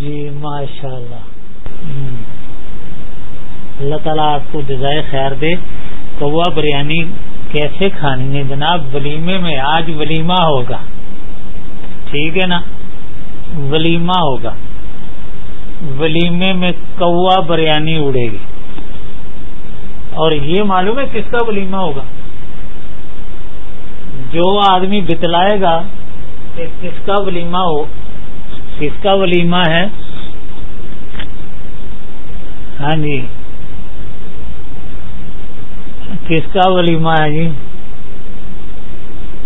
جی ماشاء اللہ اللہ تعالیٰ آپ کو جزائے خیر دے۔ کوا بریانی کیسے کھانی؟ ہے جناب، ولیمے میں آج ولیمہ ہوگا۔ ٹھیک ہے نا؟ ولیمہ ہوگا۔ ولیمے میں کوا بریانی اڑے گی۔ اور یہ معلوم ہے کس کا ولیمہ ہوگا؟ جو آدمی بتلائے گا کہ کس کا ولیمہ ہو کس کا ولیمہ ہے۔ ہاں جی۔ کس کا ولیمہ ہے جی؟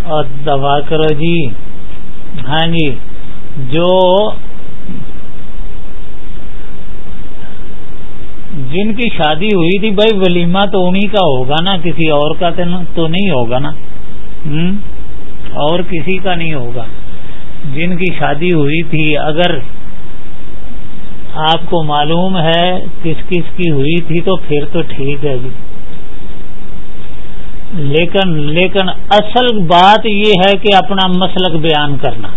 اور دبا کرو جی۔ ہاں جی۔ جو جن کی شادی ہوئی تھی بھائی، ولیمہ تو انہی کا ہوگا نا، کسی اور کا تو نہیں ہوگا نا۔ اور کسی کا نہیں ہوگا۔ جن کی شادی ہوئی تھی، اگر آپ کو معلوم ہے کس کس کی ہوئی تھی تو پھر تو ٹھیک ہے جی۔ لیکن لیکن اصل بات یہ ہے کہ اپنا مسلک بیان کرنا۔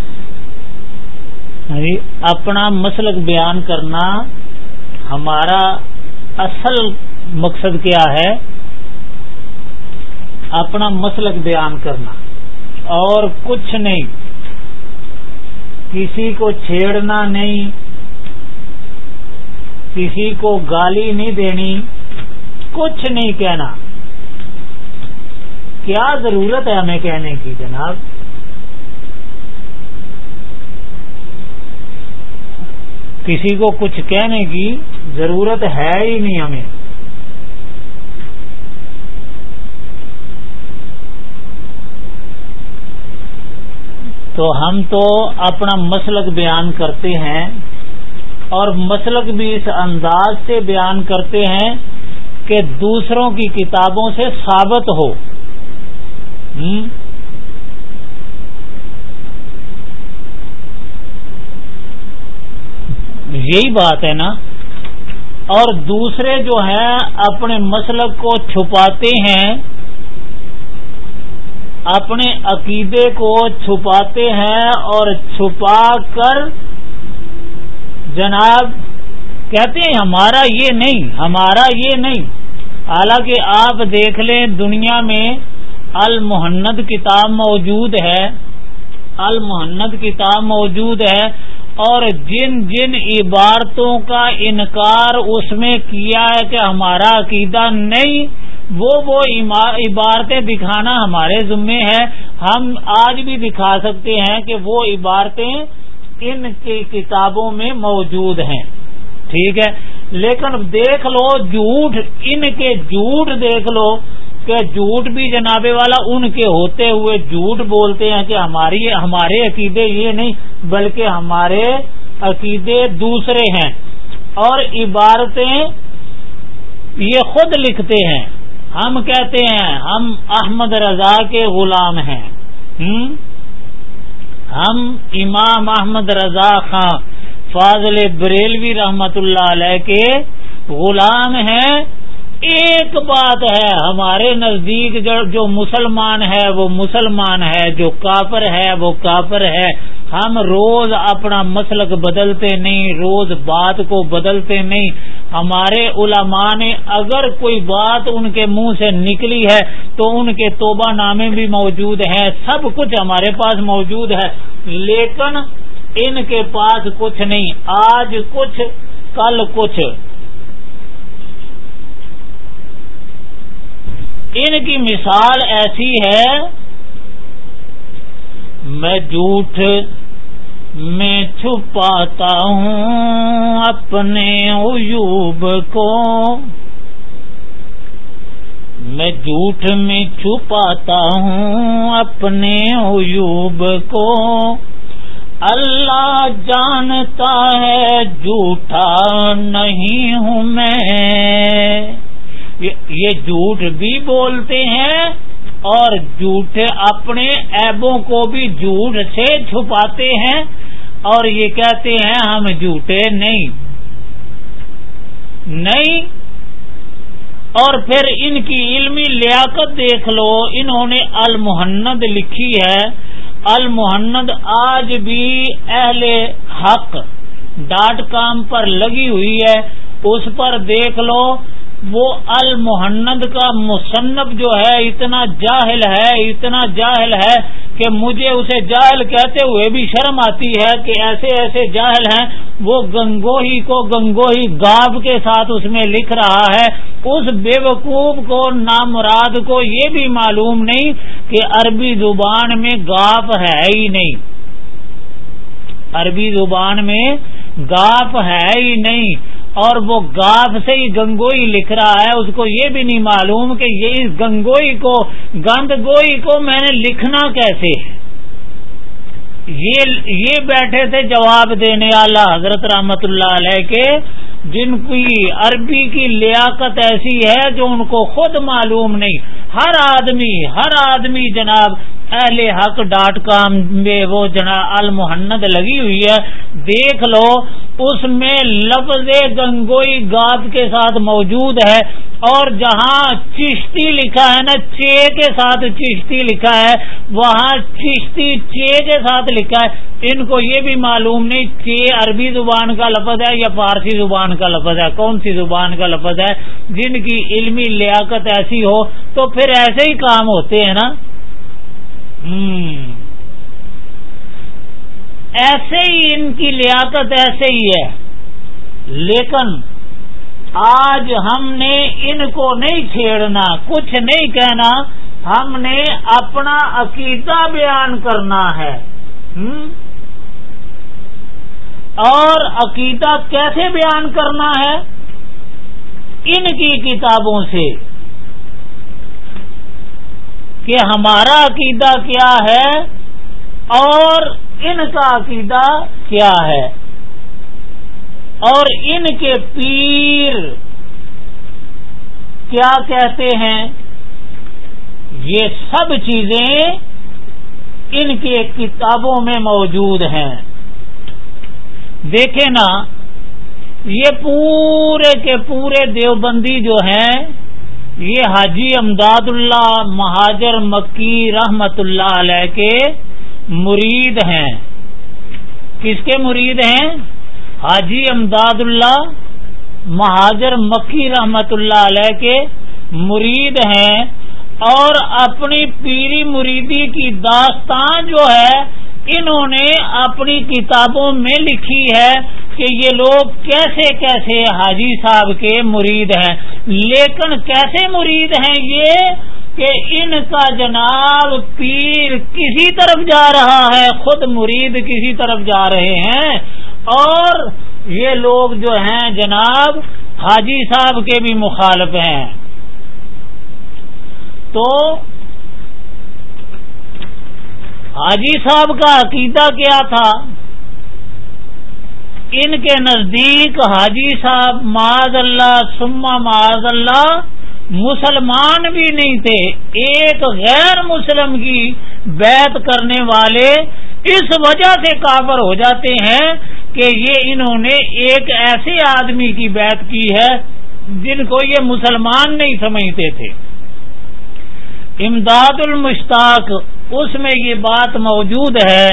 ہاں جی اپنا مسلک بیان کرنا ہمارا اصل مقصد کیا ہے؟ اپنا مسلک بیان کرنا۔ اور کچھ نہیں۔ کسی کو چھیڑنا نہیں، کسی کو گالی نہیں دینی، کچھ نہیں کہنا۔ کیا ضرورت ہے ہمیں کہنے کی جناب؟ کسی کو کچھ کہنے کی ضرورت ہے ہی نہیں ہمیں۔ تو ہم تو اپنا مسلک بیان کرتے ہیں اور مسلک بھی اس انداز سے بیان کرتے ہیں کہ دوسروں کی کتابوں سے ثابت ہو۔ یہی بات ہے نا۔ اور دوسرے جو ہیں اپنے مسلک کو چھپاتے ہیں اپنے عقیدے کو چھپاتے ہیں اور چھپا کر جناب کہتے ہیں، ہمارا یہ نہیں، ہمارا یہ نہیں۔ حالانکہ آپ دیکھ لیں، دنیا میں المحند کتاب موجود ہے۔ المحند کتاب موجود ہے اور جن جن عبارتوں کا انکار اس میں کیا ہے کہ ہمارا عقیدہ نہیں وہ وہ عبارتیں دکھانا ہمارے ذمے ہے ہم آج بھی دکھا سکتے ہیں کہ وہ عبارتیں ان کی کتابوں میں موجود ہیں۔ ٹھیک ہے؟ لیکن دیکھ لو جھوٹ، ان کے جھوٹ دیکھ لو کہ جھوٹ بھی جنابے والا ان کے ہوتے ہوئے جھوٹ بولتے ہیں کہ ہماری، ہمارے عقیدے یہ نہیں، بلکہ ہمارے عقیدے دوسرے ہیں۔ اور عبارتیں یہ خود لکھتے ہیں۔ ہم کہتے ہیں ہم احمد رضا کے غلام ہیں۔ ہم؟ امام احمد رضا خان فاضل بریلوی رحمت اللہ علیہ کے غلام ہیں۔ ایک بات ہے، ہمارے نزدیک جو مسلمان ہے، وہ مسلمان ہے، جو کافر ہے، وہ کافر ہے۔ ہم روز اپنا مسلک بدلتے نہیں، روز بات کو بدلتے نہیں۔ ہمارے علماء نے اگر کوئی بات ان کے منہ سے نکلی ہے، تو ان کے توبہ نامے بھی موجود ہیں۔ سب کچھ ہمارے پاس موجود ہے۔ لیکن ان کے پاس کچھ نہیں۔ آج کچھ، کل کچھ۔ ان کی مثال ایسی ہے، میں جھوٹ میں چھپاتا ہوں اپنے عیوب کو۔ میں جھوٹ میں چھپاتا ہوں اپنے عیوب کو۔ اللہ جانتا ہے، جھوٹا نہیں ہوں میں۔ یہ جھوٹ بھی بولتے ہیں اور جھوٹ اپنے ایبوں کو بھی جھوٹ سے چھپاتے ہیں اور یہ کہتے ہیں ہم جھوٹے نہیں۔ نہیں۔ اور پھر ان کی علمی لیاقت دیکھ لو، انہوں نے المحند لکھی ہے۔ المحند آج بھی اہل حق ڈاٹ کام پر لگی ہوئی ہے۔ اس پر دیکھ لو۔ وہ المحنت کا مصنف جو ہے اتنا جاہل ہے، اتنا جاہل ہے کہ مجھے اسے جاہل کہتے ہوئے بھی شرم آتی ہے کہ ایسے ایسے جاہل ہیں۔ وہ گنگوہی کو گنگوہی گاب کے ساتھ اس میں لکھ رہا ہے۔ اس بے وقوف کو، نامراد کو یہ بھی معلوم نہیں کہ عربی زبان میں گاپ ہے ہی نہیں۔ عربی زبان میں گاپ ہے ہی نہیں۔ اور وہ گاف سے ہی گنگوئی لکھ رہا ہے، اس کو یہ بھی نہیں معلوم کہ یہ اس گنگوئی کو، گند گوئی کو میں نے لکھنا کیسے؟ یہ بیٹھے تھے جواب دینے والا حضرت رحمت اللہ علیہ کے جن کی عربی کی لیاقت ایسی ہے جو ان کو خود معلوم نہیں۔ ہر آدمی ہر آدمی جناب، اہل حق ڈاٹ کام میں وہ جنا المحنت لگی ہوئی ہے۔ دیکھ لو، اس میں لفظ گنگوئی گاد کے ساتھ موجود ہے۔ اور جہاں چشتی لکھا ہے نا، چے کے ساتھ چشتی لکھا ہے، وہاں چشتی چے کے ساتھ لکھا ہے۔ ان کو یہ بھی معلوم نہیں، چے عربی زبان کا لفظ ہے یا فارسی زبان کا لفظ ہے، کون سی زبان کا لفظ ہے، جن کی علمی لیاقت ایسی ہو تو پھر ایسے ہی کام ہوتے ہیں نا؟ ایسے ہی ان کی لیاقت ایسے ہی ہے۔ لیکن آج ہم نے ان کو نہیں چھیڑنا، کچھ نہیں کہنا، ہم نے اپنا عقیدہ بیان کرنا ہے۔ اور عقیدہ کیسے بیان کرنا ہے؟ ان کی کتابوں سے کہ ہمارا عقیدہ کیا ہے اور ان کا عقیدہ کیا ہے۔ اور ان کے پیر کیا کہتے ہیں؟ یہ سب چیزیں ان کے کتابوں میں موجود ہیں۔ دیکھیں نا، یہ پورے کے پورے دیوبندی جو ہیں، یہ حاجی امداد اللہ مہاجر مکی رحمت اللہ علیہ کے مرید ہیں۔ کس کے مرید ہیں؟ حاجی امداد اللہ مہاجر مکی رحمت اللہ علیہ کے مرید ہیں۔ اور اپنی پیری مریدی کی داستان جو ہے انہوں نے اپنی کتابوں میں لکھی ہے کہ یہ لوگ کیسے کیسے حاجی صاحب کے مرید ہیں۔ لیکن کیسے مرید ہیں یہ کہ ان کا جناب پیر کسی طرف جا رہا ہے، خود مرید کسی طرف جا رہے ہیں۔ اور یہ لوگ جو ہیں جناب، حاجی صاحب کے بھی مخالف ہیں۔ تو حاجی صاحب کا عقیدہ کیا تھا؟ ان کے نزدیک حاجی صاحب معاذ اللہ سما معاذ اللہ مسلمان بھی نہیں تھے۔ ایک غیر مسلم کی بیت کرنے والے اس وجہ سے کافر ہو جاتے ہیں کہ یہ انہوں نے ایک ایسے آدمی کی بیت کی ہے جن کو یہ مسلمان نہیں سمجھتے تھے۔ امداد المشتاق اس میں یہ بات موجود ہے۔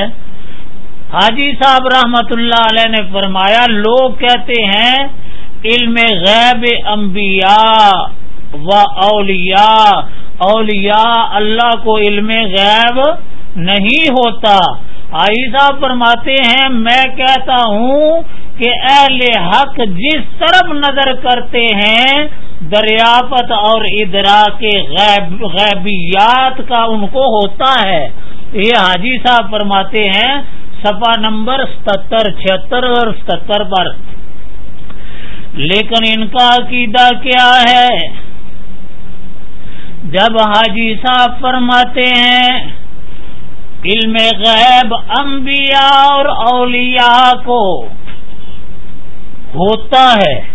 حاجی صاحب رحمت اللہ علیہ نے فرمایا، لوگ کہتے ہیں، علم غیب انبیاء و اولیاء اولیاء اللہ کو علم غیب نہیں ہوتا۔ حاجی صاحب فرماتے ہیں، میں کہتا ہوں کہ اہل حق جس طرف نظر کرتے ہیں دریافت اور ادرا کے غیبیات کا ان کو ہوتا ہے۔ یہ حاجی صاحب فرماتے ہیں سفا نمبر ستر چھتر اور ستر پر۔ لیکن ان کا عقیدہ کیا ہے؟ جب حاجی صاحب فرماتے ہیں، علم غیب انبیاء اور اولیاء کو ہوتا ہے۔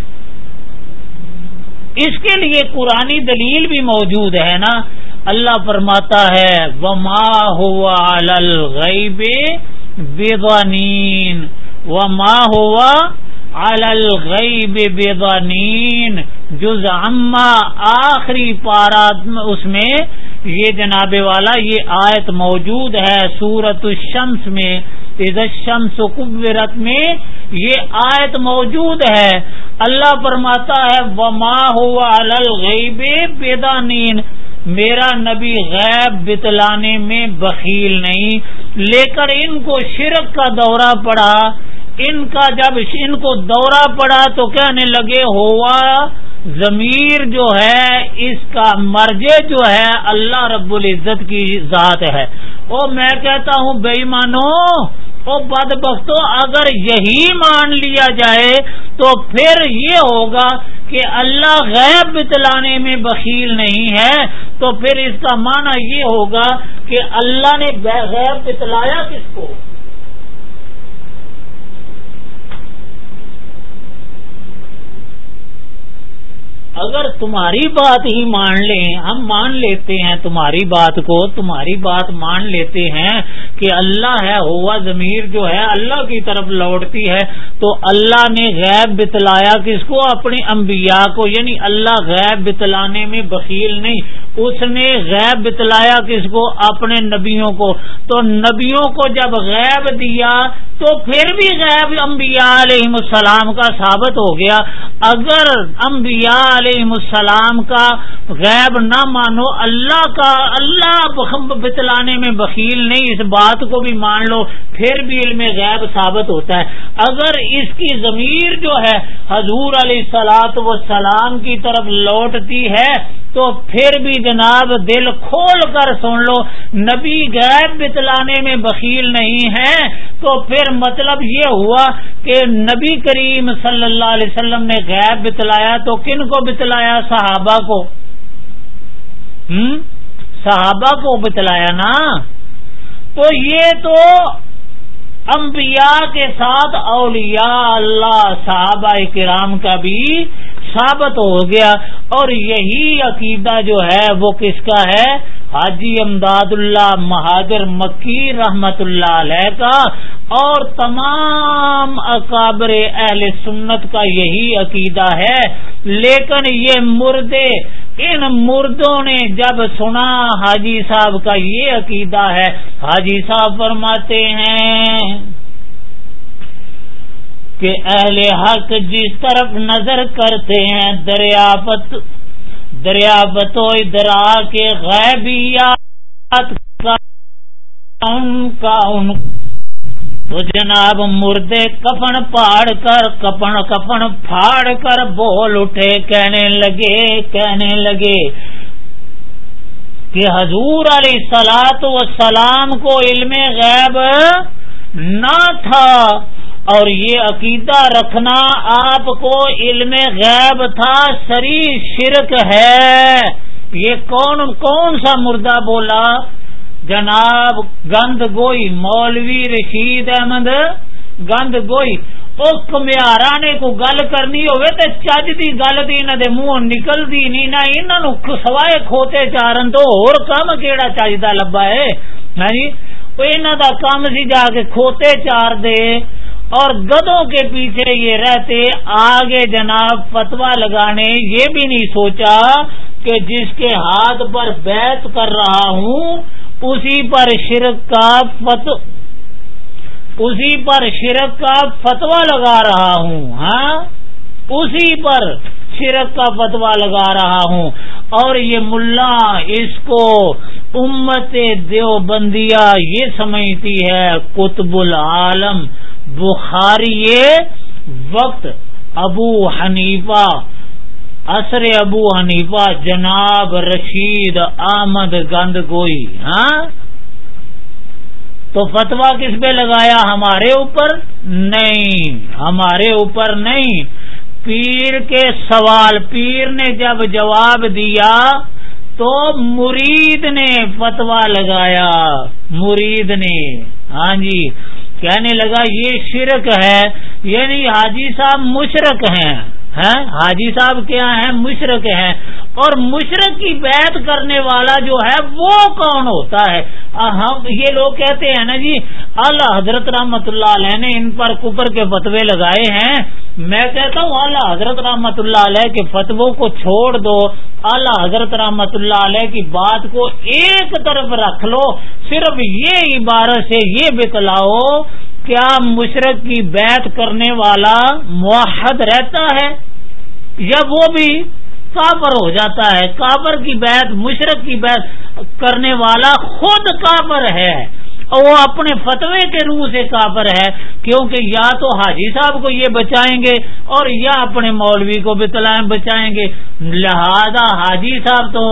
اس کے لیے قرآنی دلیل بھی موجود ہے نا اللہ فرماتا ہے، وما ہوا الغیب بےبانین و ماں ہوا الغیب بےبانین جز اما آخری پارا اس میں یہ جناب والا یہ آیت موجود ہے سورت الشمس میں۔ شمس قبرت میں یہ آیت موجود ہے۔ اللہ فرماتا ہے، وما ہوا الغیب بیدانین میرا نبی غیب بتلانے میں بخیل نہیں۔ لے کر ان کو شرک کا دورہ پڑا۔ ان کا جب ان کو دورہ پڑا تو کہنے لگے، ہوا ضمیر جو ہے، اس کا مرجے جو ہے، اللہ رب العزت کی ذات ہے۔ او میں کہتا ہوں، بے مانو او بد بختو اگر یہی مان لیا جائے تو پھر یہ ہوگا کہ اللہ غیب بتلانے میں بخیل نہیں ہے۔ تو پھر اس کا معنی یہ ہوگا کہ اللہ نے غیب بتلایا کس کو؟ اگر تمہاری بات ہی مان لیں، ہم مان لیتے ہیں تمہاری بات کو، تمہاری بات مان لیتے ہیں کہ اللہ ہے، ہوا ضمیر جو ہے، اللہ کی طرف لوٹتی ہے۔ تو اللہ نے غیب بتلایا کس کو؟ اپنی انبیاء کو۔ یعنی اللہ غیب بتلانے میں بخیل نہیں، اس نے غیب بتلایا کس کو؟ اپنے نبیوں کو۔ تو نبیوں کو جب غیب دیا تو پھر بھی غیب انبیاء علیہ السلام کا ثابت ہو گیا۔ اگر انبیاء علیہ السلام کا غیب نہ مانو، اللہ کا، اللہ بتلانے میں بخیل نہیں، اس بات کو بھی مان لو، پھر بھی علم غیب ثابت ہوتا ہے۔ اگر اس کی ضمیر جو ہے حضور علیہ سلاط و سلام کی طرف لوٹتی ہے تو پھر بھی جناب دل کھول کر سن لو، نبی غیب بتلانے میں بخیل نہیں ہے تو پھر مطلب یہ ہوا کہ نبی کریم صلی اللہ علیہ وسلم نے غیب بتلایا تو کن کو بتلایا؟ صحابہ کو۔ ہم؟ صحابہ کو بتلایا نا۔ تو یہ تو انبیاء کے ساتھ اولیاء اللہ، صحابہ کرام کا بھی ثابت ہو گیا اور یہی عقیدہ جو ہے وہ کس کا ہے؟ حاجی امداد اللہ مہاجر مکی رحمت اللہ علیہ کا اور تمام اکابر اہل سنت کا یہی عقیدہ ہے۔ لیکن یہ مردے، ان مردوں نے جب سنا حاجی صاحب کا یہ عقیدہ ہے، حاجی صاحب فرماتے ہیں کہ اہل حق جس طرف نظر کرتے ہیں، دریافت دریافت و ادرا کے غیبیات کا ان کا ان تو جناب مردے کفن پاڑ کر کپن کفن پھاڑ کر بول اٹھے، کہنے لگے کہنے لگے کہ حضور علیہ سلاد و سلام کو علم غیب نہ تھا۔ اور یہ عقیدہ رکھنا آپ کو علم غیب تھا، سری شرک ہے۔ یہ کون کون سا مردہ بولا؟ جناب گند گوئی مولوی رشید احمد۔ گند گوئی کمیارا نے کو گل کرنی ہوئے تو چج دی گل دی انہوں دے منہ نکلتی نہیں نہ انہوں سوائے کھوتے چارن تو اور کم کیڑا چجتا لبا ہے؟ ہاں جی انہوں دا کام سی جا کے کھوتے چار دے۔ اور گدوں کے پیچھے یہ رہتے، آگے جناب فتوا لگانے، یہ بھی نہیں سوچا کہ جس کے ہاتھ پر بیت کر رہا ہوں، اسی پر شرک کا فت اسی پر شرک کا فتوا لگا رہا ہوں ہاں؟ اسی پر شرک کا فتوا لگا رہا ہوں۔ اور یہ ملا اس کو امت دیو بندیا یہ سمجھتی ہے، قطب العالم بخاری وقت ابو حنیفہ اثر ابو حنیفہ، جناب رشید احمد گند گوئی ہاں؟ تو فتوا کس پہ لگایا؟ ہمارے اوپر نہیں، ہمارے اوپر نہیں۔ پیر کے سوال، پیر نے جب جواب دیا تو مرید نے فتوا لگایا، مرید نے۔ ہاں جی کہنے لگا یہ شرک ہے یعنی حاجی صاحب مشرق ہیں۔ حاجی صاحب کیا ہیں، مشرق ہیں۔ اور مشرق کی بیعت کرنے والا جو ہے، وہ کون ہوتا ہے؟ ہم یہ لوگ کہتے ہیں نا جی اللہ حضرت رحمت اللہ علیہ نے ان پر کپر کے فتوے لگائے ہیں۔ میں کہتا ہوں، اللہ حضرت رحمت اللہ علیہ کے فتو کو چھوڑ دو۔ اللہ حضرت رحمت اللہ علیہ کی بات کو ایک طرف رکھ لو۔ صرف یہ عبارت سے یہ بتلاؤ کیا مشرق کی بیت کرنے والا موحد رہتا ہے یا وہ بھی کافر ہو جاتا ہے؟ کافر کی بیت مشرق کی بیت کرنے والا خود کافر ہے وہ اپنے فتوے کے روح سے کافر ہے، کیونکہ یا تو حاجی صاحب کو یہ بچائیں گے اور یا اپنے مولوی کو بھی تلائیں بچائیں گے۔ لہذا حاجی صاحب تو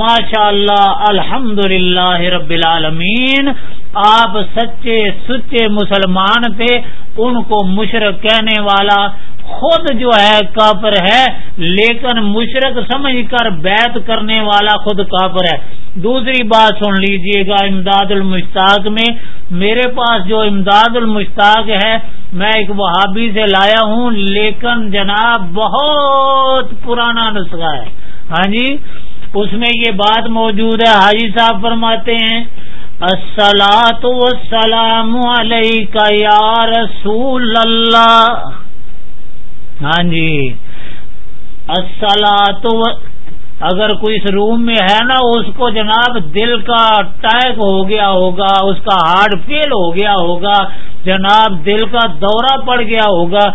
ماشاء اللہ الحمد رب العالمین آپ سچے سچے مسلمان تھے، ان کو مشرق کہنے والا خود جو ہے کافر ہے، لیکن مشرق سمجھ کر بیت کرنے والا خود کافر ہے۔ دوسری بات سن لیجیے گا امداد المشتاق میں۔ میرے پاس جو امداد المشتاق ہے، میں ایک وہابی سے لایا ہوں، لیکن جناب بہت پرانا نسخہ ہے۔ ہاں جی اس میں یہ بات موجود ہے، حاجی صاحب فرماتے ہیں السلام وسلام علیہ یا رسول اللہ ہاں جی. اصلا تو اگر کوئی اس روم میں ہے نا، اس کو جناب دل کا ٹیک ہو گیا ہوگا، اس کا ہارٹ فیل ہو گیا ہوگا، جناب دل کا دورہ پڑ گیا ہوگا۔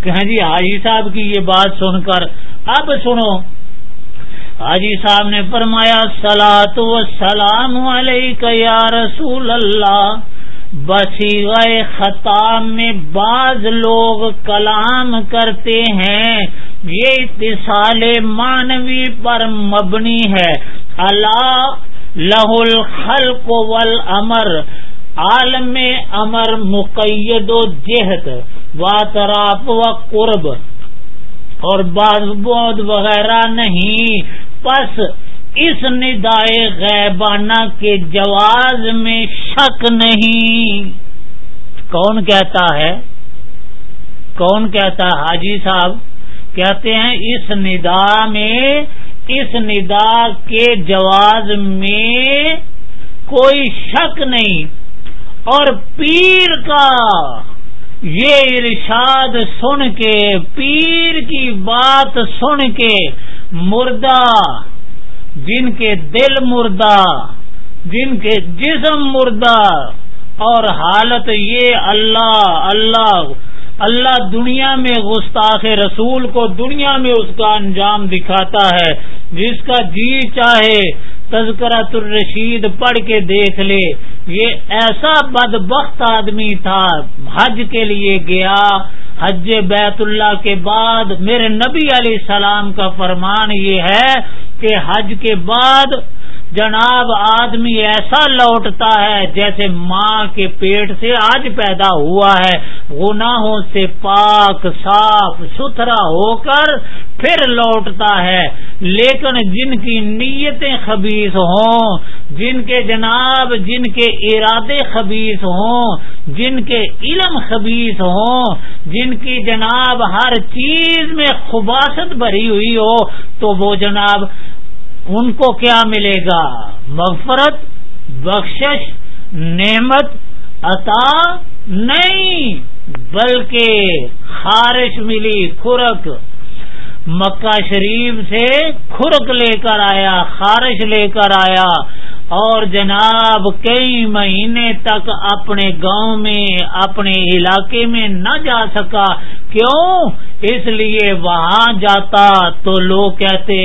کہ جی حاجی صاحب کی یہ بات سن کر، اب سنو حاجی صاحب نے فرمایا سلا تو سلام علیہ یا رسول اللہ. بسی خطاب میں بعض لوگ کلام کرتے ہیں۔ یہ اتصال مانوی پر مبنی ہے۔ اللہ لہ الخلق والامر، عالم امر مقید و جہت و و قرب۔ اور بعض بود وغیرہ نہیں۔ پس اس ندائے غیبانہ کے جواز میں شک نہیں۔ کون کہتا ہے؟ کون کہتا ہے؟ حاجی صاحب کہتے ہیں اس ندا میں، اس ندا کے جواز میں کوئی شک نہیں۔ اور پیر کا یہ ارشاد سن کے، پیر کی بات سن کے مردہ، جن کے دل مردہ، جن کے جسم مردہ، اور حالت یہ اللہ اللہ اللہ دنیا میں گستاخ رسول کو دنیا میں اس کا انجام دکھاتا ہے، جس کا جی چاہے تذکرہ الرشید پڑھ کے دیکھ لے۔ یہ ایسا بدبخت آدمی تھا، حج کے لیے گیا۔ حج بیت اللہ کے بعد میرے نبی علیہ السلام کا فرمان یہ ہے کہ حج کے بعد جناب آدمی ایسا لوٹتا ہے جیسے ماں کے پیٹ سے آج پیدا ہوا ہے۔ گناہوں سے پاک، صاف، ستھرا ہو کر پھر لوٹتا ہے۔ لیکن جن کی نیتیں خبیص ہوں، جن کے جناب، جن کے ارادے خبیص ہوں، جن کے علم خبیص ہوں، جن کی جناب ہر چیز میں خباست بھری ہوئی ہو، تو وہ جناب ان کو کیا ملے گا؟ مغفرت، بخشش، نعمت عطا نہیں، بلکہ خارش ملی خورک مکہ شریف سے خورک لے کر آیا، خارش لے کر آیا۔ اور جناب کئی مہینے تک اپنے گاؤں میں، اپنے علاقے میں نہ جا سکا۔ کیوں؟ اس لیے وہاں جاتا تو لوگ کہتے،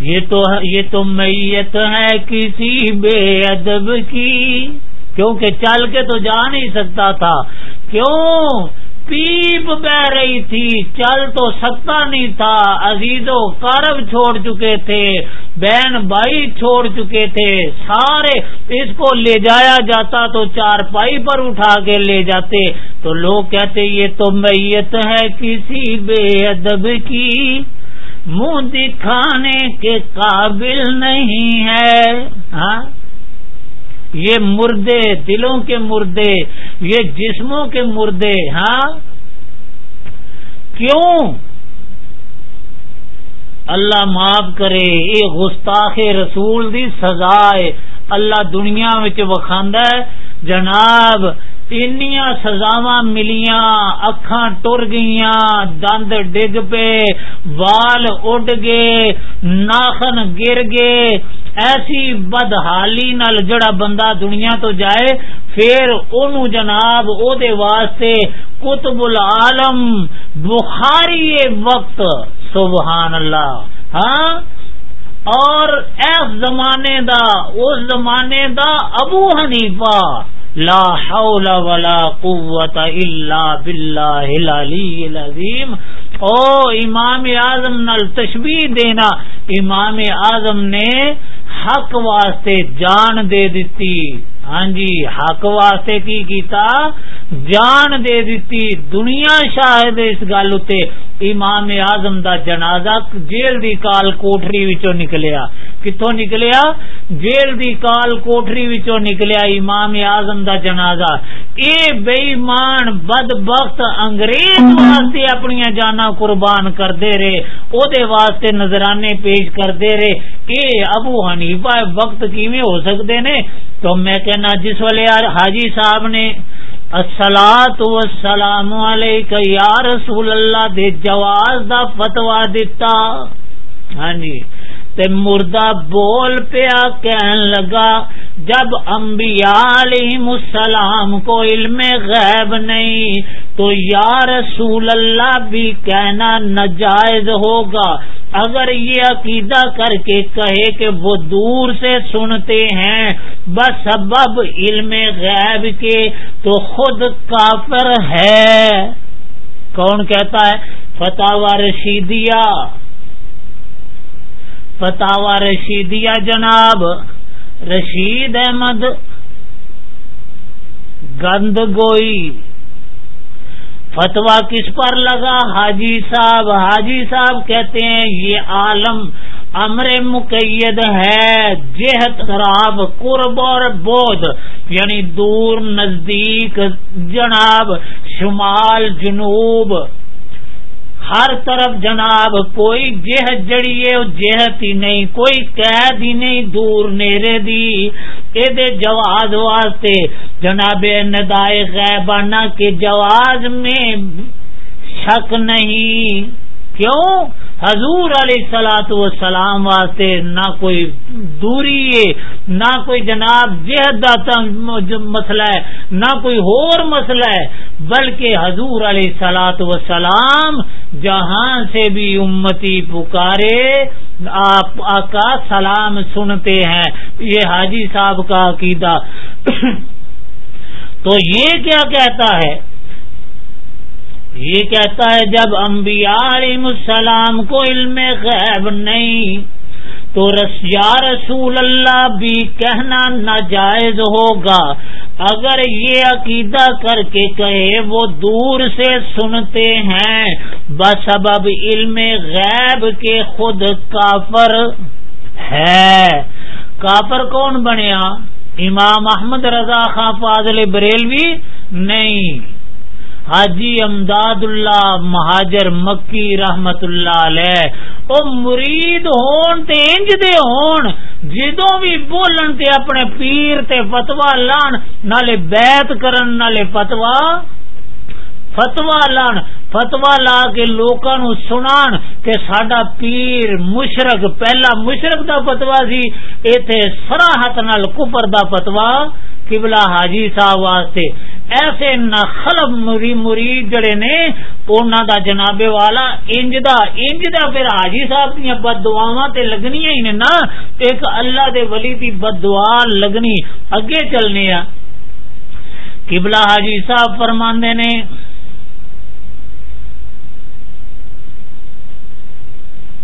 یہ تو یہ تو میت ہے کسی بے ادب کی۔ کیونکہ چل کے تو جا نہیں سکتا تھا۔ کیوں؟ پیپ بہ رہی تھی، چل تو سکتا نہیں تھا۔ عزیز و کرب چھوڑ چکے تھے، بہن بھائی چھوڑ چکے تھے۔ سارے اس کو لے جایا جاتا تو چار پائی پر اٹھا کے لے جاتے۔ تو لوگ کہتے، یہ تو میت ہے کسی بے ادب کی۔ منہ دکھانے کے قابل نہیں ہے۔ ہاں؟ یہ مردے دلوں کے مردے، یہ جسموں کے مردے ہاں؟ کیوں؟ اللہ معاف کرے یہ گستاخ رسول دی سزا ہے۔ اللہ دنیا وکھاند ہے، جناب انیا سزاوا ملیاں اکھاں ٹر گئیاں دند ڈگ پے وال اڈ گئے ناخن گر گئے ایسی بدحالی نال جڑا بندہ دنیا تو جائے پھر اونوں جناب او دے واسطے قطب العالم بخاری وقت سبحان اللہ ہاں اور اس زمانے دا اس زمانے دا ابو حنیفہ لا حول ولا قوت الا باللہ العلی العظیم او امام اعظم نال تشبیح دینا، امام اعظم نے حق واسطے جان دے دیتی۔ ہاں جی حق واسطے کی کیتا، جان دے دیتی دنیا شاہد اس گل اتنے امام اعظم دا جنازہ جیل دی کال کوٹری وچوں نکلیا۔ کتوں نکلیا؟ جیل دی کال کوٹری وچوں نکلیا امام اعظم دا جنازہ۔ اے بے ایمان بد بخت انگریز واسطے اپنی جانا قربان کردے رہے او دے واسطے نظرانے پیش کردے رہے۔ اے ابو حنیفہ، وقت کیویں ہو سکتے نے؟ تو میں کہنا جس والے حاجی صاحب نے والسلام علیک یا رسول اللہ دے جواز دا فتوا دیتا۔ ہاں جی۔ تے مردہ بول پیا کہن لگا، جب انبیاء علیہ السلام کو علم غیب نہیں، تو یا رسول اللہ بھی کہنا نجائز ہوگا۔ اگر یہ عقیدہ کر کے کہے کہ وہ دور سے سنتے ہیں، بس سبب علم غیب کے، تو خود کافر ہے۔ کون کہتا ہے؟ فتح رشیدیا فتح رشیدیا جناب، رشید احمد گند گوئی۔ فتوا کس پر لگا؟ حاجی صاحب حاجی صاحب کہتے ہیں، یہ عالم امر مقید ہے، جہت خراب، قرب اور بودھ۔ یعنی دور نزدیک جناب، شمال جنوب۔ ہر طرف جناب، کوئی جہ جڑی ہے جہت ہی نہیں، کوئی قید ہی نہیں، دور نیرے دی۔ دے جواز واسطے جناب ندائے غیبانہ کے جواز میں شک نہیں۔ کیوں؟ حضور علیہ سلاۃ وسلام واسطے نہ کوئی دوری ہے، نہ کوئی جناب جہد مسئلہ ہے، نہ کوئی اور مسئلہ ہے، بلکہ حضور علیہ سلاۃ وسلام جہاں سے بھی امتی پکارے، آپ کا سلام سنتے ہیں۔ یہ حاجی صاحب کا عقیدہ۔ تو یہ کیا کہتا ہے؟ یہ کہتا ہے جب انبیاء علیہ السلام کو علم غیب نہیں، تو یا رسول اللہ بھی کہنا ناجائز ہوگا۔ اگر یہ عقیدہ کر کے کہے وہ دور سے سنتے ہیں بس اب علم غیب کے خود کافر ہے۔ کافر کون بنیا؟ امام احمد رضا خان فاضل بریلوی؟ نہیں۔ حاجی امداد اللہ مہاجر مکی رحمت اللہ علیہ، او مرید ہون تے انج دے ہون، جدوں بھی بولن تے اپنے پیر تے فتوا لان، نالے بیعت کرن، نالے فتوا فتوا لان فتوا لا کے لوکاں نو سنان کہ ساڈا پیر مشرق، پہلا مشرق دا فتوا سی، ایتھے صراحت نال کفر دا فتوا قبلہ حاجی صاحب واسطے۔ ایسے نخلب مری مرید جڑے نے، اونا دا جناب والا، انج دا انج دا پھر حاجی صاحب دیا بد دعا تے لگنی ہی نا ایک اللہ دے ولی دی بد دعا لگنی اگے چلنے آ۔ قبلہ حاجی صاحب فرماندے نے،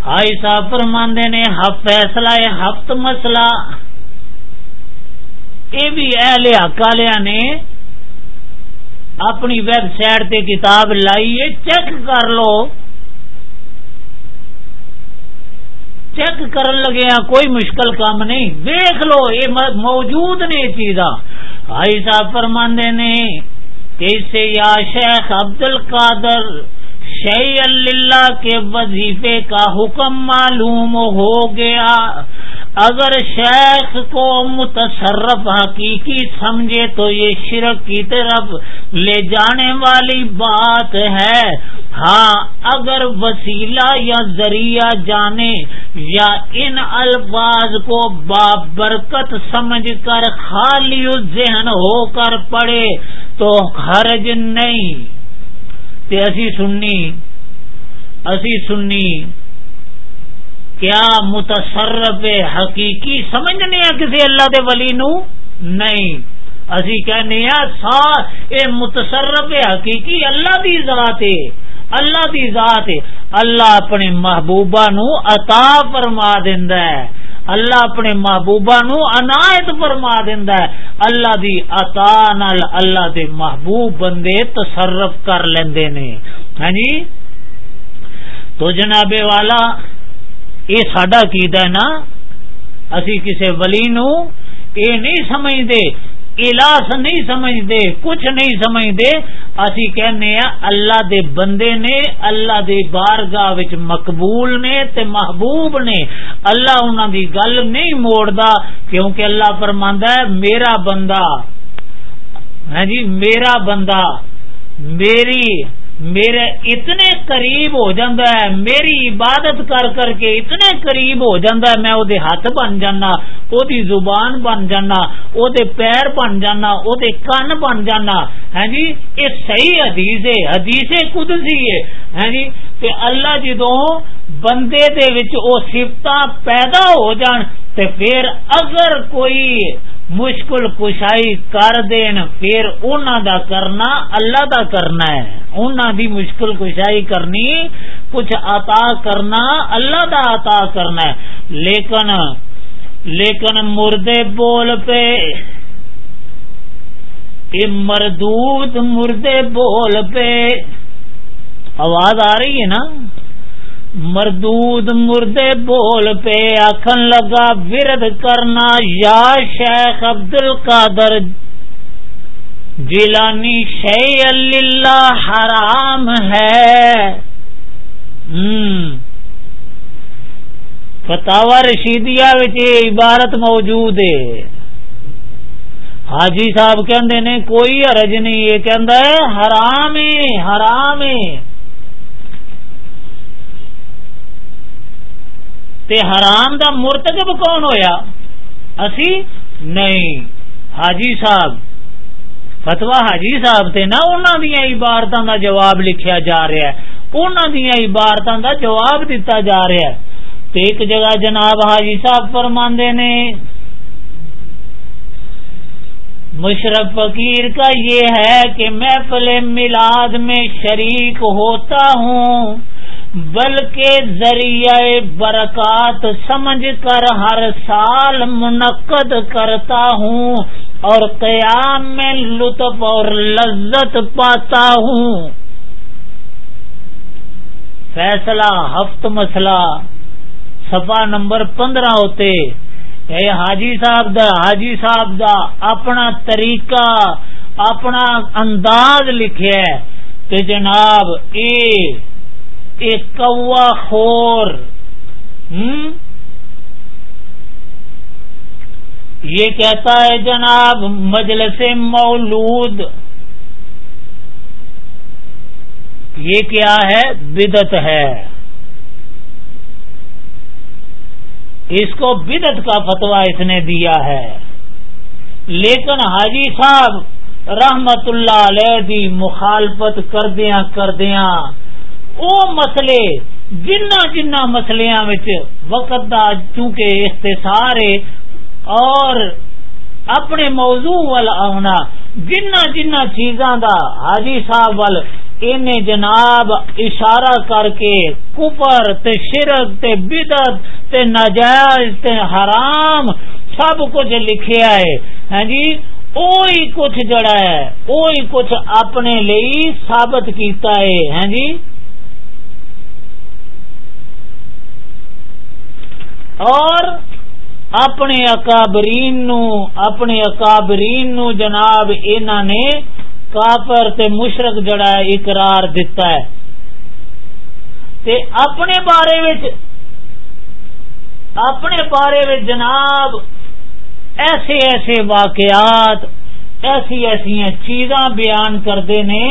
حاجی صاحب فرماندے نے ہف فیصلہ ہے ہفت مسئلہ۔ یہ بھی اہل حق نے اپنی ویب سائٹ تے کتاب لائیے چیک کر لو۔ چیک کرن لگے ہیں کوئی مشکل کام نہیں۔ دیکھ لو، یہ موجود نے چیزاں۔ بھائی صاحب فرماندے نے کہ سے یا شیخ عبد القادر شی اللہ کے وظیفے کا حکم معلوم ہو گیا۔ اگر شیخ کو متصرف حقیقی سمجھے تو یہ شرک کی طرف لے جانے والی بات ہے۔ ہاں اگر وسیلہ یا ذریعہ جانے یا ان الفاظ کو بابرکت سمجھ کر خالی ذہن ہو کر پڑے تو حرج نہیں۔ اسی سننی اسی سننی کیا متصرف حقیقی سمجھنے کسی اللہ دے ولی نو؟ نہیں۔ اسی کہنے سا اے متصرف حقیقی اللہ دی ذات ہے، اللہ دی ذات ہے۔ اللہ اپنے محبوبہ نو عطا فرما دیندا ہے۔ اللہ اپنے محبوبہ نو عنایت فرما دیندا ہے۔ اللہ دی عطا نال اللہ دے محبوب بندے تصرف کر لیندے نے۔ ہاں جی؟ تو جناب والا، یہ سڈا کید ہے نا۔ اسی کسی ولی نو یہ نہیں سمجھتے الاس نہیں سمجھتے کچھ نہیں سمجھتے اسی کہنے ہیں، اللہ دے بندے نے، اللہ دے بارگاہ وچ مقبول نے تے محبوب نے۔ اللہ انہاں دی گل نہیں موڑدا، کیونکہ اللہ فرماندا ہے، میرا بندہ ہاں جی میرا بندہ، میری میرے اتنے قریب ہو جاندہ ہے، میری عبادت کر کر کے اتنے قریب ہو جاندہ ہے، میں او دے ہاتھ بن جانا او دی زبان بن جانا او دے پیر بن جانا او دے کان بن جانا۔ ہے جی یہ صحیح حدیث ہے، حدیث قدسی ہے۔ ہے جی تے اللہ جدوں بندے دے وچ او صفتاں پیدا ہو جان، تے پھر اگر کوئی مشکل کشائی کر دین، پھر انہوں دا کرنا، اللہ دا کرنا ہے۔ انہوں دی مشکل کشائی کرنی، کچھ عطا کرنا، اللہ دا عطا کرنا ہے۔ لیکن لیکن مردے بول پہ مردود مردے بول پہ آواز آ رہی ہے نا؟ مردود مردے بول پہ آخن لگا، ورد کرنا یا شیخ عبد القادر جیلانی شی اللہ حرام ہے۔ فتوا رشیدیا عبارت موجود ہے۔ حاجی صاحب کہ کوئی حرج نہیں، یہ کہ حرام ہے حرام ہے۔ تے حرام دا مرتکب کون ہویا؟ اسی نہیں۔ حاجی صاحب فتوا حاجی صاحب تے نا انہوں دیا عبارتوں دا جواب لکھیا جا رہا ہے۔ انہوں دیا عبارتوں دا جواب دیتا جا رہا ہے۔ تے ایک جگہ جناب حاجی صاحب فرماندے نے، مشرف فقیر کا یہ ہے کہ محفل میلاد میں شریک ہوتا ہوں۔ بلکہ ذریعہ برکات سمجھ کر ہر سال منعقد کرتا ہوں اور قیام میں لطف اور لذت پاتا ہوں۔ فیصلہ، ہفت مسئلہ سفا نمبر پندرہ ہوتے۔ اے حاجی صاحب دا، حاجی صاحب دا، اپنا طریقہ، اپنا انداز لکھے۔ کہ جناب، اے ایک کوا خور۔ یہ کہتا ہے جناب مجلس مولود۔ یہ کیا ہے؟ بدت ہے۔ اس کو بدت کا فتوا اس نے دیا ہے۔ لیکن حاجی صاحب رحمت اللہ علیہ دی مخالفت کردیا کردیا او مسئلے جنہ جنہ مسلیاں وقت دا چونکہ اختصار ہے اور اپنے موضوع وال آنا جنہ جنہ چیزاں دا حاجی صاحب وال ان جناب اشارہ کر کے کفر تے شرک تے بدت تے ناجائز تے حرام سب کچھ لکھیا ہے۔ ہاں جی اوہی کچھ جڑا ہے، اوہی کچھ اپنے لئی ثابت کیتا ہے۔ ہاں جی؟ اور اپنے اکابرین نو، اپنے اکابرین نو جناب اینا نے کافر تے مشرق جڑا ہے، اقرار دیتا ہے۔ تے اپنے بارے وچ، اپنے بارے میں جناب ایسے ایسے واقعات، ایسی ایسی چیزاں بیان کرتے نے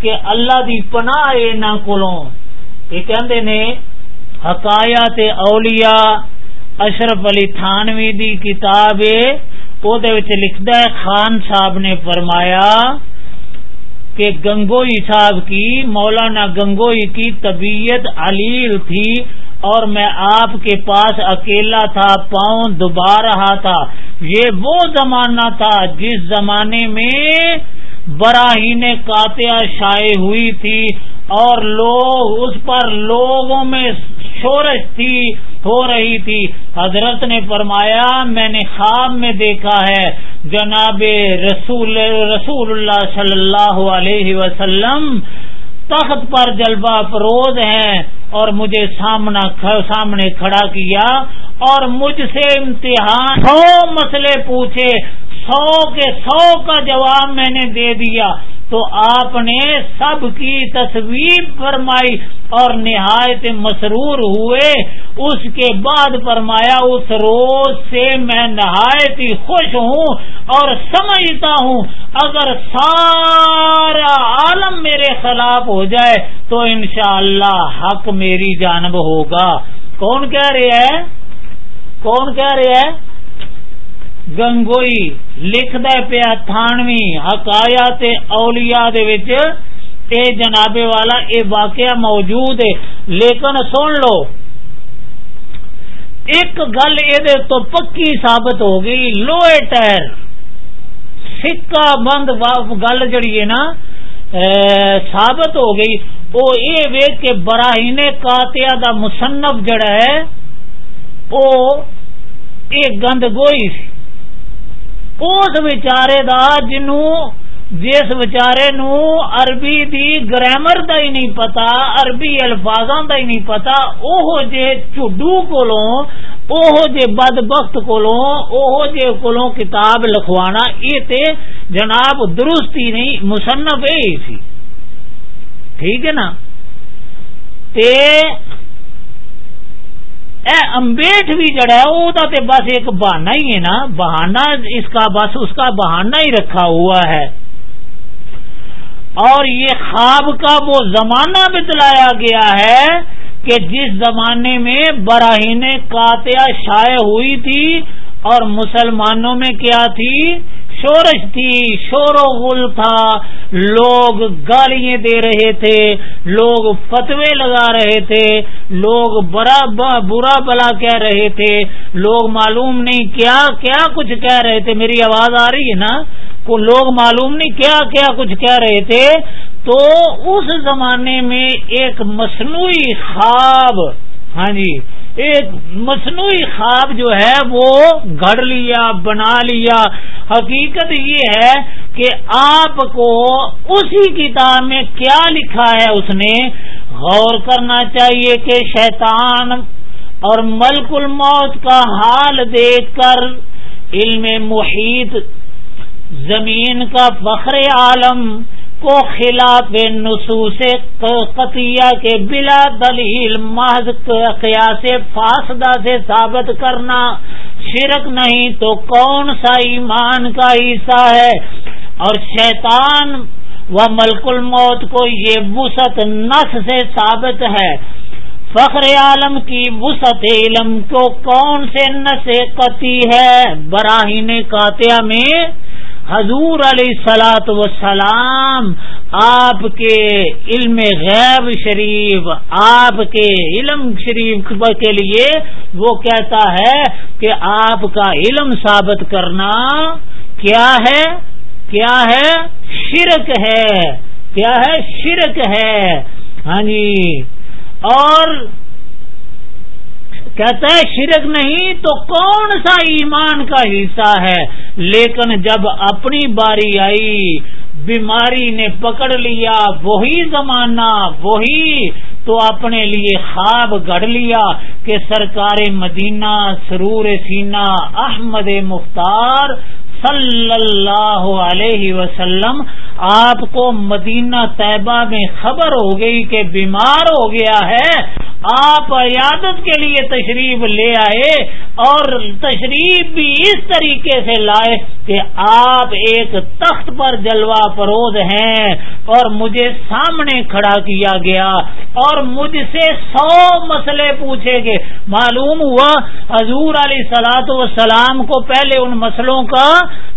کہ اللہ دی پناہ نہ کولوں۔ یہ کہندے نے حکایات اولیاء اشرف علی تھانوی دی کتاب لکھتا ہے، خان صاحب نے فرمایا کہ گنگوئی صاحب کی، مولانا گنگوئی کی طبیعت علیل تھی اور میں آپ کے پاس اکیلا تھا، پاؤں دبا رہا تھا۔ یہ وہ زمانہ تھا جس زمانے میں براہین کاتیا شائع ہوئی تھی اور لوگ اس پر لوگوں میں شورش تھی، ہو رہی تھی۔ حضرت نے فرمایا، میں نے خواب میں دیکھا ہے۔ جناب رسول رسول اللہ صلی اللہ علیہ وسلم تخت پر جلوہ فروز ہیں اور مجھے سامنا سامنے کھڑا کیا اور مجھ سے امتحان سو مسئلے پوچھے، سو کے سو کا جواب میں نے دے دیا۔ تو آپ نے سب کی تصویر فرمائی اور نہایت مسرور ہوئے۔ اس کے بعد فرمایا، اس روز سے میں نہایت ہی خوش ہوں اور سمجھتا ہوں، اگر سارا عالم میرے خلاف ہو جائے تو انشاءاللہ حق میری جانب ہوگا۔ کون کہہ رہے ہیں؟ کون کہہ رہے ہیں؟ گنگوئی لکھد پیا تھانوی حکایات اولیاء دے وچ، اے جنابے والا، اے واقعہ موجود ہے۔ لیکن سن لو، ایک گل یہ تو پکی ثابت ہو گئی، لوہے ٹائر۔ سکا بند گل جڑی ہے نا ثابت ہو گئی۔ وہ یہ ویک کے براہین کاتیا دا مصنف جڑا ہے وہ ایک گند گوئی سی۔ اس بچارے دا جنو جس بچارے نو عربی دی گرامر دا ہی نہیں پتا عربی الفاظاں دا ہی نہیں پتا اوہ جے چڈو کولوں اوہ جے بد بخت کولوں اوہ جے کولوں کتاب لکھوانا یہ تے جناب درستی نہیں مصنف اے سی ٹھیک ہے نا تے اے امبیٹ بھی جڑا ہے وہ تے بس ایک بہانا ہی ہے نا۔ بہانا اس کا بس اس کا بہانا ہی رکھا ہوا ہے۔ اور یہ خواب کا وہ زمانہ بتلایا گیا ہے کہ جس زمانے میں براہین کاتیا شائع ہوئی تھی اور مسلمانوں میں کیا تھی؟ شورش تھی، شور و غل تھا۔ لوگ گالیاں دے رہے تھے، لوگ فتوے لگا رہے تھے، لوگ برا برا بلا کہہ رہے تھے۔ لوگ معلوم نہیں کیا کیا کچھ کہہ رہے تھے۔ میری آواز آ رہی ہے نا؟ کو لوگ معلوم نہیں کیا کیا کچھ کہہ رہے تھے۔ تو اس زمانے میں ایک مصنوعی خواب ہاں جی ایک مصنوعی خواب جو ہے وہ گھڑ لیا، بنا لیا۔ حقیقت یہ ہے کہ آپ کو اسی کتاب میں کیا لکھا ہے، اس نے غور کرنا چاہیے کہ شیطان اور ملک الموت کا حال دیکھ کر علم محیط، زمین کا فخر عالم کو خلاف نصوص قطیہ کے بلا دلیل، محض قیاس فاسدہ سے ثابت کرنا شرک نہیں تو کون سا ایمان کا حصہ ہے؟ اور شیطان و ملک الموت کو یہ وسط نس سے ثابت ہے۔ فخر عالم کی وسط علم کو کون سے نس قطی ہے؟ براہین کاتیا میں حضور علیہ سلاۃ وسلام آپ کے علم غیب شریف، آپ کے علم شریف کے لیے وہ کہتا ہے کہ آپ کا علم ثابت کرنا کیا ہے؟ کیا ہے؟ شرک ہے۔ کیا ہے؟ شرک ہے۔ ہاں جی۔ اور کہتا ہے شرک نہیں تو کون سا ایمان کا حصہ ہے؟ لیکن جب اپنی باری آئی، بیماری نے پکڑ لیا، وہی زمانہ، وہی تو اپنے لیے خواب گڑ لیا کہ سرکار مدینہ، سرور سینا، احمد مختار صلی اللہ علیہ وسلم، آپ کو مدینہ طیبہ میں خبر ہو گئی کہ بیمار ہو گیا ہے، آپ عیادت کے لیے تشریف لے آئے اور تشریف بھی اس طریقے سے لائے کہ آپ ایک تخت پر جلوہ فروز ہیں اور مجھے سامنے کھڑا کیا گیا اور مجھ سے سو مسئلے پوچھے گئے۔ معلوم ہوا حضور علیہ سلاط وسلام کو پہلے ان مسئلوں کا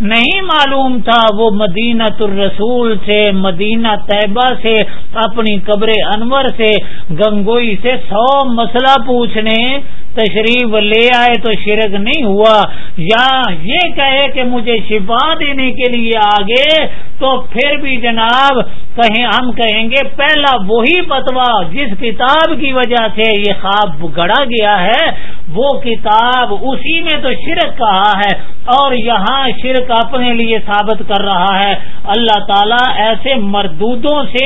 نہیں معلوم تھا وہ مدینہ الرسول سے مدینہ طیبہ سے، اپنی قبر انور سے، گنگوئی سے سو مسئلہ پوچھنے، تشریف لے آئے تو شرک نہیں ہوا۔ یا یہ کہے کہ مجھے شفا دینے کے لیے آگے، تو پھر بھی جناب کہیں ہم کہیں گے پہلا وہی بتوا جس کتاب کی وجہ سے یہ خواب گڑا گیا ہے وہ کتاب اسی میں تو شرک کہا ہے اور یہاں شرک اپنے لیے ثابت کر رہا ہے اللہ تعالیٰ ایسے مردودوں سے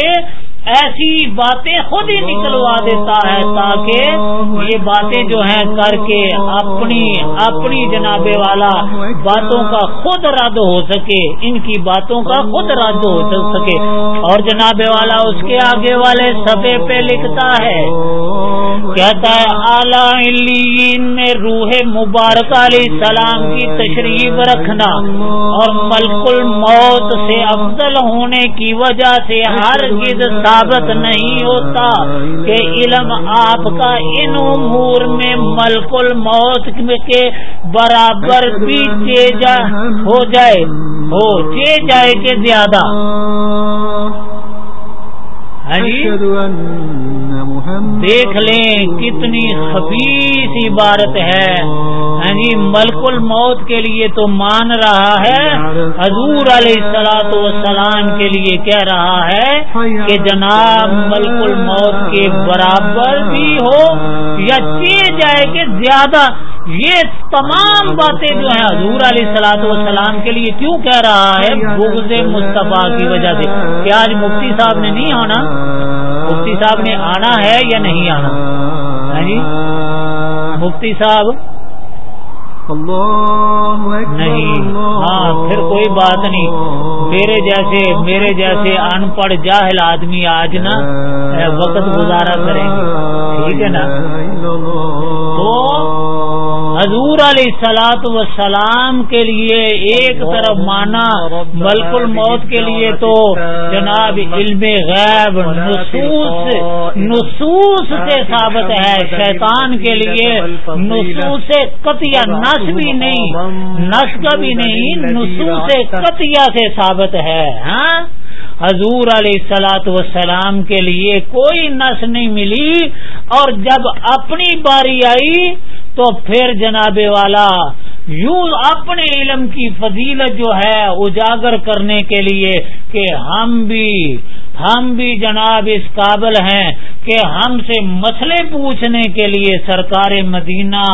ایسی باتیں خود ہی نکلوا دیتا ہے تاکہ یہ باتیں جو ہیں کر کے اپنی اپنی جناب والا باتوں کا خود رد ہو سکے ان کی باتوں کا خود رد ہو سکے۔ اور جناب والا اس کے آگے والے سفے پہ لکھتا ہے کہتا ہے اعلی میں روح مبارک علیہ السلام کی تشریف رکھنا اور ملک الموت سے افضل ہونے کی وجہ سے ہر گد ثابت نہیں ہوتا کہ علم آپ کا ان امور میں ملک الموت کے برابر بھی ہو جائے ہو جائے کہ زیادہ۔ دیکھ لیں کتنی خبیص عبارت ہے۔ یعنی ملک الموت کے لیے تو مان رہا ہے۔ حضور علیہ السلاط والسلام کے لیے کہہ رہا ہے کہ جناب ملک الموت کے برابر بھی ہو یا چی جائے کہ زیادہ یہ تمام باتیں جو ہیں حضور علیہ سلاط والسلام کے لیے کیوں کہہ رہا ہے؟ بغض مصطفیٰ کی وجہ سے۔ کیا آج مفتی صاحب نے نہیں آنا؟ مفتی صاحب نے آنا ہے یا نہیں آنا؟ جی مفتی صاحب نہیں. ہاں پھر کوئی بات نہیں. میرے جیسے میرے جیسے ان پڑھ جاہل آدمی آج نا وقت گزارا کریں گے. ٹھیک ہے نا؟ تو حضور علیہ سلاط وسلام کے لیے ایک طرف مانا ملک الموت کے لیے تو جناب علم غیب نصوص نصوص سے ثابت ہے شیطان کے لیے نصوص قطیہ نس بھی نہیں نس کا بھی نہیں نصوص قطیہ سے ثابت ہے ہاں؟ حضور علیہ سلاۃ وسلام کے لیے کوئی نس نہیں ملی اور جب اپنی باری آئی تو پھر جناب والا، یوں اپنے علم کی فضیلت جو ہے اجاگر کرنے کے لیے کہ ہم بھی ہم بھی جناب اس قابل ہیں کہ ہم سے مسئلے پوچھنے کے لیے سرکار مدینہ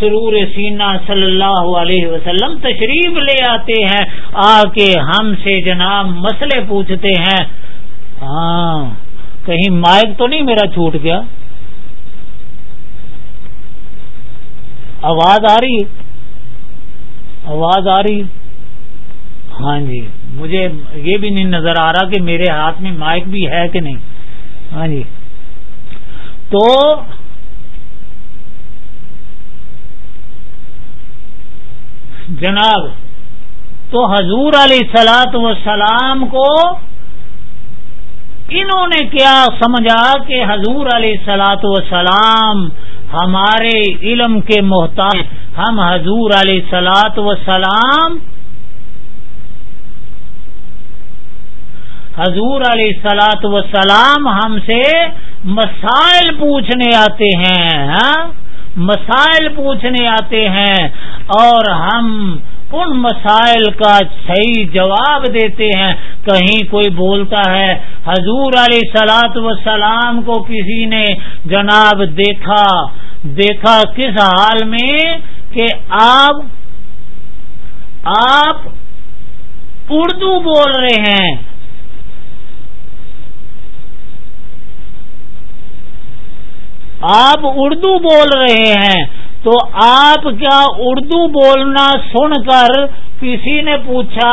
سرور سینا صلی اللہ علیہ وسلم تشریف لے آتے ہیں آ کے ہم سے جناب مسئلے پوچھتے ہیں۔ ہاں کہیں مائک تو نہیں میرا چھوٹ گیا؟ آواز آ رہی آواز آ رہی ہاں جی۔ مجھے یہ بھی نہیں نظر آ رہا کہ میرے ہاتھ میں مائک بھی ہے کہ نہیں۔ ہاں جی۔ تو جناب، تو حضور علیہ سلاط و سلام کو انہوں نے کیا سمجھا کہ حضور علیہ سلاط و سلام ہمارے علم کے محتاج ہم حضور علیہ سلاط و سلام حضور علیہ سلاط و سلام ہم سے مسائل پوچھنے آتے ہیں ہاں؟ مسائل پوچھنے آتے ہیں اور ہم ان مسائل کا صحیح جواب دیتے ہیں۔ کہیں کوئی بولتا ہے، حضور علیہ سلاط و سلام کو کسی نے جناب دیکھا دیکھا کس حال میں کہ آپ آپ اردو بول رہے ہیں؟ آپ اردو بول رہے ہیں۔ تو آپ کیا اردو بولنا سن کر کسی نے پوچھا،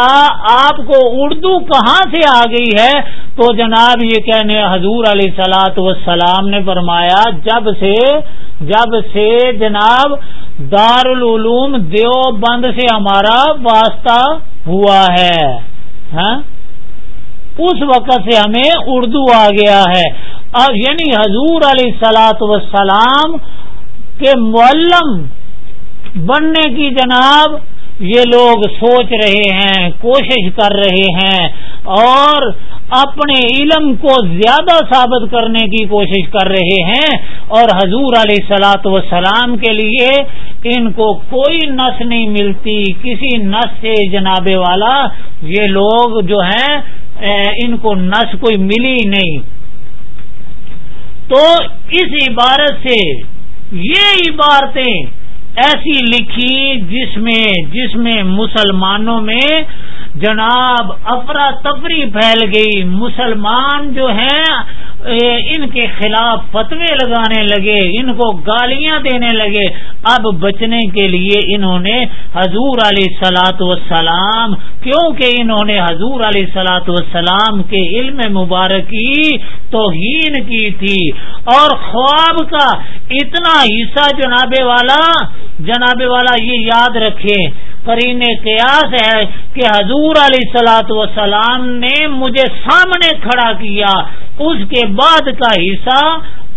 آپ کو اردو کہاں سے آ گئی ہے؟ تو جناب یہ کہنے، حضور علیہ سلاۃ وسلام نے فرمایا، جب سے جب سے جناب دارالعلوم دیو بند سے ہمارا واسطہ ہوا ہے ہاں؟ اس وقت سے ہمیں اردو آ گیا ہے۔ اب یعنی حضور علیہ سلاۃ وسلام کے معلم بننے کی جناب یہ لوگ سوچ رہے ہیں، کوشش کر رہے ہیں اور اپنے علم کو زیادہ ثابت کرنے کی کوشش کر رہے ہیں اور حضور علیہ سلاۃ وسلام کے لیے ان کو کوئی نس نہیں ملتی، کسی نس سے جناب والا یہ لوگ جو ہیں ان کو نس کوئی ملی نہیں۔ تو اس عبارت سے یہ عبارتیں ایسی لکھی جس میں جس میں مسلمانوں میں جناب افراتفری پھیل گئی۔ مسلمان جو ہیں ان کے خلاف فتوے لگانے لگے، ان کو گالیاں دینے لگے۔ اب بچنے کے لیے انہوں نے حضور علیہ سلاۃ وسلام کیونکہ انہوں نے حضور علیہ سلاۃ وسلام کے علم مبارکی توہین کی تھی۔ اور خواب کا اتنا حصہ جناب والا جناب والا یہ یاد رکھے کرین قیاس ہے کہ حضور علیہ سلاۃ وسلام نے مجھے سامنے کھڑا کیا، اس کے بعد کا حصہ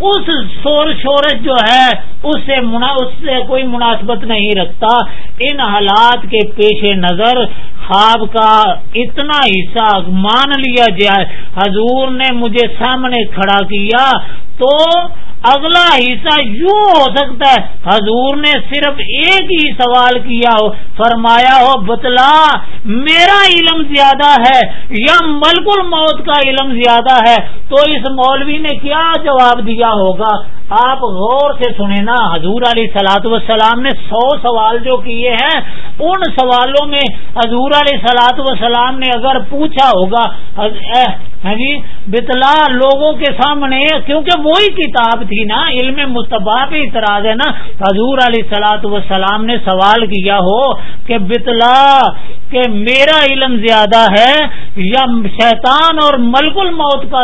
اس شور شورش جو ہے، اس سے اس سے کوئی مناسبت نہیں رکھتا۔ ان حالات کے پیش نظر خواب کا اتنا حصہ مان لیا جائے، حضور نے مجھے سامنے کھڑا کیا تو اگلا حصہ یوں ہو سکتا ہے، حضور نے صرف ایک ہی سوال کیا ہو، فرمایا ہو، بتلا، میرا علم زیادہ ہے یا ملک الموت کا علم زیادہ ہے؟ تو اس مولوی نے کیا جواب دیا ہوگا؟ آپ غور سے سنیں نا، حضور علیہ سلاۃ وسلام نے سو سوال جو کیے ہیں، ان سوالوں میں حضور علیہ سلاۃ وسلام نے اگر پوچھا ہوگا جی بتلا لوگوں کے سامنے، کیونکہ وہی کتاب تھی نا، علم مصطفیٰ پہ اعتراض ہے نا، حضور علیہ سلاۃ وسلام نے سوال کیا ہو کہ بتلا کہ میرا علم زیادہ ہے یا شیطان اور ملک الموت کا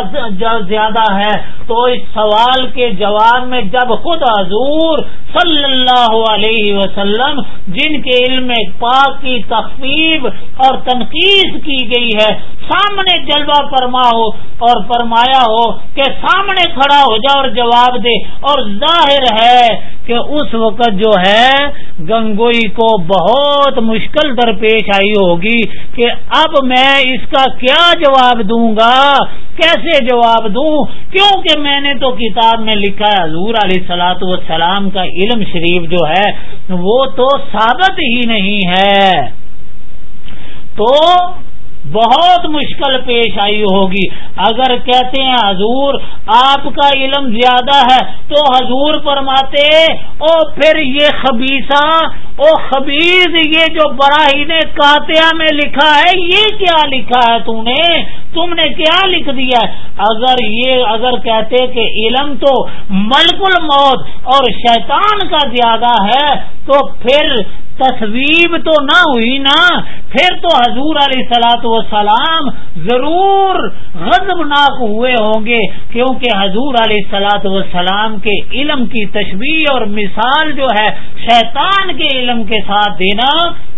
زیادہ ہے؟ تو اس سوال کے جواب میں جب خود حضور صلی اللہ علیہ وسلم جن کے علم پاک کی تخفیف اور تنقید کی گئی ہے، سامنے جلوہ فرما ہو اور فرمایا ہو کہ سامنے کھڑا ہو جا اور جواب دے۔ اور ظاہر ہے کہ اس وقت جو ہے، گنگوئی کو بہت مشکل درپیش آئی ہوگی کہ اب میں اس کا کیا جواب دوں گا؟ کیسے جواب دوں؟ کیونکہ میں نے تو کتاب میں لکھا ہے حضور علیہ سلاۃ والسلام کا علم شریف جو ہے، وہ تو ثابت ہی نہیں ہے۔ تو بہت مشکل پیش آئی ہوگی۔ اگر کہتے ہیں، حضور آپ کا علم زیادہ ہے، تو حضور فرماتے، او پھر یہ خبیصہ، او خبیز، یہ جو براہین کاتیا میں لکھا ہے، یہ کیا لکھا ہے تم نے؟ تم نے کیا لکھ دیا اگر یہ اگر کہتے کہ علم تو ملک الموت اور شیطان کا زیادہ ہے، تو پھر تصویب تو نہ ہوئی نا۔ پھر تو حضور علیہ سلاۃ وسلام ضرور غضبناک ہوئے ہوں گے، کیونکہ حضور علیہ سلاۃ وسلام کے علم کی تشبیح اور مثال جو ہے، شیطان کے علم کے ساتھ دینا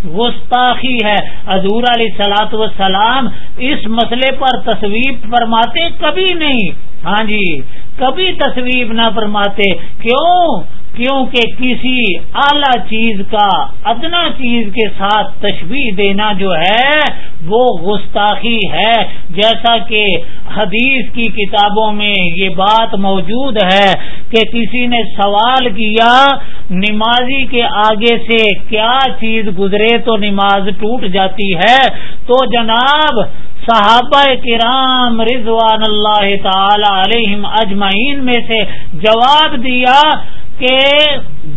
گستاخی ہے۔ حضور علیہ و وسلام اس مسئلے پر تصویر فرماتے کبھی نہیں۔ ہاں جی کبھی تصویر نہ فرماتے۔ کیوں؟ کیونکہ کسی اعلی چیز کا، ادنا چیز کے ساتھ تشبیح دینا جو ہے، وہ گستاخی ہے۔ جیسا کہ حدیث کی کتابوں میں یہ بات موجود ہے کہ کسی نے سوال کیا، نمازی کے آگے سے کیا چیز گزرے تو نماز ٹوٹ جاتی ہے۔ تو جناب، صحابہ کرام رضوان اللہ تعالی علیہم اجمعین میں سے جواب دیا کہ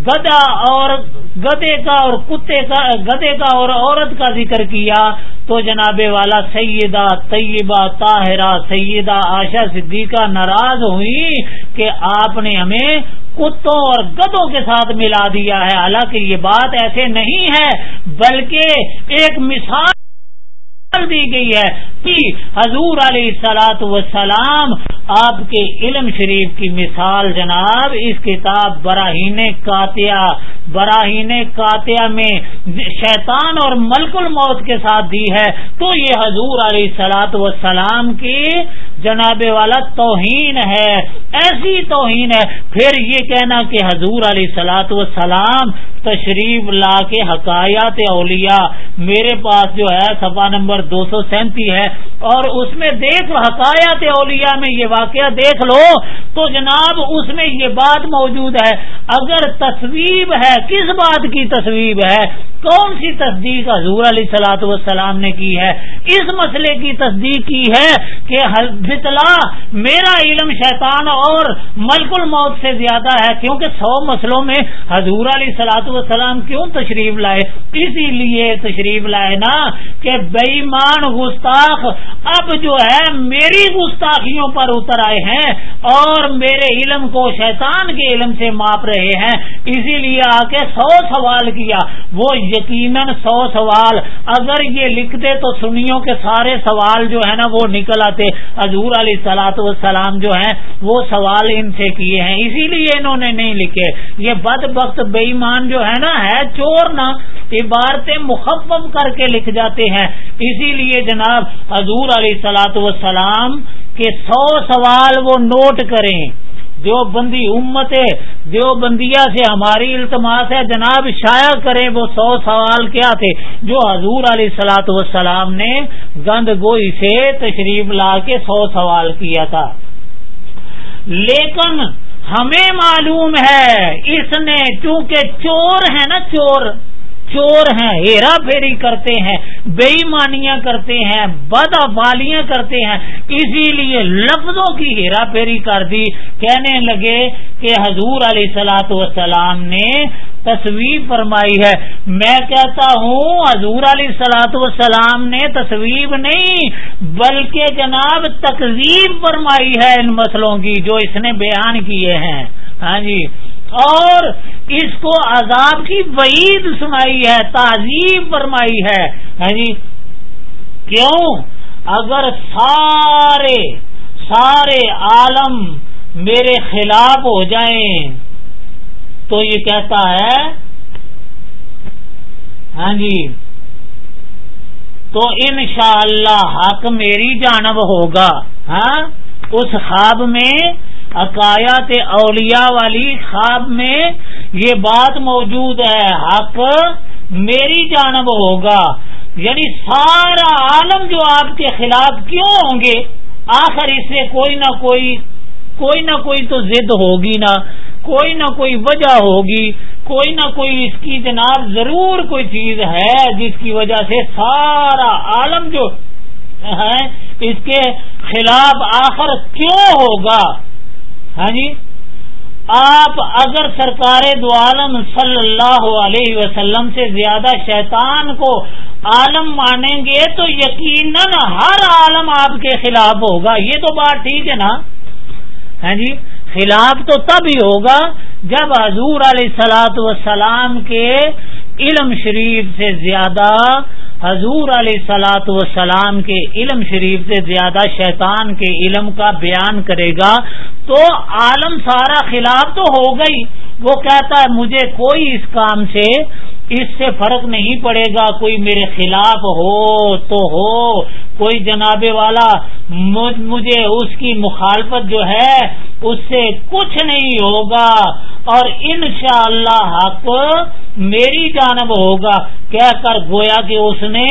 گدا اور گدے کا اور کتے کا گدے کا اور عورت کا ذکر کیا تو جناب والا سیدہ طیبہ طاہرہ سیدہ آشا صدیقہ ناراض ہوئی کہ آپ نے ہمیں کتوں اور گدوں کے ساتھ ملا دیا ہے۔ حالانکہ یہ بات ایسے نہیں ہے بلکہ ایک مثال دی گئی ہے۔ کہ حضور علیہ سلاط وسلام آپ کے علم شریف کی مثال جناب، اس کتاب براہین کاتیا براہین کاتیا میں شیطان اور ملک الموت کے ساتھ دی ہے۔ تو یہ حضور علیہ سلاط وسلام کی جناب والا توہین ہے، ایسی توہین ہے۔ پھر یہ کہنا کہ حضور علیہ سلاط وسلام تشریف لا کے حکایات اولیاء، میرے پاس جو ہے سفا نمبر دو سو سینتی ہے اور اس میں دیکھ حکایات اولیاء میں یہ واقعہ دیکھ لو تو جناب اس میں یہ بات موجود ہے۔ اگر تصویب ہے، کس بات کی تصویب ہے؟ کون سی تصدیق حضور علیہ سلاۃ والسلام نے کی ہے؟ اس مسئلے کی تصدیق کی ہے کہ بتلا میرا علم شیطان اور ملک الموت سے زیادہ ہے، کیونکہ سو مسئلوں میں حضور علیہ سلاۃ والسلام کیوں تشریف لائے؟ اسی لیے تشریف لائے نا کہ بےمان گستاخ اب جو ہے میری گستاخیوں پر اتر آئے ہیں اور میرے علم کو شیطان کے علم سے ماپ رہے ہیں اسی لیے آ کے سو سوال کیا وہ یقیناً سو سوال اگر یہ لکھتے تو سنیوں کے سارے سوال جو ہے نا وہ نکل آتے حضور علی سلاط وسلام جو ہیں وہ سوال ان سے کیے ہیں اسی لیے انہوں نے نہیں لکھے یہ بد بخت بےمان جو ہے نا ہے چور نا عبارتیں مخفف کر کے لکھ جاتے ہیں اسی لیے جناب حضور علی سلاط وسلام کے سو سوال وہ نوٹ کریں۔ جو بندی امت ہے جو بندیا سے ہماری التماس ہے۔ جناب شاید کریں وہ سو سوال کیا تھے جو حضور علیہ سلاۃ والسلام نے گند گوئی سے تشریف لا کے سو سوال کیا تھا۔ لیکن ہمیں معلوم ہے، اس نے چونکہ چور ہے نا، چور۔ چور ہیں، ہیرا پھیری کرتے ہیں بےمانیاں کرتے ہیں بد افالیاں کرتے ہیں۔ اسی لیے لفظوں کی ہیرا پھیری کر دی۔ کہنے لگے کہ حضور علیہ سلاۃ وسلام نے تصویر فرمائی ہے۔ میں کہتا ہوں، حضور علیہ سلاۃ وسلام نے تصویر نہیں، بلکہ جناب تقزیب فرمائی ہے ان مسئلوں کی جو اس نے بیان کیے ہیں۔ ہاں جی۔ اور اس کو عذاب کی وعید سنائی ہے، تعظیم فرمائی ہے۔ ہاں جی کیوں؟ اگر سارے سارے عالم میرے خلاف ہو جائیں تو یہ کہتا ہے ہاں جی تو انشاءاللہ حق میری جانب ہوگا۔ ہاں اس خواب میں عقایات اولیاء والی خواب میں یہ بات موجود ہے، حق میری جانب ہوگا۔ یعنی سارا عالم جو آپ کے خلاف کیوں ہوں گے؟ آخر اس سے کوئی نہ کوئی کوئی نہ کوئی تو ضد ہوگی نا۔ کوئی نہ کوئی وجہ ہوگی۔ کوئی نہ کوئی اس کی جناب ضرور کوئی چیز ہے جس کی وجہ سے سارا عالم جو ہے، اس کے خلاف آخر کیوں ہوگا؟ ہاں جی؟ آپ اگر سرکار دو عالم صلی اللہ علیہ وسلم سے زیادہ شیطان کو عالم مانیں گے تو یقیناً ہر عالم آپ کے خلاف ہوگا۔ یہ تو بات ٹھیک ہے نا؟ ہاں جی؟ خلاف تو تب ہی ہوگا جب حضور علیہ سلاۃ وسلام کے علم شریف سے زیادہ حضور علیہ سلاۃ وسلام کے علم شریف سے زیادہ شیطان کے علم کا بیان کرے گا تو عالم سارا خلاف تو ہو گئی۔ وہ کہتا ہے، مجھے کوئی اس کام سے اس سے فرق نہیں پڑے گا کوئی میرے خلاف ہو تو ہو، کوئی جناب والا مجھے اس کی مخالفت جو ہے، اس سے کچھ نہیں ہوگا اور انشاءاللہ اللہ حق میری جانب ہوگا۔ کہہ کر گویا کہ اس نے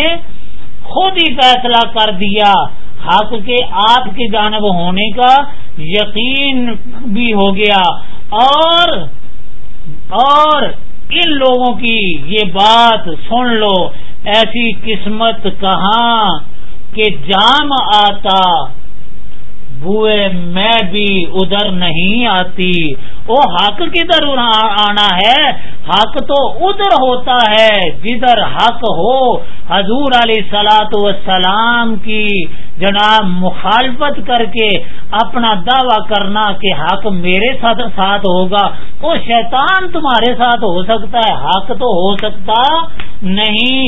خود ہی فیصلہ کر دیا۔ حق کے آپ کی جانب ہونے کا یقین بھی ہو گیا اور اور ان لوگوں کی یہ بات سن لو ایسی قسمت کہاں کہ جام آتا بوئے میں بھی ادھر نہیں آتی۔ وہ حق کدھر آنا ہے؟ حق تو ادھر ہوتا ہے، جدھر حق ہو۔ حضور علیہ سلاۃ وسلام کی جناب مخالفت کر کے اپنا دعوی کرنا کہ حق میرے ساتھ ساتھ ہوگا۔ وہ شیطان تمہارے ساتھ ہو سکتا ہے، حق تو ہو سکتا نہیں۔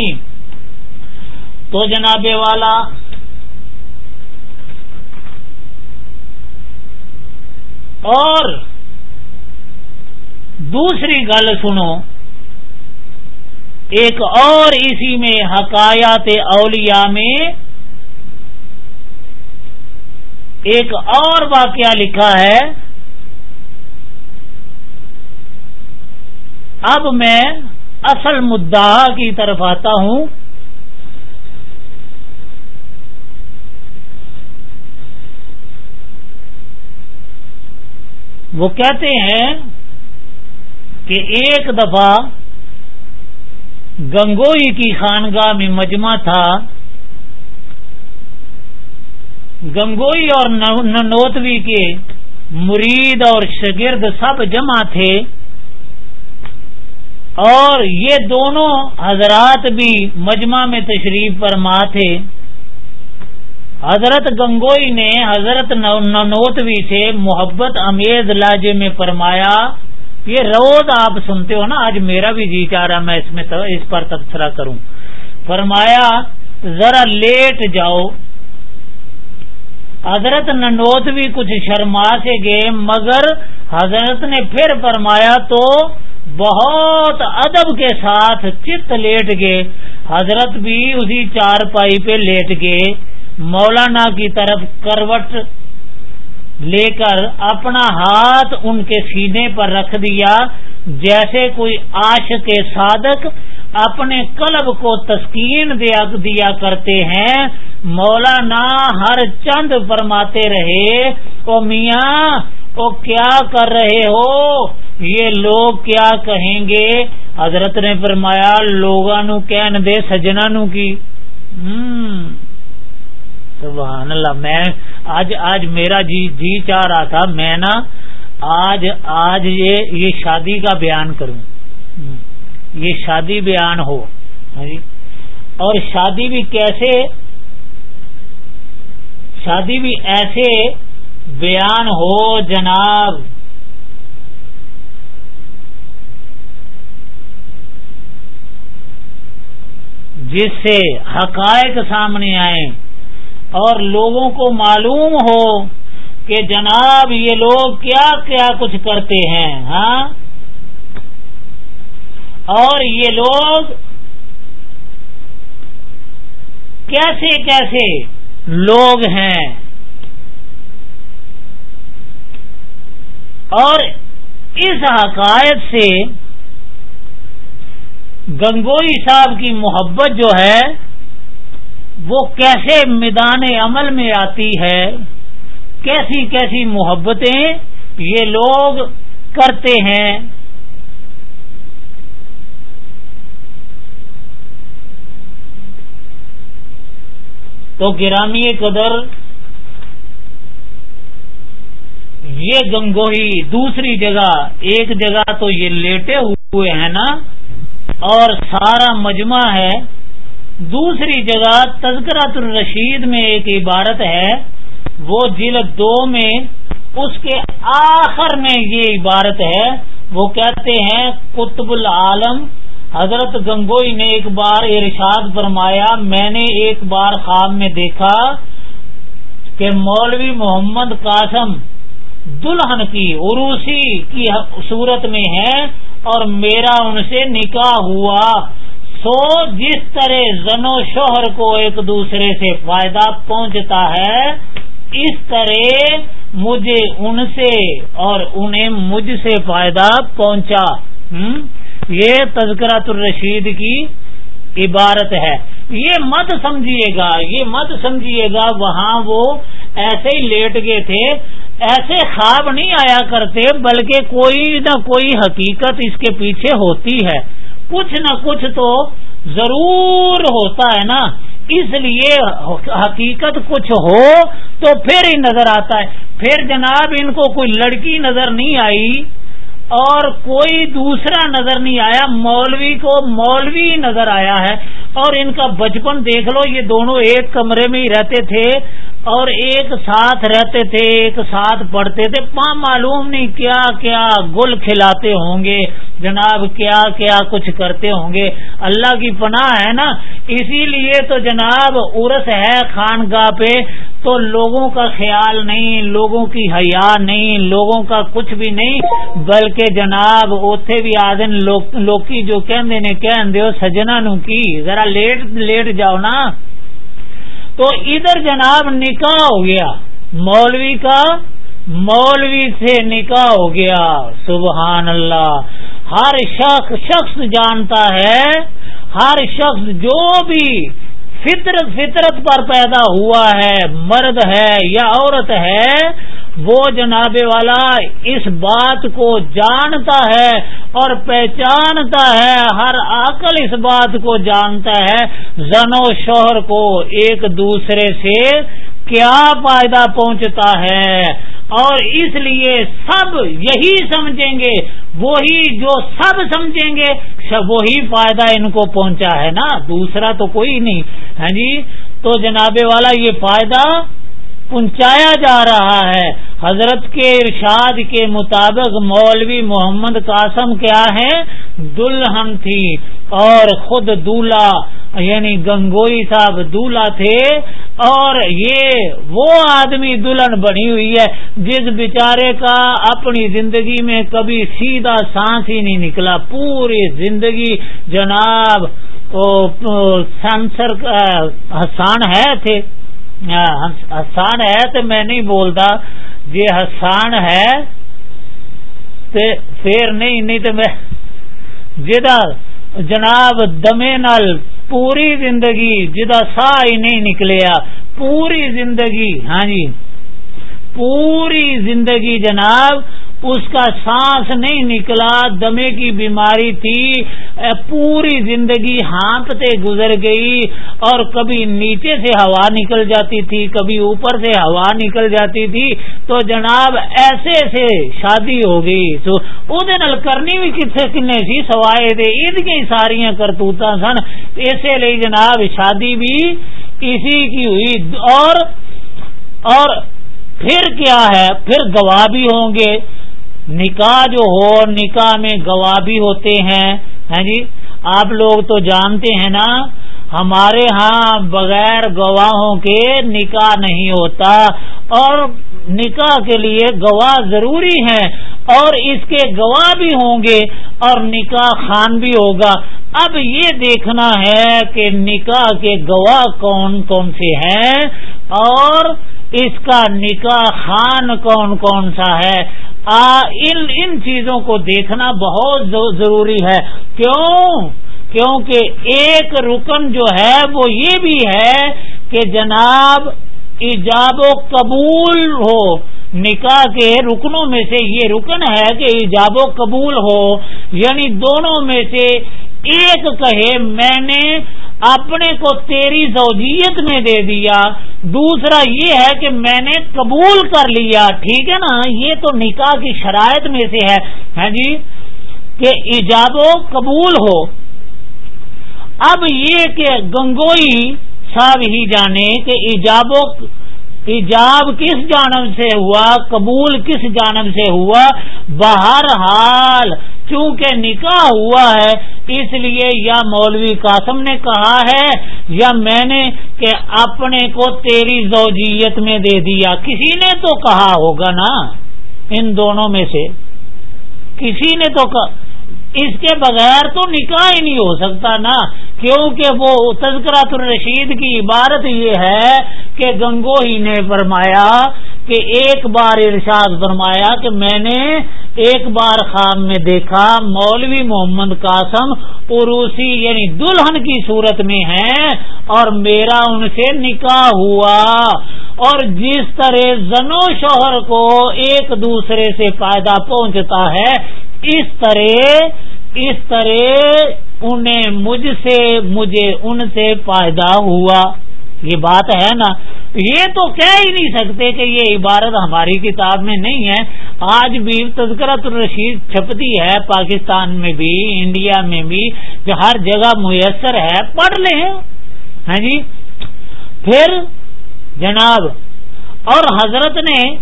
تو جناب والا اور دوسری گل سنو، ایک اور اسی میں حکایات اولیاء میں ایک اور واقعہ لکھا ہے۔ اب میں اصل مدعا کی طرف آتا ہوں۔ وہ کہتے ہیں کہ ایک دفعہ گنگوئی کی خانگاہ میں مجمع تھا۔ گنگوئی اور ننوتوی کے مرید اور شگرد سب جمع تھے اور یہ دونوں حضرات بھی مجمع میں تشریف فرما تھے۔ حضرت گنگوئی نے حضرت ننوتوی سے محبت امیز لاجے میں فرمایا، یہ روز آپ سنتے ہو نا، آج میرا بھی جی چاہ رہا میں اس میں اس پر تبصرہ کروں۔ فرمایا، ذرا لیٹ جاؤ۔ حضرت ننوتوی کچھ شرما سے گئے، مگر حضرت نے پھر فرمایا تو بہت ادب کے ساتھ چت لیٹ گئے۔ حضرت بھی اسی چار پائی پہ لیٹ گئے۔ مولانا کی طرف کروٹ لے کر اپنا ہاتھ ان کے سینے پر رکھ دیا، جیسے کوئی آش کے صادق اپنے قلب کو تسکین دیا کرتے ہیں۔ مولانا ہر چند فرماتے رہے، او میاں، او کیا کر رہے ہو؟ یہ لوگ کیا کہیں گے؟ حضرت نے فرمایا لوگوں کہن دے سجنا نو کی۔ سبحان اللہ، میں آج آج میرا جی جی چاہ رہا تھا، میں نا آج آج یہ یہ شادی کا بیان کروں۔ یہ شادی بیان ہو۔ ہاں جی۔ اور شادی بھی کیسے شادی بھی ایسے بیان ہو جناب۔ جس سے حقائق سامنے آئے اور لوگوں کو معلوم ہو کہ جناب یہ لوگ کیا کیا کچھ کرتے ہیں ہاں؟ اور یہ لوگ کیسے کیسے لوگ ہیں؟ اور اس حقائق سے گنگوئی صاحب کی محبت جو ہے وہ کیسے میدان عمل میں آتی ہے، کیسی کیسی محبتیں یہ لوگ کرتے ہیں۔ تو گرامی قدر یہ گنگوہی دوسری جگہ، ایک جگہ تو یہ لیٹے ہوئے ہیں نا، اور سارا مجمع ہے۔ دوسری جگہ تذکرات الرشید میں ایک عبارت ہے، وہ جلد دو میں اس کے آخر میں یہ عبارت ہے، وہ کہتے ہیں، قطب العالم، حضرت گنگوئی نے ایک بار ارشاد فرمایا، میں نے ایک بار خواب میں دیکھا کہ مولوی محمد قاسم دلہن کی، عروسی کی صورت میں ہے اور میرا ان سے نکاح ہوا۔ سو جس طرح زن و شوہر کو ایک دوسرے سے فائدہ پہنچتا ہے، اس طرح مجھے ان سے اور انہیں مجھ سے فائدہ پہنچا۔ یہ تذکرات الرشید کی عبارت ہے۔ یہ مت سمجھیے گا، یہ مت سمجھیے گا، وہاں وہ ایسے ہی لیٹ گئے تھے۔ ایسے خواب نہیں آیا کرتے، بلکہ کوئی نہ کوئی حقیقت اس کے پیچھے ہوتی ہے۔ کچھ نہ کچھ تو ضرور ہوتا ہے نا۔ اس لیے حقیقت کچھ ہو تو پھر ہی نظر آتا ہے۔ پھر جناب ان کو کوئی لڑکی نظر نہیں آئی۔ اور کوئی دوسرا نظر نہیں آیا، مولوی کو مولوی نظر آیا ہے۔ اور ان کا بچپن دیکھ لو، یہ دونوں ایک کمرے میں ہی رہتے تھے اور ایک ساتھ رہتے تھے، ایک ساتھ پڑھتے تھے۔ پاں معلوم نہیں کیا کیا گل کھلاتے ہوں گے۔ جناب، کیا کیا کچھ کرتے ہوں گے۔ اللہ کی پناہ ہے نا۔ اسی لیے تو جناب، عرس ہے خانگاہ پہ۔ تو لوگوں کا خیال نہیں، لوگوں کی حیا نہیں، لوگوں کا کچھ بھی نہیں، بلکہ جناب اوتے بھی آدن لوکی جو کہ سجنا نو کی، ذرا لیٹ لیٹ جاؤ نا۔ تو ادھر جناب نکاح ہو گیا، مولوی کا مولوی سے نکاح ہو گیا۔ سبحان اللہ، ہر شخص شخص جانتا ہے، ہر شخص جو بھی فطرت فطرت پر پیدا ہوا ہے، مرد ہے یا عورت ہے، وہ جناب والا اس بات کو جانتا ہے اور پہچانتا ہے، ہر عقل اس بات کو جانتا ہے، زن و شوہر کو ایک دوسرے سے کیا فائدہ پہنچتا ہے؟ اور اس لیے سب یہی سمجھیں گے، وہی جو سب سمجھیں گے وہی فائدہ ان کو پہنچا ہے نا۔ دوسرا تو کوئی نہیں۔ ہے ہاں جی؟ تو جناب والا، یہ فائدہ پہنچایا جا رہا ہے۔ حضرت کے ارشاد کے مطابق مولوی محمد قاسم کیا ہے دلہن تھی اور خود دولہا یعنی گنگوئی صاحب دولہا تھے اور یہ وہ آدمی دلہن بنی ہوئی ہے جس بیچارے کا اپنی زندگی میں کبھی سیدھا سانس ہی نہیں نکلا، پوری زندگی جناب سینسر حسان ہے تھے۔ حسان ہے تو میں نہیں بولتا جی حسان ہے پھر نہیں نہیں تو میں جدا جناب دمے نال پوری زندگی جدا سا ہی نہیں نکلیا پوری زندگی ہاں جی پوری زندگی جناب اس کا سانس نہیں نکلا، دمے کی بیماری تھی پوری زندگی ہانپتے گزر گئی اور کبھی نیچے سے ہوا نکل جاتی تھی، کبھی اوپر سے ہوا نکل جاتی تھی۔ تو جناب، ایسے سے شادی ہو گئی۔ تو کرنی بھی کتنے کن سی؟ سوائے تھے عید کی ساری کرتوتا سن۔ اسی لیے جناب شادی بھی اسی کی ہوئی۔ اور اور پھر کیا ہے؟ پھر گواہ بھی ہوں گے۔ نکاح جو ہو نکاح میں گواہ بھی ہوتے ہیں جی؟ آپ لوگ تو جانتے ہیں نا، ہمارے ہاں بغیر گواہوں کے نکاح نہیں ہوتا۔ اور نکاح کے لیے گواہ ضروری ہیں۔ اور اس کے گواہ بھی ہوں گے اور نکاح خان بھی ہوگا۔ اب یہ دیکھنا ہے کہ نکاح کے گواہ کون کون سے ہیں اور اس کا نکاح خان کون کون سا ہے۔ ان ان چیزوں کو دیکھنا بہت ضروری ہے۔ کیوں؟ کیونکہ ایک رکن جو ہے وہ یہ بھی ہے کہ جناب ایجاب و قبول ہو۔ نکاح کے رکنوں میں سے یہ رکن ہے کہ ایجاب و قبول ہو۔ یعنی دونوں میں سے ایک کہے، میں نے اپنے کو تیری زوجیت میں دے دیا۔ دوسرا یہ ہے کہ میں نے قبول کر لیا۔ ٹھیک ہے نا؟ یہ تو نکاح کی شرائط میں سے ہے۔ ہاں جی؟ کہ ایجاب و قبول ہو۔ اب یہ کہ گنگوئی صاحب ہی جانے کہ ایجاب و ایجاب کس جانب سے ہوا؟ قبول کس جانب سے ہوا؟ بہرحال چونکہ نکاح ہوا ہے، اس لیے یا مولوی قاسم نے کہا ہے یا میں نے کہ اپنے کو تیری زوجیت میں دے دیا۔ کسی نے تو کہا ہوگا نا، ان دونوں میں سے۔ کسی نے تو اس کے بغیر تو نکاح ہی نہیں ہو سکتا نا، کیونکہ وہ تذکرات الرشید کی عبارت یہ ہے کہ گنگو ہی نے فرمایا کہ ایک بار ارشاد فرمایا کہ میں نے ایک بار خام میں دیکھا مولوی محمد قاسم عروسی یعنی دلہن کی صورت میں ہے اور میرا ان سے نکاح ہوا۔ اور جس طرح زنو شوہر کو ایک دوسرے سے فائدہ پہنچتا ہے اس طرح اس طرح انہیں مجھ سے، مجھے ان سے فائدہ ہوا۔ یہ بات ہے نا؟ یہ تو کہہ ہی نہیں سکتے کہ یہ عبارت ہماری کتاب میں نہیں ہے۔ آج بھی تذکرت الرشید چھپتی ہے، پاکستان میں بھی، انڈیا میں بھی جو ہر جگہ میسر ہے۔ پڑھ لیں۔ ہاں جی؟ پھر جناب، اور حضرت نے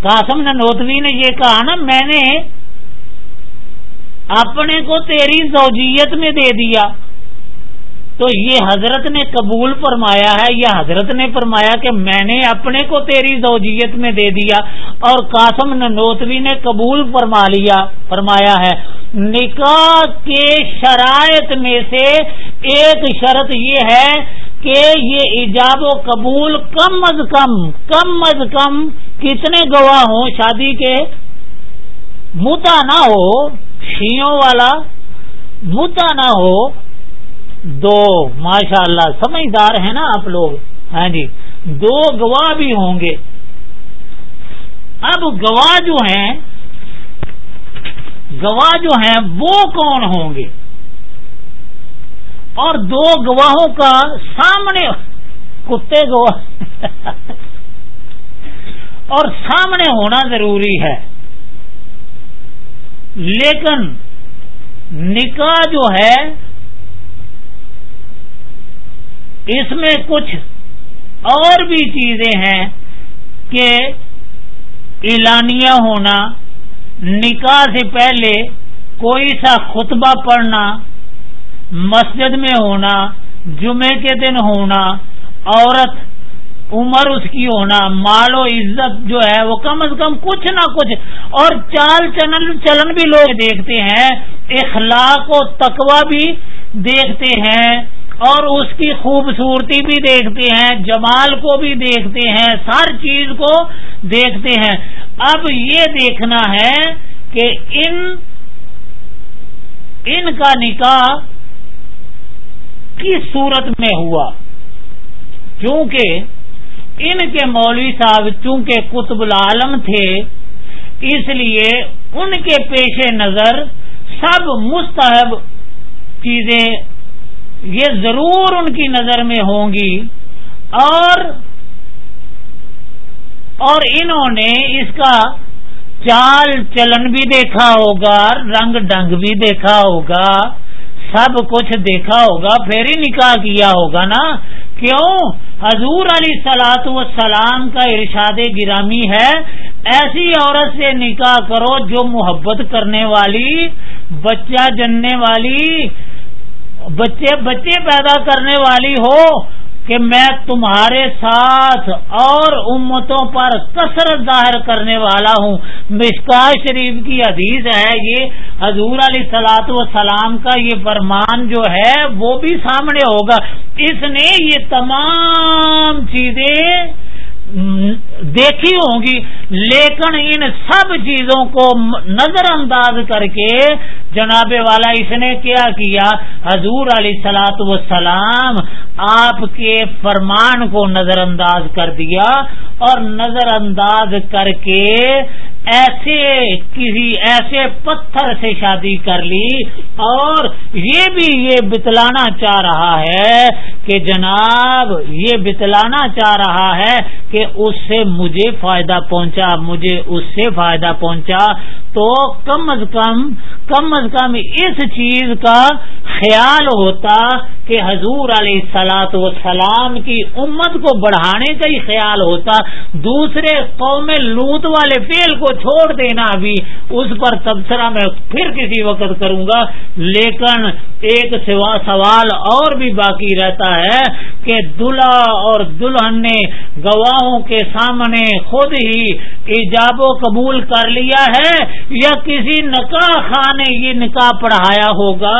قاسم نوتوی نے یہ کہا نا، میں نے اپنے کو تیری زوجیت میں دے دیا۔ تو یہ حضرت نے قبول فرمایا ہے، یہ حضرت نے فرمایا کہ میں نے اپنے کو تیری زوجیت میں دے دیا اور قاسم ننوتوی نے قبول فرما لیا، فرمایا ہے، نکاح کے شرائط میں سے ایک شرط یہ ہے کہ یہ ایجاب و قبول کم از کم کم از کم کتنے گواہ ہوں شادی کے متا نہ ہو شیوں والا متا نہ ہو، دو ماشاء اللہ سمجھدار ہیں نا آپ لوگ؟ ہاں جی دو گواہ بھی ہوں گے۔ اب گواہ جو ہیں، گواہ جو ہیں وہ کون ہوں گے؟ اور دو گواہوں کا سامنے کتے گواہ، اور سامنے ہونا ضروری ہے۔ لیکن نکاح جو ہے، اس میں کچھ اور بھی چیزیں ہیں کہ اعلانیہ ہونا، نکاح سے پہلے کوئی سا خطبہ پڑھنا، مسجد میں ہونا، جمعے کے دن ہونا، عورت عمر اس کی ہونا، مال و عزت جو ہے وہ کم از کم کچھ نہ کچھ۔ اور چال چلن چلن بھی لوگ دیکھتے ہیں، اخلاق و تقوی بھی دیکھتے ہیں، اور اس کی خوبصورتی بھی دیکھتے ہیں، جمال کو بھی دیکھتے ہیں ہر چیز کو دیکھتے ہیں۔ اب یہ دیکھنا ہے کہ ان ان کا نکاح کس صورت میں ہوا؟ چونکہ ان کے مولوی صاحب چونکہ قطب العالم تھے، اس لیے ان کے پیش نظر سب مستحب چیزیں یہ ضرور ان کی نظر میں ہوں گی۔ اور اور انہوں نے اس کا چال چلن بھی دیکھا ہوگا، رنگ ڈنگ بھی دیکھا ہوگا۔ سب کچھ دیکھا ہوگا، پھر ہی نکاح کیا ہوگا نا؟ کیوں؟ حضور علی سلاط و سلام کا ارشاد گرامی ہے، ایسی عورت سے نکاح کرو جو محبت کرنے والی، بچہ جننے والی، بچے بچے پیدا کرنے والی ہو۔ کہ میں تمہارے ساتھ اور امتوں پر کثرت ظاہر کرنے والا ہوں۔ مشکا شریف کی حدیث ہے یہ۔ حضور علیہ سلاط و سلام کا یہ فرمان جو ہے وہ بھی سامنے ہوگا۔ اس نے یہ تمام چیزیں دیکھی ہوں گی، لیکن ان سب چیزوں کو نظر انداز کر کے جناب والا اس نے کیا کیا، حضور علیہ سلاۃ وسلام آپ کے فرمان کو نظر انداز کر دیا اور نظر انداز کر کے ایسے کسی ایسے پتھر سے شادی کر لی اور یہ بھی یہ بتلانا چاہ رہا ہے کہ جناب یہ بتلانا چاہ رہا ہے کہ اس سے مجھے فائدہ پہنچا، مجھے اس سے فائدہ پہنچا۔ تو کم از کم کم از کم اس چیز کا خیال ہوتا کہ حضور علیہ سلاط و سلام کی امت کو بڑھانے کا ہی خیال ہوتا۔ دوسرے قوم لوت والے فیل کو چھوڑ دینا ابھی اس پر تبصرہ میں پھر کسی وقت کروں گا۔ لیکن ایک سوال اور بھی باقی رہتا ہے کہ دلہا اور دلہن نے گواہوں کے سامنے خود ہی ایجاب و قبول کر لیا ہے یا کسی نکاح خان نے یہ نکاح پڑھایا ہوگا؟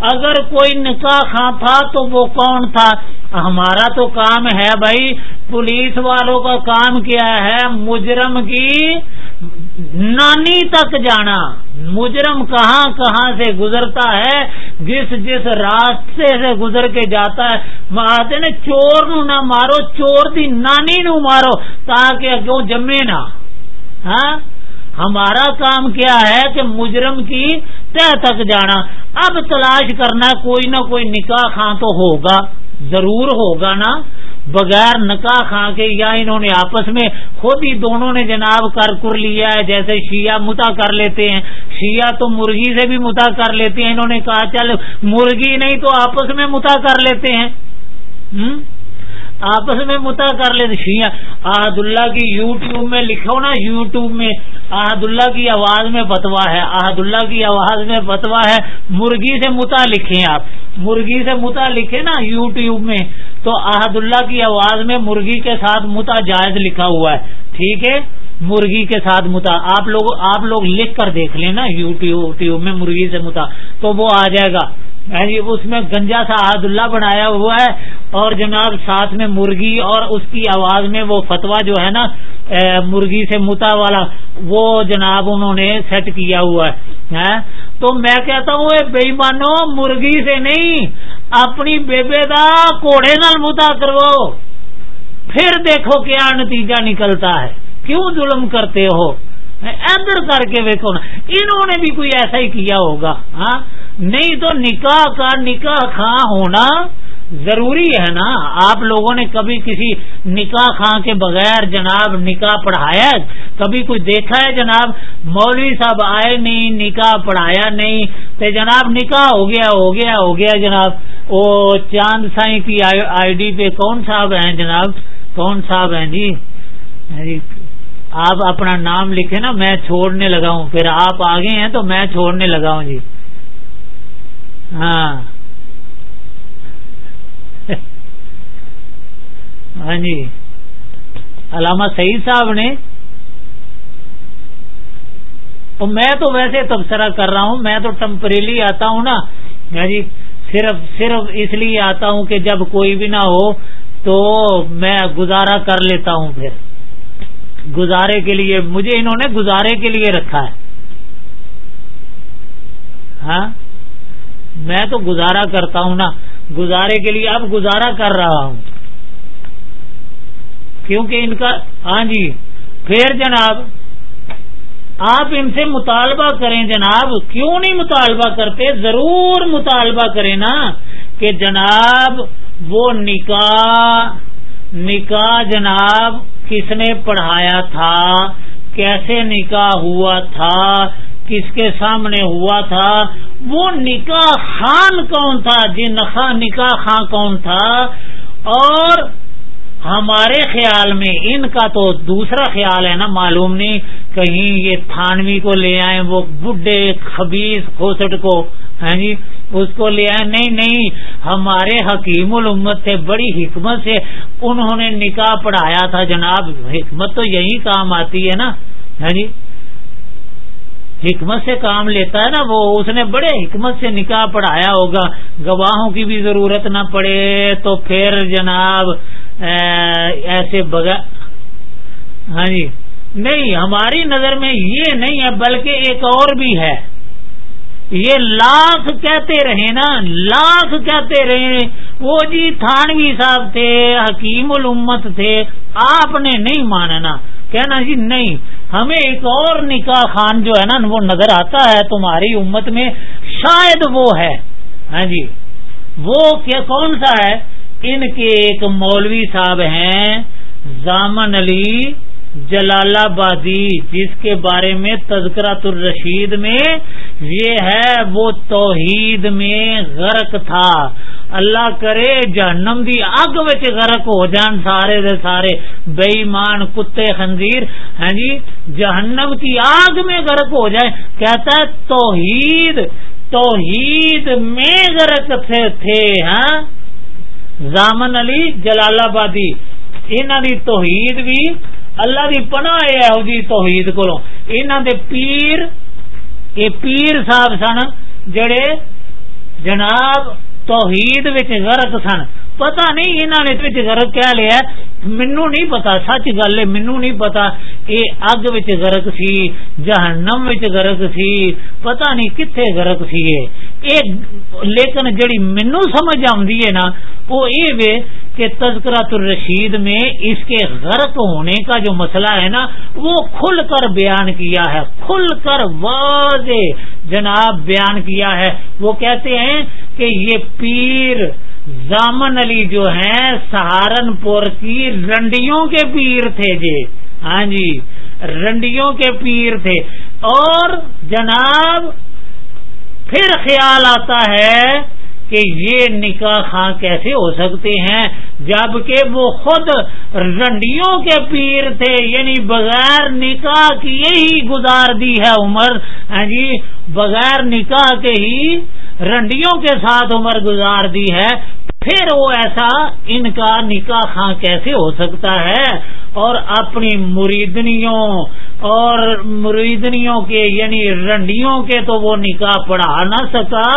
اگر کوئی نکاح خاں تھا تو وہ کون تھا؟ ہمارا تو کام ہے بھائی، پولیس والوں کا کام کیا ہے، مجرم کی نانی تک جانا، مجرم کہاں کہاں سے گزرتا ہے، جس جس راستے سے گزر کے جاتا ہے۔ آتے نے چور نو نہ مارو، چور دی نانی نو مارو، تاکہ کیوں جمے نا ہاں؟ ہمارا کام کیا ہے کہ مجرم کی تہ تک جانا۔ اب تلاش کرنا، کوئی نہ کوئی نکاح خاں تو ہوگا، ضرور ہوگا نا۔ بغیر نکاح خاں کے یا انہوں نے آپس میں خود ہی دونوں نے جناب کر کر لیا ہے، جیسے شیعہ متا کر لیتے ہیں۔ شیعہ تو مرغی سے بھی متا کر لیتے ہیں۔ انہوں نے کہا، چل مرغی نہیں تو آپس میں متا کر لیتے ہیں۔ آپس میں متا کر لیتے شیعہ آحد اللہ کی یو ٹیوب میں لکھو نا یو ٹیوب میں احد اللہ کی آواز میں فتوا ہے۔ احد اللہ کی آواز میں فتوا ہے۔ مرغی سے متا لکھیں آپ۔ مرغی سے متا لکھے نا یو ٹیوب میں، تو احد اللہ کی آواز میں مرغی کے ساتھ متا جائز لکھا ہوا ہے۔ ٹھیک ہے؟ مرغی کے ساتھ متا۔ آپ لوگ آپ لوگ لکھ کر دیکھ لیں نا یوٹیوب میں مرغی سے متا، تو وہ آ جائے گا۔ جی، اس میں گنجا سا عہد اللہ بنایا ہوا ہے اور جناب ساتھ میں مرغی اور اس کی آواز میں وہ فتوا جو ہے نا مرغی سے متا والا، وہ جناب انہوں نے سیٹ کیا ہوا ہے تو میں کہتا ہوں بے مانو مرغی سے نہیں، اپنی بیبے دا کوڑے نال متا کرو۔ پھر دیکھو کیا نتیجہ نکلتا ہے۔ کیوں ظلم کرتے ہو؟ ادھر کر کے ویکو نا۔ انہوں نے بھی کوئی ایسا ہی کیا ہوگا ہاں؟ نہیں تو نکاح کا نکاح خاں ہونا ضروری ہے نا۔ آپ لوگوں نے کبھی کسی نکاح خاں کے بغیر جناب نکاح پڑھایا کبھی کوئی دیکھا ہے جناب؟ مولوی صاحب آئے نہیں، نکاح پڑھایا نہیں۔ تو جناب نکاح ہو گیا ہو گیا ہو گیا جناب۔ وہ چاند سائی کی آئی ڈی پہ کون صاحب ہیں جناب؟ کون صاحب ہیں جی؟ یعنی آپ اپنا نام لکھے نا، میں چھوڑنے لگا ہوں۔ پھر آپ آگے ہیں تو میں چھوڑنے لگا ہوں جی۔ ہاں۔ ہاں جی۔ علامہ سعید صاحب نے تو میں تو ویسے تبصرہ کر رہا ہوں، میں تو ٹمپریلی آتا ہوں نا۔ جی صرف صرف اس لیے آتا ہوں کہ جب کوئی بھی نہ ہو تو میں گزارا کر لیتا ہوں پھر۔ گزارے کے لیے، مجھے انہوں نے گزارے کے لیے رکھا ہے۔ ہاں؟ میں تو گزارا کرتا ہوں نا، گزارے کے لیے اب گزارا کر رہا ہوں۔ کیونکہ ان کا ہاں جی پھر جناب، آپ ان سے مطالبہ کریں جناب، کیوں نہیں مطالبہ کرتے؟ ضرور مطالبہ کریں نا کہ جناب، وہ نکاح نکاح جناب کس نے پڑھایا تھا؟ کیسے نکاح ہوا تھا؟ کس کے سامنے ہوا تھا؟ وہ نکاح خان کون تھا؟ جی نکاح خان کون تھا؟ اور ہمارے خیال میں ان کا تو دوسرا خیال ہے نا، معلوم نہیں کہیں یہ تھانوی کو لے آئے وہ بڈھے خبیز کھوسٹ کو ہاں جی؟ اس کو لے آئے نہیں نہیں، ہمارے حکیم الامت سے بڑی حکمت سے انہوں نے نکاح پڑھایا تھا جناب۔ حکمت تو یہی کام آتی ہے نا ہاں جی؟ حکمت سے کام لیتا ہے نا، وہ اس نے بڑے حکمت سے نکاح پڑھایا ہوگا۔ گواہوں کی بھی ضرورت نہ پڑے تو پھر جناب ایسے بغیر۔ ہاں جی۔ نہیں، ہماری نظر میں یہ نہیں ہے، بلکہ ایک اور بھی ہے۔ یہ لاکھ کہتے رہے نا، لاکھ کہتے رہے۔ وہ جی تھانوی صاحب تھے، حکیم الامت تھے، آپ نے نہیں ماننا۔ کہنا جی نہیں، ہمیں ایک اور نکاح خان جو ہے نا، وہ نظر آتا ہے تمہاری امت میں، شاید وہ ہے۔ ہاں جی وہ کیا، کون سا ہے؟ ان کے ایک مولوی صاحب ہیں، زامن علی جلال آبادی، جس کے بارے میں تذکرات الرشید میں یہ ہے، وہ توحید میں غرق تھا۔ اللہ کرے، جہنم دی اگ غرق ہو جان سارے دے سارے۔ بےمان کتے، خنزیر۔ ہاں جی جہنم کی آگ میں غرق ہو جائے۔ کہتا ہے، توحید توحید میں غرق تھے ہاں۔ زامن علی جلال آبادی انہوں دی توحید بھی اللہ دی پناہ ہے جی توحید کو انہوں دے پیر اے پیر صاحب سن، جڑے جناب توحید غرق سن۔ پتا نہیں انہوں نے گرک کیا لیا مینو نہیں پتا سچ گل ہے مینو نہیں پتا یہ اگ گرک سی جہنم گرک سی پتا نہیں کتنے گرک سی لیکن جڑی مینو سمجھ آدھی ہے نا وہ یہ کہ تذکرات الرشید میں اس کے غرق ہونے کا جو مسئلہ ہے نا وہ کھل کر بیان کیا ہے کھل کر واضح جناب بیان کیا ہے وہ کہتے ہیں کہ یہ پیر زامن علی جو ہیں سہارنپور کی رنڈیوں کے پیر تھے جی۔ ہاں جی رنڈیوں کے پیر تھے۔ اور جناب، پھر خیال آتا ہے کہ یہ نکاح خاں کیسے ہو سکتے ہیں؟ جبکہ وہ خود رنڈیوں کے پیر تھے یعنی بغیر نکاح کیے ہی گزار دی ہے عمر۔ ہاں جی بغیر نکاح کے ہی رنڈیوں کے ساتھ عمر گزار دی ہے۔ پھر وہ ایسا ان کا نکاح خاں کیسے ہو سکتا ہے؟ اور اپنی مریدنیوں، اور مریدنیوں کے یعنی رنڈیوں کے تو وہ نکاح پڑھا نہ سکا،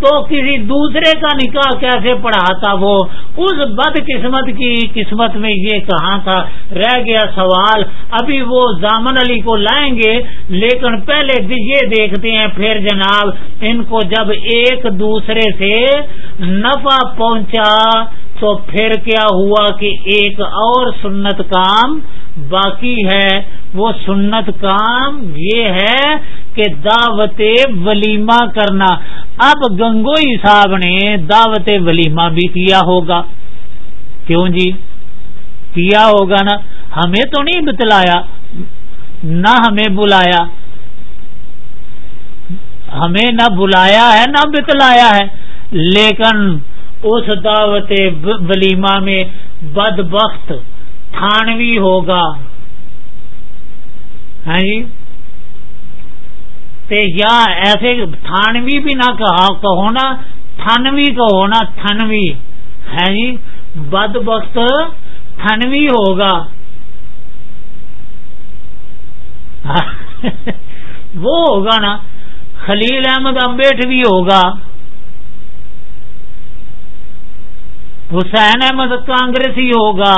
تو کسی دوسرے کا نکاح کیسے پڑھاتا وہ؟ اس بد قسمت کی قسمت میں یہ کہاں تھا؟ رہ گیا سوال۔ ابھی وہ زامن علی کو لائیں گے، لیکن پہلے یہ دیکھتے ہیں، پھر جناب، ان کو جب ایک دوسرے سے نفع پہنچا تو پھر کیا ہوا کہ ایک اور سنت کام باقی ہے؟ وہ سنت کام یہ ہے کہ دعوت ولیمہ کرنا۔ اب گنگوئی صاحب نے دعوت ولیمہ بھی کیا ہوگا۔ کیوں جی؟ کیا ہوگا نا؟ ہمیں تو نہیں بتلایا، نہ ہمیں بلایا۔ ہمیں نہ بلایا ہے، نہ بتلایا ہے۔ لیکن اس دعوت ولیمہ میں بد بخت تھانوی ہوگا۔ ہاں جی؟ تے یا ایسے تھانوی بھی نہ کہو نا تھنوی کہو نا تھنوی ہے ہاں جی؟ بد بخت تھنوی ہوگا۔ وہ ہوگا نا، خلیل احمد امبیٹ بھی ہوگا۔ حسین احمد کانگریسی ہوگا۔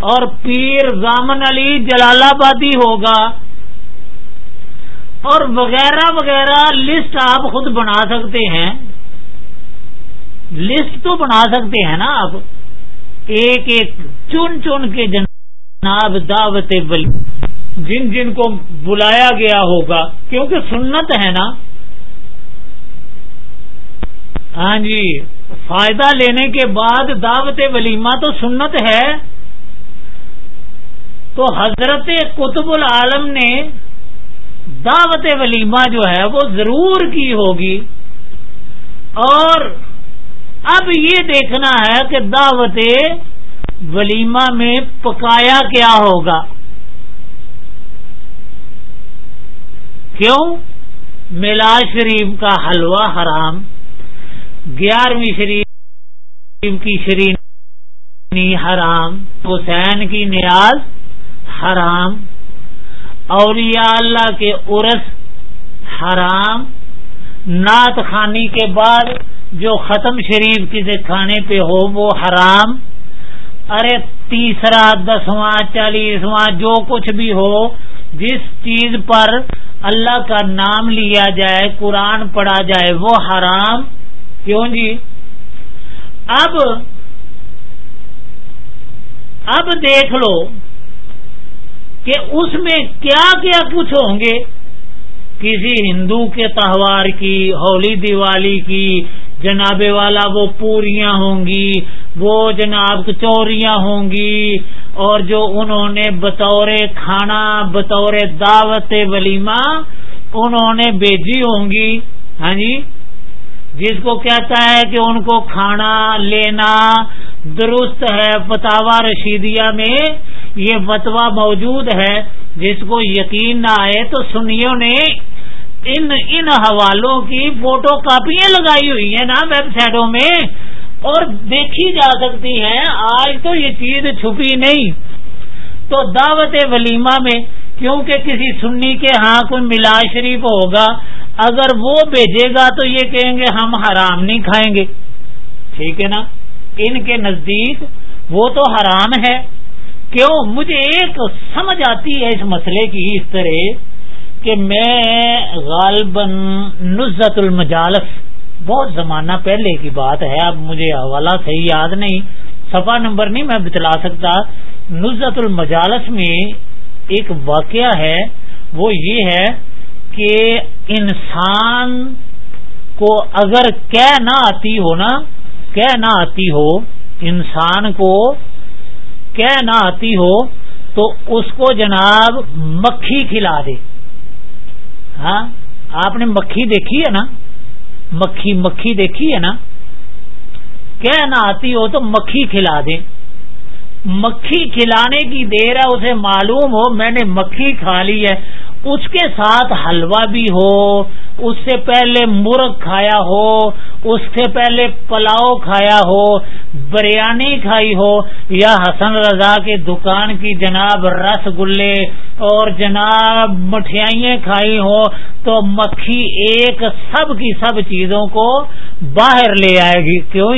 اور پیر زامن علی جلال آبادی ہوگا۔ اور وغیرہ وغیرہ لسٹ آپ خود بنا سکتے ہیں۔ لسٹ تو بنا سکتے ہیں نا آپ۔ ایک ایک چن چن کے جناب دعوت بلی جن جن کو بلایا گیا ہوگا۔ کیونکہ سنت ہے نا۔ ہاں جی۔ فائدہ لینے کے بعد دعوت ولیمہ تو سنت ہے۔ تو حضرت قطب العالم نے دعوت ولیمہ جو ہے وہ ضرور کی ہوگی۔ اور اب یہ دیکھنا ہے کہ دعوت ولیمہ میں پکایا کیا ہوگا۔ کیوں؟ میلا شریف کا حلوہ حرام۔ گیارہویں شریف کی شرینی حرام، حسین کی نیاز حرام، اولیاء اللہ کے عرس حرام، نعت خانی کے بعد جو ختم شریف کسی کھانے پہ ہو وہ حرام، ارے تیسرا، دسواں، چالیسواں، جو کچھ بھی ہو، جس چیز پر اللہ کا نام لیا جائے، قرآن پڑھا جائے، وہ حرام۔ کیوں جی؟ اب اب دیکھ لو کہ اس میں کیا کیا کچھ ہوں گے۔ کسی ہندو کے تہوار کی، ہولی دیوالی کی، جناب والا وہ پوریاں ہوں گی، وہ جناب کچوریاں ہوں گی، اور جو انہوں نے بطور کھانا، بطور دعوت ولیمہ انہوں نے بیجی ہوں گی۔ ہاں جی؟ جس کو کہتا ہے کہ ان کو کھانا لینا درست ہے فتوا رشیدیہ میں یہ فتوا موجود ہے۔ جس کو یقین نہ آئے تو سنیوں نے ان ان حوالوں کی فوٹو کاپیاں لگائی ہوئی ہیں نا ویب سائٹوں میں۔ اور دیکھی جا سکتی ہیں، آج تو یہ چیز چھپی نہیں۔ تو دعوت ولیمہ میں کیونکہ کسی سنی کے ہاں کوئی ملا شریف ہوگا، اگر وہ بھیجے گا تو یہ کہیں گے ہم حرام نہیں کھائیں گے۔ ٹھیک ہے نا؟ ان کے نزدیک وہ تو حرام ہے۔ کیوں؟ مجھے ایک سمجھ آتی ہے اس مسئلے کی اس طرح کہ میں غالباً نزت المجالس، بہت زمانہ پہلے کی بات ہے، اب مجھے حوالہ صحیح یاد نہیں سفا نمبر نہیں میں بتلا سکتا۔ نزت المجالس میں ایک واقعہ ہے، وہ یہ ہے کہ انسان کو اگر کہہ نہ آتی ہو نا، کہہ نہ آتی ہو، انسان کو کہہ نہ آتی ہو، تو اس کو جناب مکھی کھلا دے۔ ہاں آپ نے مکھی دیکھی ہے نا؟ مکھی مکھی دیکھی ہے نا؟ کہہ نہ آتی ہو تو مکھی کھلا دے۔ مکھی کھلانے کی دیر ہے، اسے معلوم ہو، میں نے مکھی کھا لی ہے۔ اس کے ساتھ حلوہ بھی ہو، اس سے پہلے مرغ کھایا ہو، اس سے پہلے پلاؤ کھایا ہو، بریانی کھائی ہو۔ یا حسن رضا کے دکان کی جناب رس گلے اور جناب مٹھائیاں کھائی ہو، تو مکھی ایک سب کی سب چیزوں کو باہر لے آئے گی۔ کیوں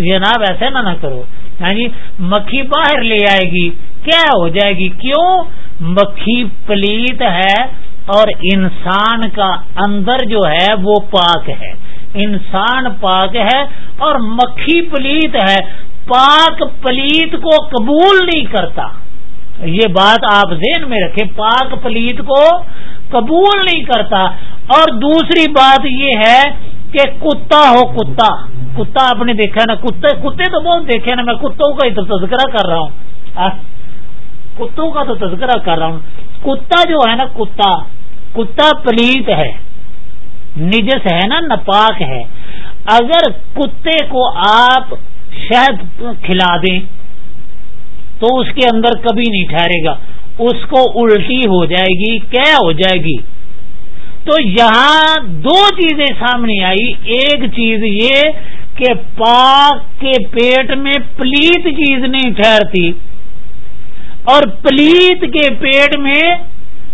جناب ایسے نہ نہ کرو۔ ہاں جی مکھی باہر لے آئے گی۔ کیا ہو جائے گی؟ کیوں؟ مکھی پلیت ہے اور انسان کا اندر جو ہے وہ پاک ہے۔ انسان پاک ہے اور مکھی پلیت ہے۔ پاک پلیت کو قبول نہیں کرتا۔ یہ بات آپ ذہن میں رکھیں، پاک پلیت کو قبول نہیں کرتا۔ اور دوسری بات یہ ہے کہ کتا ہو کتا۔ کتا آپ نے دیکھا نا، کتے کتے تو بہت دیکھے نا، میں کتوں کا ہی تو تذکرہ کر رہا ہوں۔ کتوں کا تو تذکرہ کر رہا ہوں۔ کتا جو ہے نا، کتا کتا پلیت ہے، نجس ہے نا نپاک ہے۔ اگر کتے کو آپ شہد کھلا دیں، تو اس کے اندر کبھی نہیں ٹھہرے گا۔ اس کو الٹی ہو جائے گی، کیا ہو جائے گی؟ تو یہاں دو چیزیں سامنے آئی۔ ایک چیز یہ کہ پاک کے پیٹ میں پلیت چیز نہیں ٹھہرتی۔ اور پلیت کے پیٹ میں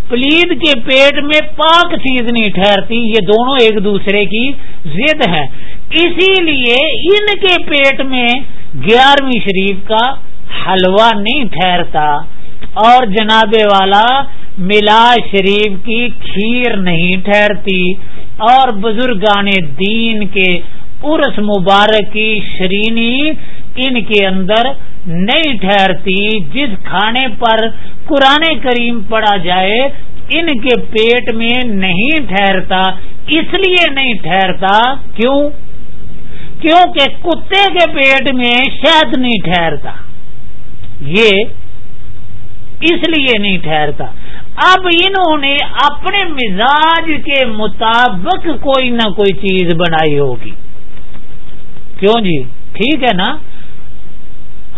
پلیت کے پیٹ میں پاک چیز نہیں ٹھہرتی۔ یہ دونوں ایک دوسرے کی ضد ہے۔ اسی لیے ان کے پیٹ میں گیارہویں شریف کا حلوہ نہیں ٹھہرتا۔ اور جناب والا ملا شریف کی کھیر نہیں ٹھہرتی اور بزرگان دین کے ارس مبارک کی شرینی ان کے اندر نہیں ٹھہرتی، جس کھانے پر قرآن کریم پڑا جائے، ان کے پیٹ میں نہیں ٹھہرتا، اس لیے نہیں ٹھہرتا۔ کیوں؟ کیونکہ کتے کے پیٹ میں شہد نہیں ٹھہرتا۔ یہ اس لیے نہیں ٹھہرتا۔ اب انہوں نے اپنے مزاج کے مطابق کوئی نہ کوئی چیز بنائی ہوگی۔ کیوں جی؟ ٹھیک ہے نا؟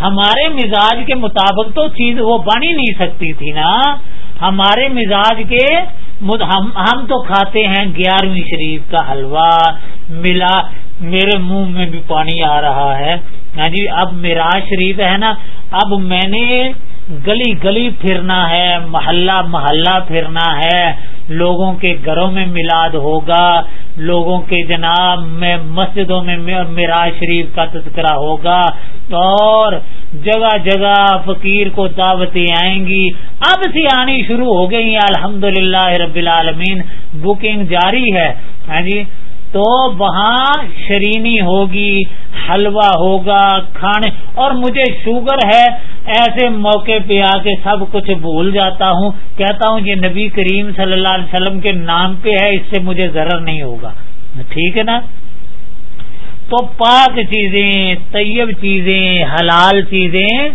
ہمارے مزاج کے مطابق تو چیز وہ بن ہی نہیں سکتی تھی نا۔ ہمارے مزاج کے ہم تو کھاتے ہیں گیارہویں شریف کا حلوہ۔ ملا میرے منہ میں بھی پانی آ رہا ہے۔ ہاں جی اب میرا شریف ہے نا۔ اب میں نے گلی گلی پھرنا ہے، محلہ محلہ پھرنا ہے۔ لوگوں کے گھروں میں میلاد ہوگا۔ لوگوں کے جناب میں مسجدوں میں میرا شریف کا تذکرہ ہوگا۔ اور جگہ جگہ فقیر کو دعوتیں آئیں گی۔ اب سے آنی شروع ہو گئی الحمد رب العالمین، بکنگ جاری ہے۔ ہاں جی؟ تو وہاں شرینی ہوگی، حلوہ ہوگا، کھانے اور مجھے شوگر ہے۔ ایسے موقع پہ آ کے سب کچھ بھول جاتا ہوں۔ کہتا ہوں، یہ نبی کریم صلی اللہ علیہ وسلم کے نام پہ ہے، اس سے مجھے ضرر نہیں ہوگا۔ ٹھیک ہے نا؟ تو پاک چیزیں، طیب چیزیں، حلال چیزیں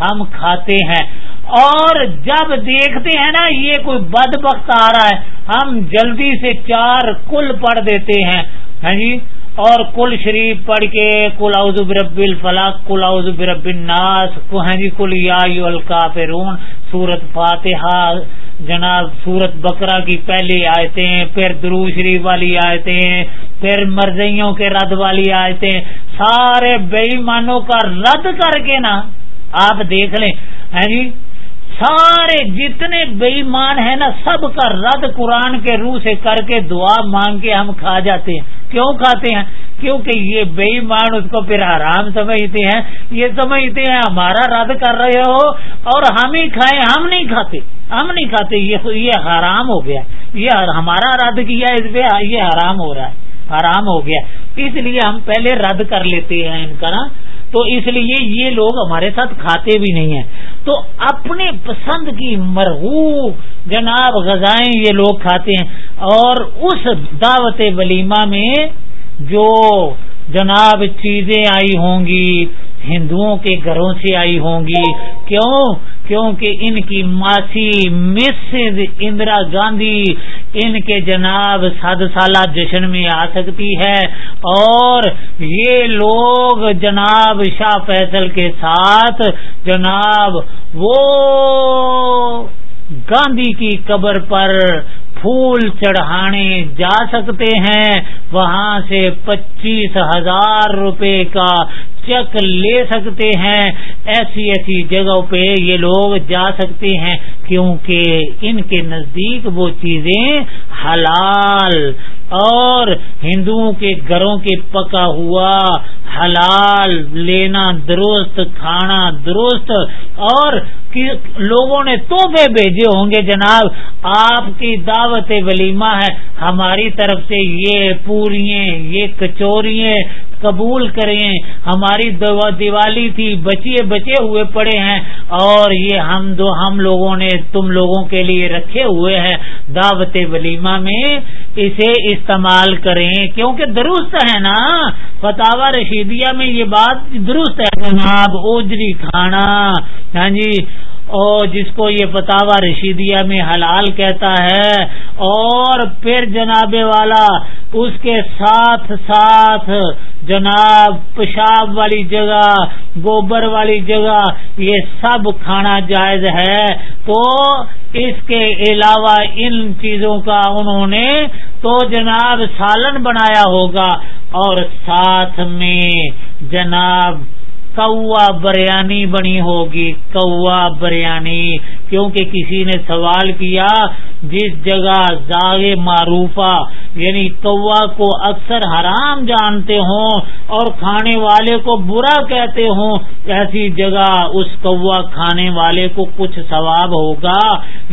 ہم کھاتے ہیں۔ اور جب دیکھتے ہیں نا، یہ کوئی بد بخت آ رہا ہے، ہم جلدی سے چار کل پڑھ دیتے ہیں۔ ہاں جی؟ اور کل شریف پڑھ کے کل اعوذ برب الفلاق کل اعوذ برب الناس جی کل یا الکافرون سورت فاتحہ، جناب سورت بکرا کی پہلی آیتیں، پھر درو شریف والی آیتیں، پھر مرضیوں کے رد والی آیتیں، سارے بے مانوں کا رد کر کے نا آپ دیکھ لیں۔ ہاں جی؟ سارے جتنے بےمان ہیں نا، سب کا رد قرآن کے روح سے کر کے دعا مانگ کے ہم کھا جاتے ہیں۔ کیوں کھاتے ہیں؟ کیونکہ یہ بے ایمان اس کو پھر حرام سمجھتے ہیں۔ یہ سمجھتے ہیں، ہمارا رد کر رہے ہو اور ہم ہی کھائیں، ہم نہیں کھاتے۔ ہم نہیں کھاتے، یہ حرام ہو گیا۔ یہ ہمارا رد کیا اس پہ یہ حرام ہو رہا ہے۔ حرام ہو گیا۔ اس لیے ہم پہلے رد کر لیتے ہیں ان کا نا۔ تو اس لیے یہ لوگ ہمارے ساتھ کھاتے بھی نہیں ہیں۔ تو اپنے پسند کی مرغوب جناب غذائیں یہ لوگ کھاتے ہیں۔ اور اس دعوت ولیمہ میں جو جناب چیزیں آئی ہوں گی ہندوؤں کے گھروں سے آئی ہوں گی۔ کیوں؟ کیونکہ ان کی ماسی مسز اندرا گاندھی، ان کے جناب سات سالہ جشن میں آ سکتی ہے۔ اور یہ لوگ جناب شاہ فیصل کے ساتھ جناب وہ گاندھی کی قبر پر پھول چڑھانے جا سکتے ہیں، وہاں سے پچیس ہزار روپے کا چیک لے سکتے ہیں۔ ایسی ایسی جگہوں پہ یہ لوگ جا سکتے ہیں، کیونکہ ان کے نزدیک وہ چیزیں حلال اور ہندوؤں کے گھروں کے پکا ہوا حلال، لینا درست، کھانا درست۔ اور لوگوں نے توحفے بھیجے ہوں گے جناب، آپ کی دعوت ولیمہ ہے، ہماری طرف سے یہ پوری یہ کچوری قبول کریں۔ ہماری دیوالی تھی، بچے بچے ہوئے پڑے ہیں اور یہ ہم دو، ہم لوگوں نے تم لوگوں کے لیے رکھے ہوئے ہیں۔ دعوت ولیمہ میں اسے استعمال کریں، کیونکہ درست ہے نا۔ فتح رشیدیہ میں یہ بات درست ہے۔ جناب اوجری کھانا۔ ہاں جی اور جس کو یہ فتوا رشیدیہ میں حلال کہتا ہے، اور پھر جناب والا، اس کے ساتھ ساتھ جناب پیشاب والی جگہ، گوبر والی جگہ، یہ سب کھانا جائز ہے۔ تو اس کے علاوہ ان چیزوں کا انہوں نے تو جناب سالن بنایا ہوگا۔ اور ساتھ میں جناب کوا بریانی بنی ہوگی، کوا بریانی، کیونکہ کسی نے سوال کیا، جس جگہ زاغ معروفہ یعنی کوا کو اکثر حرام جانتے ہوں اور کھانے والے کو برا کہتے ہوں، ایسی جگہ اس کوا کھانے والے کو کچھ ثواب ہوگا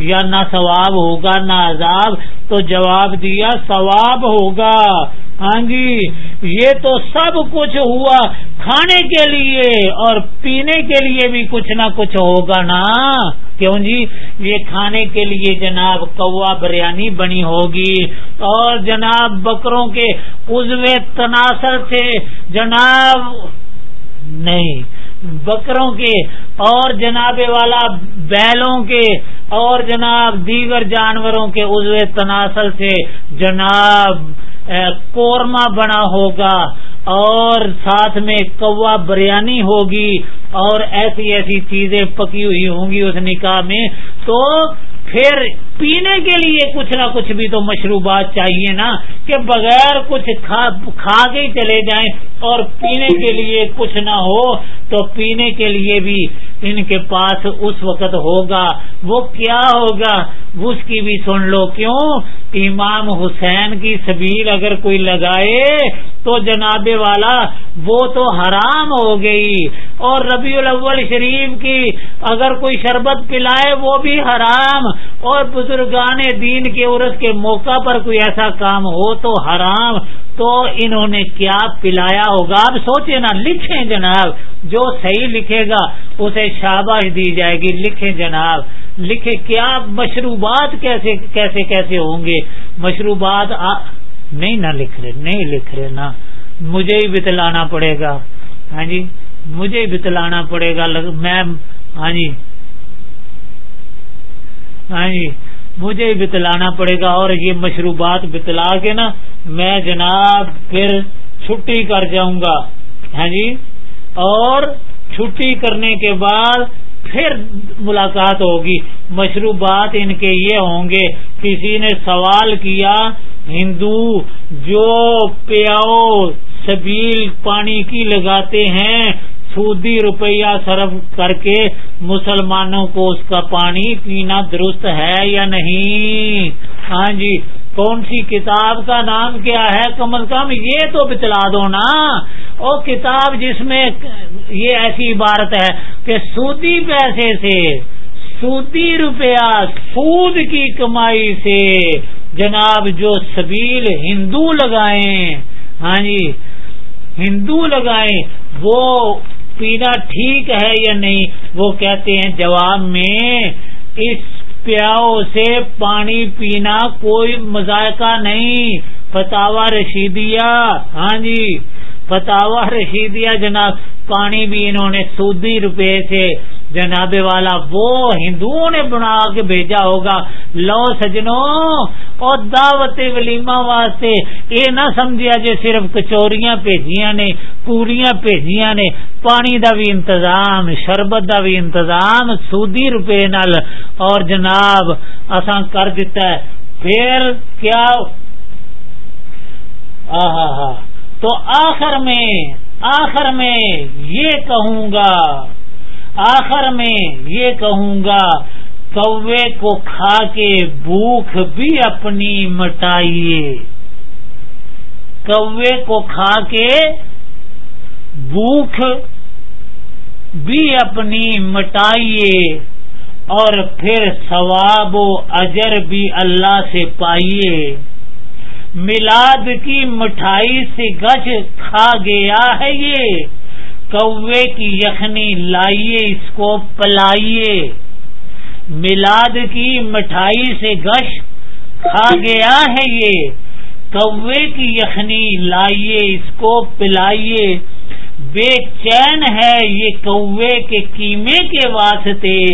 یا نہ ثواب ہوگا، نہ عذاب، تو جواب دیا، ثواب ہوگا۔ ہاں جی یہ تو سب کچھ ہوا کھانے کے لیے اور پینے کے لیے بھی کچھ نہ کچھ ہوگا نا۔ کیوں جی؟ یہ کھانے کے لیے جناب کوا بریانی بنی ہوگی۔ اور جناب بکروں کے عزو تناسر سے جناب، نہیں، بکروں کے اور جناب والا بیلوں کے اور جناب دیگر جانوروں کے عزو تناسل سے جناب قورمہ بنا ہوگا اور ساتھ میں کوا بریانی ہوگی اور ایسی ایسی چیزیں پکی ہوئی ہوں گی اس نکاح میں، تو پھر پینے کے لیے کچھ نہ کچھ بھی تو مشروبات چاہیے نا، کہ بغیر کچھ کھا کے ہی چلے جائیں اور پینے کے لیے کچھ نہ ہو، تو پینے کے لیے بھی ان کے پاس اس وقت ہوگا، وہ کیا ہوگا؟ اس کی بھی سن لو کیوں؟ امام حسین کی سبیل اگر کوئی لگائے تو جناب والا وہ تو حرام ہو گئی۔ اور ربیع الاول شریف کی اگر کوئی شربت پلائے وہ بھی حرام۔ اور بزرگان دین کے عورت کے موقع پر کوئی ایسا کام ہو تو حرام۔ تو انہوں نے کیا پلایا ہوگا؟ اب سوچے نا، لکھیں جناب، جو صحیح لکھے گا، اسے شاباش دی جائے گی۔ لکھیں جناب لکھے کیا مشروبات کیسے کیسے کیسے ہوں گے؟ مشروبات آ... نہیں نہ لکھ رہے، نہیں لکھ رہے نا۔ مجھے ہی بتلانا پڑے گا۔ ہاں جی مجھے ہی بتلانا پڑے گا۔ میں ہاں جی۔ ہاں جی مجھے بتلانا پڑے گا۔ اور یہ مشروبات بتلا کے نا، میں جناب پھر چھٹی کر جاؤں گا۔ ہاں جی اور چھٹی کرنے کے بعد پھر ملاقات ہوگی۔ مشروبات ان کے یہ ہوں گے۔ کسی نے سوال کیا، ہندو جو پیاؤ سبیل پانی کی لگاتے ہیں سودی روپیہ صرف کر کے مسلمانوں کو اس کا پانی پینا درست ہے یا نہیں؟ ہاں جی کون سی کتاب کا نام کیا ہے؟ کم از کم یہ تو بتلا دو نا۔ وہ کتاب جس میں یہ ایسی عبارت ہے کہ سودی پیسے سے، سودی روپیہ سود کی کمائی سے جناب جو سبیل ہندو لگائیں ہاں جی ہندو لگائیں، وہ پینا ٹھیک ہے یا نہیں؟ وہ کہتے ہیں، جواب میں اس پیاؤ سے پانی پینا کوئی مذائقہ نہیں۔ فتوا رشیدیا ہاں جی فتوا رشیدیا جناب، پانی بھی انہوں نے سودی روپے سے جناب والا، وہ ہندوؤں نے بنا کے بھیجا ہوگا۔ لو سجنوں، اور دعوت ولیما واسطے یہ نہ سمجھا جی صرف کچوریاں بھیجیاں نے، پوریاں بھیجیاں نے۔ پانی دا بھی انتظام، شربت دا بھی انتظام، سودی روپے نال۔ اور جناب، اساں کر دیتا ہے۔ پھر کیا؟ تو آخر میں آخر میں یہ کہوں گا۔ آخر میں یہ کہوں گا کوے کو کھا کے بھوک بھی اپنی مٹائیے۔ کوے کو کھا کے بھوک بھی اپنی مٹائیے اور پھر ثواب و اجر بھی اللہ سے پائیے۔ میلاد کی مٹھائی سے گچ کھا گیا ہے یہ۔ کوے کی یخنی لائیے، اس کو پلائیے۔ میلاد کی مٹھائی سے گش کھا گیا ہے یہ۔ کوے کی یخنی لائیے، اس کو پلائیے۔ بے چین ہے یہ کوے کے قیمے کے واسطے۔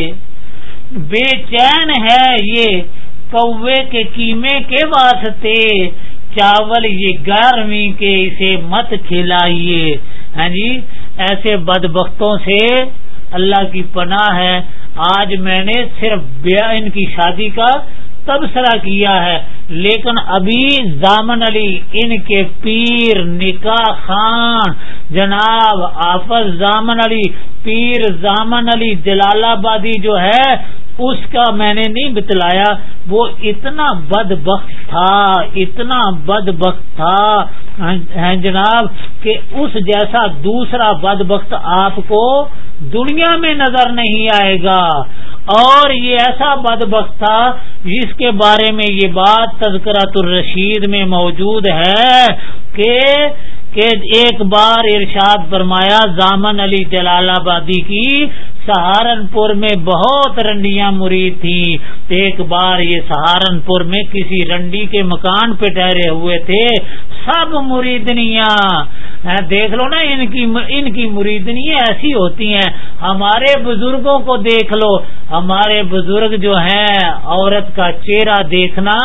بے چین ہے یہ کوے کے قیمے کے واسطے۔ چاول یہ گرمی کے اسے مت کھلائیے۔ ہاں جی ایسے بد بختوں سے اللہ کی پناہ ہے۔ آج میں نے صرف بیا ان کی شادی کا تبصرہ کیا ہے، لیکن ابھی زامن علی ان کے پیر نکاح خان، جناب آفت زامن علی، پیر زامن علی جلال آبادی جو ہے اس کا میں نے نہیں بتلایا، وہ اتنا بد بخت تھا، اتنا بد بخت تھا جناب، کہ اس جیسا دوسرا بد بخت آپ کو دنیا میں نظر نہیں آئے گا۔ اور یہ ایسا بد بخت تھا جس کے بارے میں یہ بات تذکرات الرشید میں موجود ہے کہ کہ ایک بار ارشاد فرمایا زامن علی جلال آبادی کی سہارنپور میں بہت رنڈیاں مرید تھیں۔ ایک بار یہ سہارنپور میں کسی رنڈی کے مکان پہ ٹہرے ہوئے تھے۔ سب مریدنیاں ہاں، دیکھ لو نا، ان کی ان کی مریدنی ایسی ہوتی ہیں۔ ہمارے بزرگوں کو دیکھ لو۔ ہمارے بزرگ جو ہیں، عورت کا چہرہ دیکھنا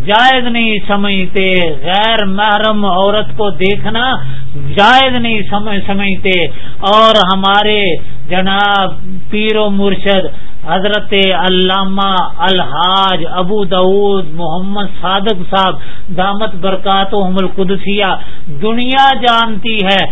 جائز نہیں سمجھتے غیر محرم عورت کو دیکھنا جائز نہیں سمجھتے اور ہمارے جناب پیر و مرشد حضرت علامہ الحاج ابو دعود محمد صادق صاحب، دامت برکات و القدسیہ، دنیا جانتی ہے۔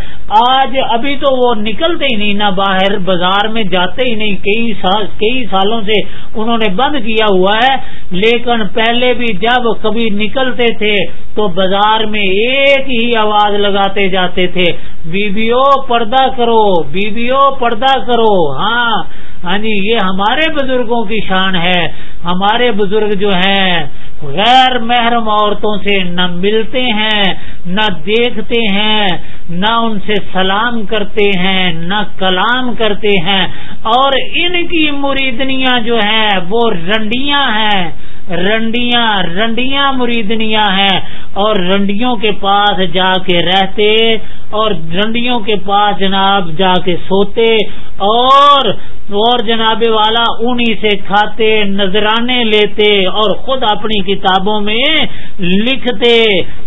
آج ابھی تو وہ نکلتے ہی نہیں، نہ باہر بازار میں جاتے ہی نہیں۔ کئی سال کئی سالوں سے انہوں نے بند کیا ہوا ہے۔ لیکن پہلے بھی جب کبھی نکلتے تھے تو بازار میں ایک ہی آواز لگاتے جاتے تھے۔ بیویوں پردہ کرو بیویوں پردہ کرو۔ ہاں ہاں جی یہ ہمارے بزرگوں کی شان ہے ہمارے بزرگ جو ہیں غیر محرم عورتوں سے نہ ملتے ہیں، نہ دیکھتے ہیں، نہ ان سے سلام کرتے ہیں، نہ کلام کرتے ہیں۔ اور ان کی مریدنیاں جو ہیں، وہ رنڈیاں ہیں۔ رنڈیاں رنڈیاں مریدنیاں ہیں۔ اور رنڈیوں کے پاس جا کے رہتے، اور رنڈیوں کے پاس جناب جا کے سوتے، اور اور جناب والا انہی سے کھاتے، نذرانے لیتے، اور خود اپنی کتابوں میں لکھتے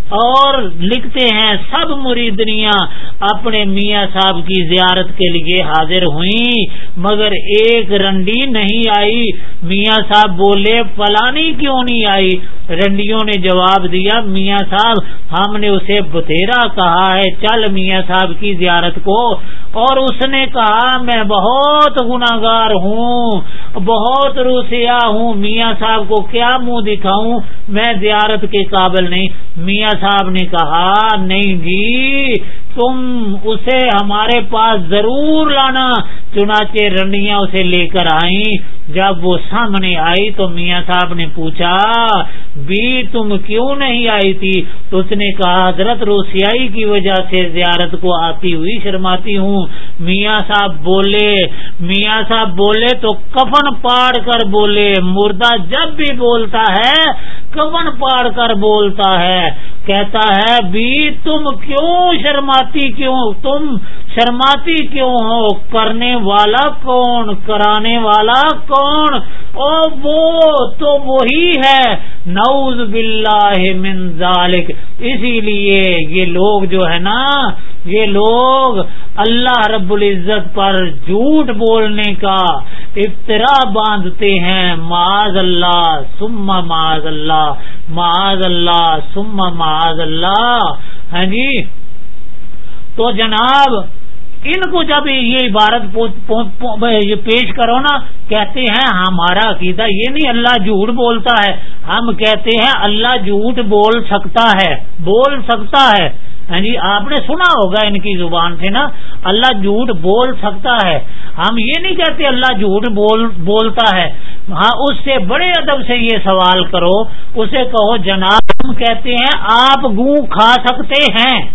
اور لکھتے ہیں سب مریدنیاں اپنے میاں صاحب کی زیارت کے لیے حاضر ہوئیں، مگر ایک رنڈی نہیں آئی۔ میاں صاحب بولے، فلانی کیوں نہیں آئی؟ رنڈیوں نے جواب دیا، میاں صاحب، ہم نے اسے بتھیرا کہا ہے، چل میاں صاحب کی زیارت کو۔ اور اس نے کہا، میں بہت گناگار ہوں، بہت روسیا ہوں، میاں صاحب کو کیا منہ دکھاؤں؟ میں زیارت کے قابل نہیں۔ میاں صاحب نے کہا، نہیں جی تم اسے ہمارے پاس ضرور لانا۔ چنانچہ رنڈیاں اسے لے کر آئیں۔ جب وہ سامنے آئی تو میاں صاحب نے پوچھا، بھی تم کیوں نہیں آئی تھی؟ تو اس نے کہا، حضرت روسیائی کی وجہ سے زیارت کو آتی ہوئی شرماتی ہوں۔ میاں صاحب بولے، میاں صاحب بولے تو کفن پاڑ کر بولے، مردہ جب بھی بولتا ہے کفن پاڑ کر بولتا ہے؟ کہتا ہے، بھی تم کیوں شرماتی کیوں؟ تم شرماتی کیوں ہو؟ کرنے والا کون؟ کرانے والا کون؟ او وہ تو وہی ہے۔ نعوذ باللہ من ذالک۔ اسی لیے یہ لوگ جو ہے نا، یہ لوگ اللہ رب العزت پر جھوٹ بولنے کا افطرا باندھتے ہیں۔ معاذ اللہ سم معاذ اللہ معاذ اللہ سم معاذ اللہ۔ ہاں جی؟ تو جناب، ان کو جب یہ عبارت پیش کرو نا، کہتے ہیں ہمارا عقیدہ یہ نہیں، اللہ جھوٹ بولتا ہے۔ ہم کہتے ہیں اللہ جھوٹ بول سکتا ہے، بول سکتا ہے۔ ہاں جی آپ نے سنا ہوگا ان کی زبان سے نا، اللہ جھوٹ بول سکتا ہے۔ ہم یہ نہیں کہتے اللہ جھوٹ بول، بولتا ہے۔ ہاں اس سے بڑے ادب سے یہ سوال کرو۔ اسے کہو، جناب، ہم کہتے ہیں، آپ گوں کھا سکتے ہیں۔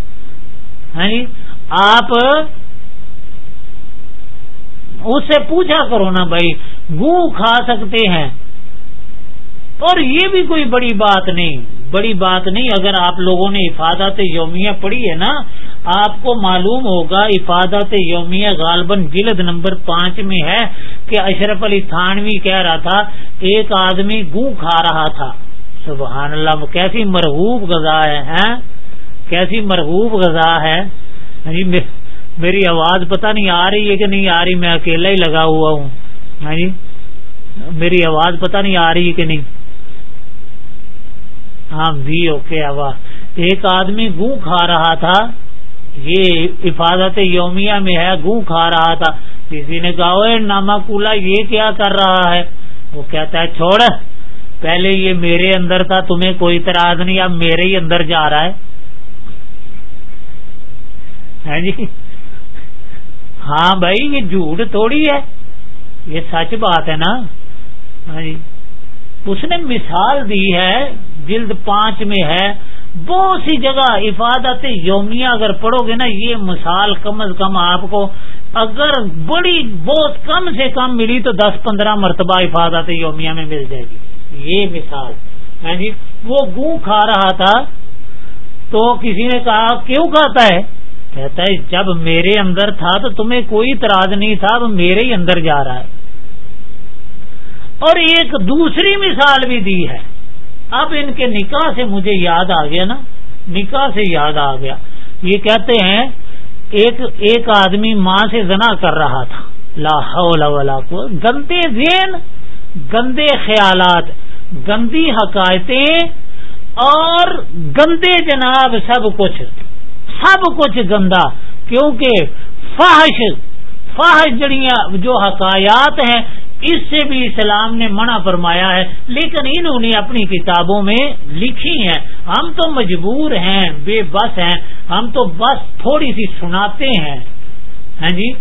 ہاں جی آپ اس سے پوچھا کرو نا بھائی گو کھا سکتے ہیں۔ اور یہ بھی کوئی بڑی بات نہیں۔ بڑی بات نہیں اگر آپ لوگوں نے افادت یومیہ پڑھی ہے نا آپ کو معلوم ہوگا افادت یومیہ غالباً جلد نمبر پانچ میں ہے کہ اشرف علی تھانوی کہہ رہا تھا ایک آدمی گو کھا رہا تھا۔ سبحان اللہ کیسی مرغوب غذا ہے کیسی مرغوب غذا ہے؟ جی، میری آواز پتہ نہیں آ رہی ہے کہ نہیں آ رہی میں اکیلا ہی لگا ہوا ہوں۔ ہاں جی میری آواز پتہ نہیں آ رہی ہے کہ نہیں۔ ہاں بھی اوکے ہوا ایک آدمی گو کھا رہا تھا، یہ حفاظت یومیہ میں ہے گو کھا رہا تھا۔ کسی نے کہا ناما کولا یہ کیا کر رہا ہے؟ وہ کہتا ہے، چھوڑ، پہلے یہ میرے اندر تھا، تمہیں کوئی اعتراض نہیں، اب میرے ہی اندر جا رہا ہے۔ ہاں جی؟ ہاں بھائی، یہ جھوٹ تھوڑی ہے، یہ سچ بات ہے نا۔ ہاں جی؟ اس نے مثال دی ہے، جلد پانچ میں ہے، بہت سی جگہ عفادت یومیہ اگر پڑھو گے نا، یہ مثال کم از کم آپ کو اگر بڑی، بہت کم سے کم ملی تو دس پندرہ مرتبہ عفادت یومیہ میں مل جائے گی۔ یہ مثال۔ ہاں جی وہ گو کھا رہا تھا تو کسی نے کہا کیوں کھاتا ہے؟ کہتا ہے، جب میرے اندر تھا تو تمہیں کوئی اعتراض نہیں تھا، اب میرے ہی اندر جا رہا ہے۔ اور ایک دوسری مثال بھی دی ہے۔ اب ان کے نکاح سے مجھے یاد آ گیا نا۔ نکاح سے یاد آ گیا۔ یہ کہتے ہیں، ایک ایک آدمی ماں سے زنا کر رہا تھا۔ لا حول ولا کو گندے ذہن، گندے خیالات، گندی حقائقیں اور گندے جناب سب کچھ۔ سب کچھ گندا۔ کیونکہ فحش فحش جڑیاں جو حقایات ہیں اس سے بھی اسلام نے منع فرمایا ہے، لیکن انہوں نے اپنی کتابوں میں لکھی ہیں، ہم تو مجبور ہیں، بے بس ہیں، ہم تو بس تھوڑی سی سناتے ہیں۔ ہاں جی؟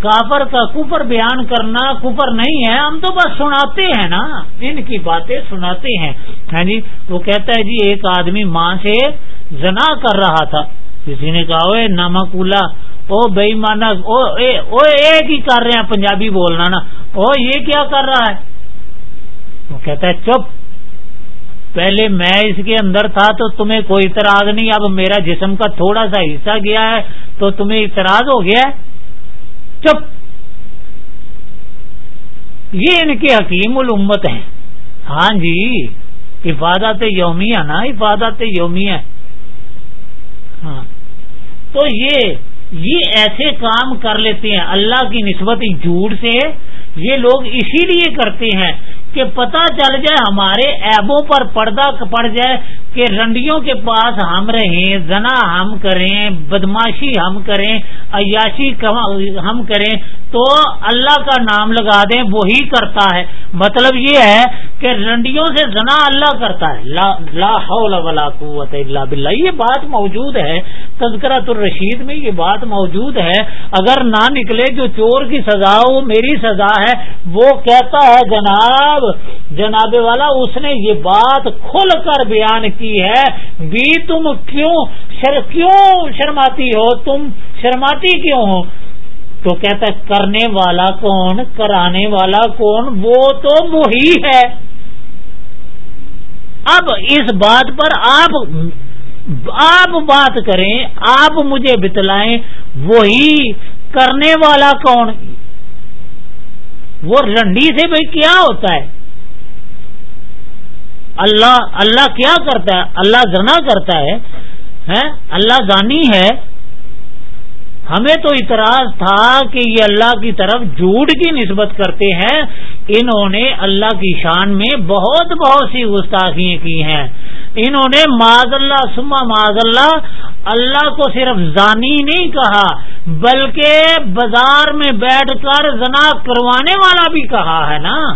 کافر کا کفر بیان کرنا کفر نہیں ہے، ہم تو بس سناتے ہیں نا، ان کی باتیں سناتے ہیں۔ ہاں جی؟ وہ کہتا ہے جی ایک آدمی ماں سے زنا کر رہا تھا۔ کسی نے کہا نمک اولا او بے مانا ایک ہی کر رہے ہیں پنجابی بولنا نا؟ او یہ کیا کر رہا ہے؟ وہ کہتا ہے، چپ۔ پہلے میں اس کے اندر تھا تو تمہیں کوئی اعتراض نہیں، اب میرا جسم کا تھوڑا سا حصہ گیا ہے تو تمہیں اعتراض ہو گیا ہے؟ چپ۔ یہ ان کے حکیم الامت ہیں۔ ہاں جی عبادت یومیہ نا، عبادت یومیہ۔ ہاں۔ تو یہ یہ ایسے کام کر لیتے ہیں اللہ کی نسبت جھوٹ سے، یہ لوگ اسی لیے کرتے ہیں کہ پتہ چل جائے ہمارے ایبوں پر پردہ پڑ جائے کہ رنڈیوں کے پاس ہم رہیں، زنا ہم کریں، بدماشی ہم کریں، عیاشی ہم کریں، تو اللہ کا نام لگا دیں، وہی کرتا ہے۔ مطلب یہ ہے کہ رنڈیوں سے زنا اللہ کرتا ہے۔ لا لا حول ولا قوت الا باللہ۔ یہ بات موجود ہے۔ تذکرۃ الرشید میں یہ بات موجود ہے۔ اگر نہ نکلے جو چور کی سزا ہو، میری سزا ہے۔ وہ کہتا ہے، جناب جناب والا، اس نے یہ بات کھل کر بیان کی ہے، بھی تم کیوں شر، کیوں شرماتی ہو؟ تم شرماتی کیوں ہو؟ تو کہتا ہے، کرنے والا کون؟ کرانے والا کون؟ وہ تو وہی ہے۔ اب اس بات پر آپ آپ بات کریں، آپ مجھے بتلائیں، وہی کرنے والا کون؟ وہ رنڈی سے بھائی کیا ہوتا ہے؟ اللہ اللہ کیا کرتا ہے؟ اللہ زنا کرتا ہے اللہ زانی ہے ہمیں تو اعتراض تھا کہ یہ اللہ کی طرف جھوٹ کی نسبت کرتے ہیں۔ انہوں نے اللہ کی شان میں بہت بہت سی گستاخی کی ہیں۔ انہوں نے معذ اللہ سما معذ اللہ اللہ کو صرف زانی نہیں کہا، بلکہ بازار میں بیٹھ کر زنا کروانے والا بھی کہا ہے نا۔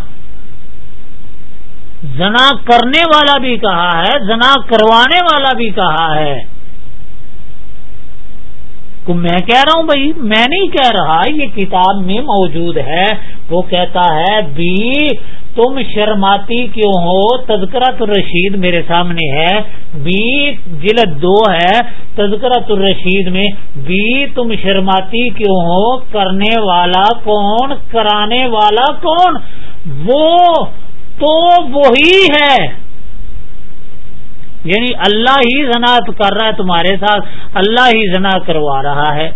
زنا کرنے والا بھی کہا ہے، زنا کروانے والا بھی کہا ہے۔ میں کہہ رہا ہوں بھائی، میں نہیں کہہ رہا، یہ کتاب میں موجود ہے۔ وہ کہتا ہے، بی، تم شرماتی کیوں ہو؟ تذکرت الرشید میرے سامنے ہے۔ بی، جلد دو ہے۔ تذکرت الرشید میں، بی، تم شرماتی کیوں ہو؟ کرنے والا کون؟ کرانے والا کون؟ وہ تو وہی ہے۔ یعنی اللہ ہی زنات کر رہا ہے، تمہارے ساتھ اللہ ہی زنا کروا رہا ہے۔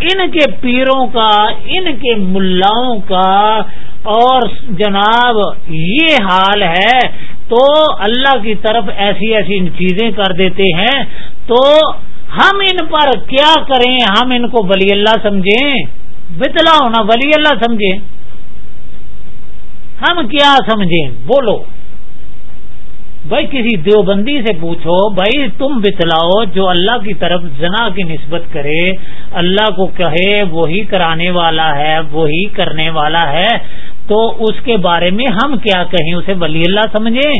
ان کے پیروں کا، ان کے ملاؤں کا۔ اور جناب، یہ حال ہے، تو اللہ کی طرف ایسی ایسی چیزیں کر دیتے ہیں، تو ہم ان پر کیا کریں؟ ہم ان کو ولی اللہ سمجھیں؟ بتلا ہونا ولی اللہ سمجھیں۔ ہم کیا سمجھیں؟ بولو۔ بھائی کسی دیوبندی سے پوچھو، بھائی تم بتلاؤ جو اللہ کی طرف زنا کی نسبت کرے، اللہ کو کہے وہی کرانے والا ہے، وہی کرنے والا ہے، تو اس کے بارے میں ہم کیا کہیں؟ اسے ولی اللہ سمجھیں؟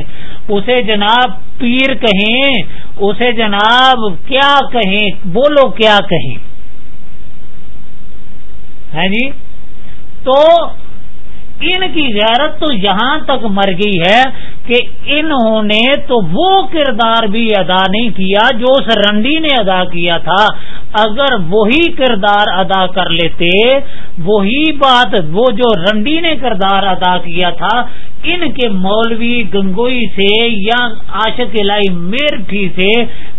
اسے جناب پیر کہیں؟ اسے جناب کیا کہیں؟ بولو کیا کہیں؟ ہے جی؟ تو ان کی غیرت تو یہاں تک مر گئی ہے کہ انہوں نے تو وہ کردار بھی ادا نہیں کیا جو اس رنڈی نے ادا کیا تھا۔ اگر وہی کردار ادا کر لیتے، وہی بات وہ جو رنڈی نے کردار ادا کیا تھا، ان کے مولوی گنگوئی سے یا عاشق لائی میرٹھی سے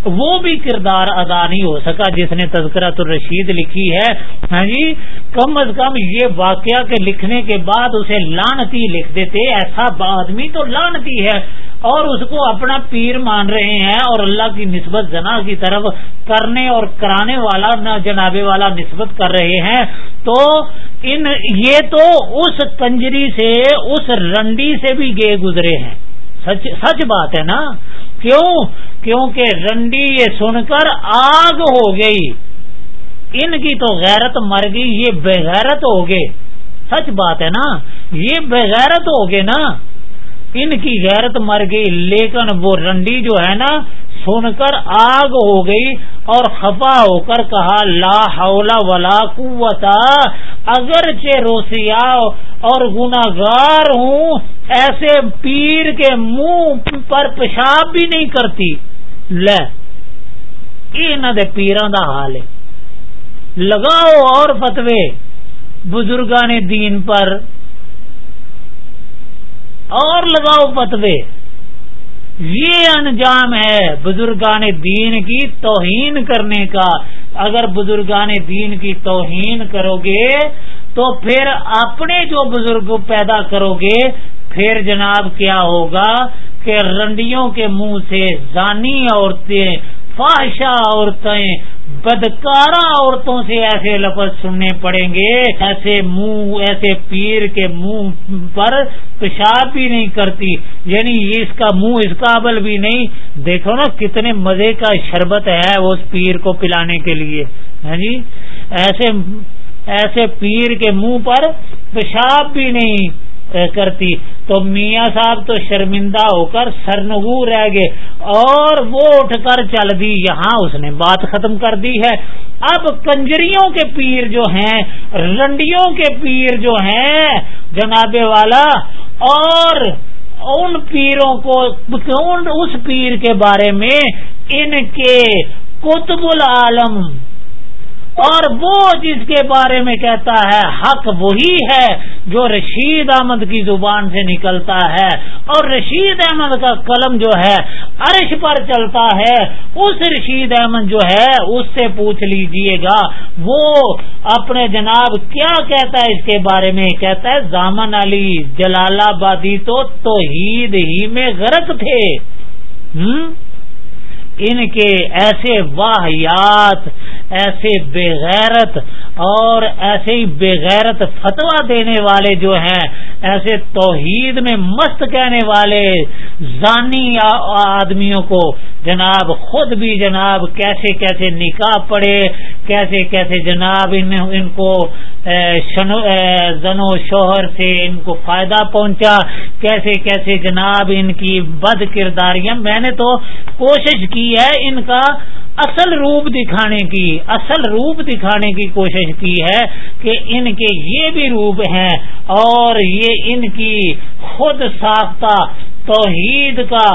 وہ بھی کردار ادا نہیں ہو سکا، جس نے تذکرت الرشید لکھی ہے۔ ہاں جی کم از کم یہ واقعہ کے لکھنے کے بعد اسے لانتی لکھ دیتے، ایسا آدمی تو لانتی ہے اور اس کو اپنا پیر مان رہے ہیں اور اللہ کی نسبت جنا کی طرف کرنے اور کرانے والا نہ جنابے والا نسبت کر رہے ہیں، تو ان، یہ تو اس کنجری سے، اس رنڈی سے بھی گئے گزرے ہیں۔ سچ سچ بات ہے نا؟ کیوں؟ کیونکہ رنڈی یہ سن کر آگ ہو گئی۔ ان کی تو غیرت مر گئی، یہ بغیرت ہو گئے۔ سچ بات ہے نا؟ یہ بغیرت ہو گئے نا؟ ان کی غیرت مر گئی، لیکن وہ رنڈی جو ہے نا، سن کر آگ ہو گئی اور خفا ہو کر کہا، لا حول ولا قوت اگر روسیا اور گناگار ہوں، ایسے پیر کے منہ پر پیشاب بھی نہیں کرتی۔ لے یہ دے پیران دا حال ہے۔ لگاؤ اور فتوے بزرگان دین پر اور لگاؤ پتوے یہ انجام ہے بزرگان دین کی توہین کرنے کا۔ اگر بزرگان دین کی توہین کرو گے تو پھر اپنے جو بزرگ پیدا کرو گے پھر جناب کیا ہوگا کہ رنڈیوں کے منہ سے زانی عورتیں فاشا عورتیں بدکارا عورتوں سے ایسے لفظ سننے پڑیں گے، ایسے منہ، ایسے پیر کے منہ پر پیشاب بھی نہیں کرتی۔ یعنی اس کا منہ اس قابل بھی نہیں۔ دیکھو نا کتنے مزے کا شربت ہے اس پیر کو پلانے کے لیے۔ ہاں جی؟ ایسے ایسے پیر کے منہ پر پیشاب بھی نہیں۔ کرتی۔ تو میاں صاحب تو شرمندہ ہو کر سرنگو رہ گئے اور وہ اٹھ کر چل دی۔ یہاں اس نے بات ختم کر دی ہے۔ اب کنجریوں کے پیر جو ہیں، رنڈیوں کے پیر جو ہیں، جناب والا، اور ان پیروں کو اس پیر کے بارے میں ان کے قطب العالم اور وہ جس کے بارے میں کہتا ہے، حق وہی ہے جو رشید احمد کی زبان سے نکلتا ہے۔ اور رشید احمد کا قلم جو ہے، عرش پر چلتا ہے۔ اس رشید احمد جو ہے، اس سے پوچھ لیجیے گا۔ وہ اپنے جناب کیا کہتا ہے اس کے بارے میں؟ کہتا ہے، زامن علی، جلال آبادی تو توحید ہی میں غرق تھے۔ ہوں ان کے ایسے واحیات ایسے بےغیرت اور ایسے ہی بےغیرت فتوا دینے والے جو ہیں، ایسے توحید میں مست کہنے والے زانی آدمیوں کو جناب خود بھی جناب کیسے کیسے نکاح پڑے، کیسے کیسے جناب ان ان کو زن و شوہر سے ان کو فائدہ پہنچا، کیسے کیسے جناب ان کی بد کرداریاں، میں نے تو کوشش کی ہے، ان کا اصل روپ دکھانے کی، اصل روپ دکھانے کی کوشش کی ہے کہ ان کے یہ بھی روپ ہیں اور یہ ان کی خود ساختہ توحید کا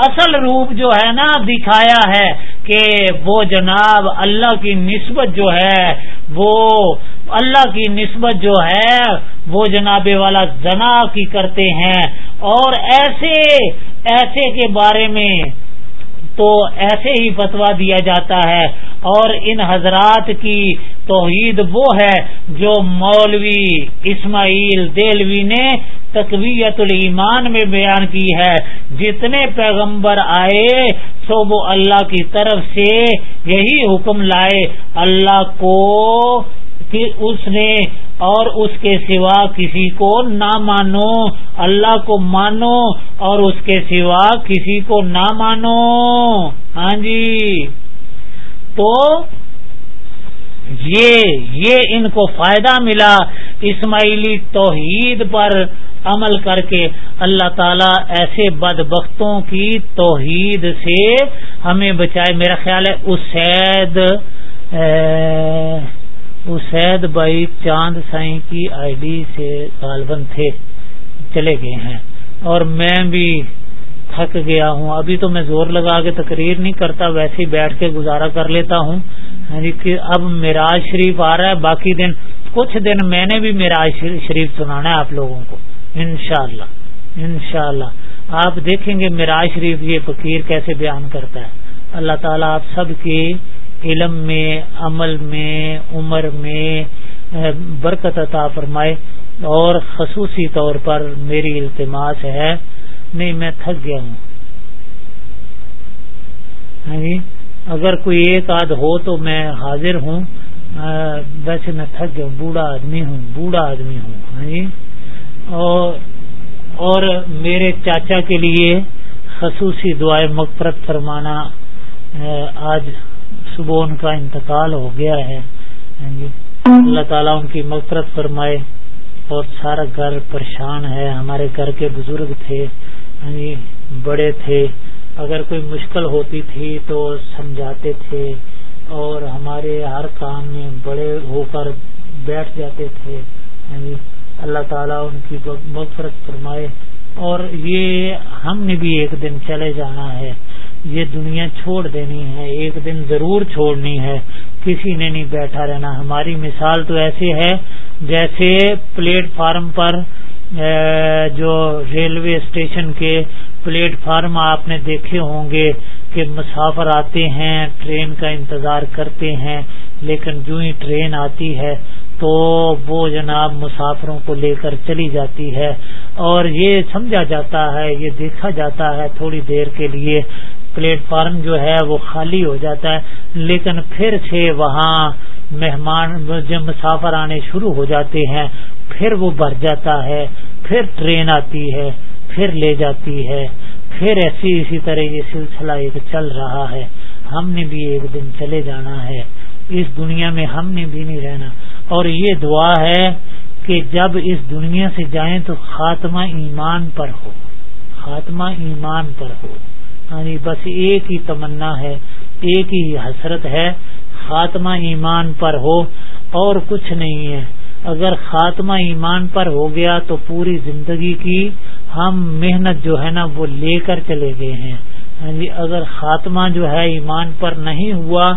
اصل روپ جو ہے نا، دکھایا ہے کہ وہ جناب اللہ کی نسبت جو ہے، وہ اللہ کی نسبت جو ہے، وہ جناب والا زنا کی کرتے ہیں اور ایسے ایسے کے بارے میں تو ایسے ہی فتوا دیا جاتا ہے۔ اور ان حضرات کی توحید وہ ہے جو مولوی اسماعیل دلوی نے تقویت الایمان میں بیان کی ہے۔ جتنے پیغمبر آئے، سو وہ اللہ کی طرف سے یہی حکم لائے۔ اللہ کو کہ اس نے اور اس کے سوا کسی کو نہ مانو، اللہ کو مانو اور اس کے سوا کسی کو نہ مانو۔ ہاں جی۔ تو یہ یہ ان کو فائدہ ملا۔ اسماعیلی توحید پر عمل کر کے اللہ تعالیٰ ایسے بد بختوں کی توحید سے ہمیں بچائے۔ میرا خیال ہے اسید اسید بھائی چاند سائی کی آئی ڈی سے غالباً تھے چلے گئے ہیں۔ اور میں بھی تھک گیا ہوں۔ ابھی تو میں زور لگا کے تقریر نہیں کرتا ویسے ہی بیٹھ کے گزارا کر لیتا ہوں۔ ہاں جی، اب میراج شریف آ رہا ہے باقی دن کچھ دن میں نے بھی میراج شریف سنانا ہے آپ لوگوں کو۔ انشاءاللہ انشاءاللہ۔ آپ دیکھیں گے میراج شریف یہ فقیر کیسے بیان کرتا ہے۔ اللہ تعالیٰ آپ سب کی علم میں، عمل میں، عمر میں برکت عطا فرمائے اور خصوصی طور پر میری التماس ہے۔ نہیں، میں تھک گیا ہوں۔ ہاں جی؟ اگر کوئی ایک آدھ ہو تو میں حاضر ہوں۔ ویسے میں تھک گیا ہوں، بوڑھا آدمی ہوں، بوڑھا آدمی ہوں۔ ہاں جی؟ اور اور میرے چاچا کے لیے خصوصی دعائیں مغفرت فرمانا آج صبح ان کا انتقال ہو گیا ہے۔ جی اللہ تعالیٰ ان کی مغفرت فرمائے اور سارا گھر پریشان ہے۔ ہمارے گھر کے بزرگ تھے جی بڑے تھے۔ اگر کوئی مشکل ہوتی تھی تو سمجھاتے تھے اور ہمارے ہر کام میں بڑے ہو کر بیٹھ جاتے تھے۔ جی اللہ تعالیٰ ان کی مغفرت فرمائے اور یہ ہم نے بھی ایک دن چلے جانا ہے۔ یہ دنیا چھوڑ دینی ہے، ایک دن ضرور چھوڑنی ہے۔ کسی نے نہیں بیٹھا رہنا۔ ہماری مثال تو ایسے ہے، جیسے پلیٹ فارم پر جو ریلوے اسٹیشن کے پلیٹ فارم آپ نے دیکھے ہوں گے کہ مسافر آتے ہیں، ٹرین کا انتظار کرتے ہیں، لیکن جو ہی ٹرین آتی ہے تو وہ جناب مسافروں کو لے کر چلی جاتی ہے۔ اور یہ سمجھا جاتا ہے، یہ دیکھا جاتا ہے تھوڑی دیر کے لیے پلیٹ فارم جو ہے وہ خالی ہو جاتا ہے، لیکن پھر سے وہاں مہمان جب مسافر آنے شروع ہو جاتے ہیں، پھر وہ بھر جاتا ہے، پھر ٹرین آتی ہے، پھر لے جاتی ہے، پھر ایسی اسی طرح یہ سلسلہ ایک چل رہا ہے۔ ہم نے بھی ایک دن چلے جانا ہے۔ اس دنیا میں ہم نے بھی نہیں رہنا۔ اور یہ دعا ہے کہ جب اس دنیا سے جائیں تو خاتمہ ایمان پر ہو۔ خاتمہ ایمان پر ہو۔ ہاں جی بس ایک ہی تمنا ہے، ایک ہی حسرت ہے۔ خاتمہ ایمان پر ہو اور کچھ نہیں ہے۔ اگر خاتمہ ایمان پر ہو گیا تو پوری زندگی کی ہم محنت جو ہے نا وہ لے کر چلے گئے ہیں۔ جی اگر خاتمہ جو ہے ایمان پر نہیں ہوا،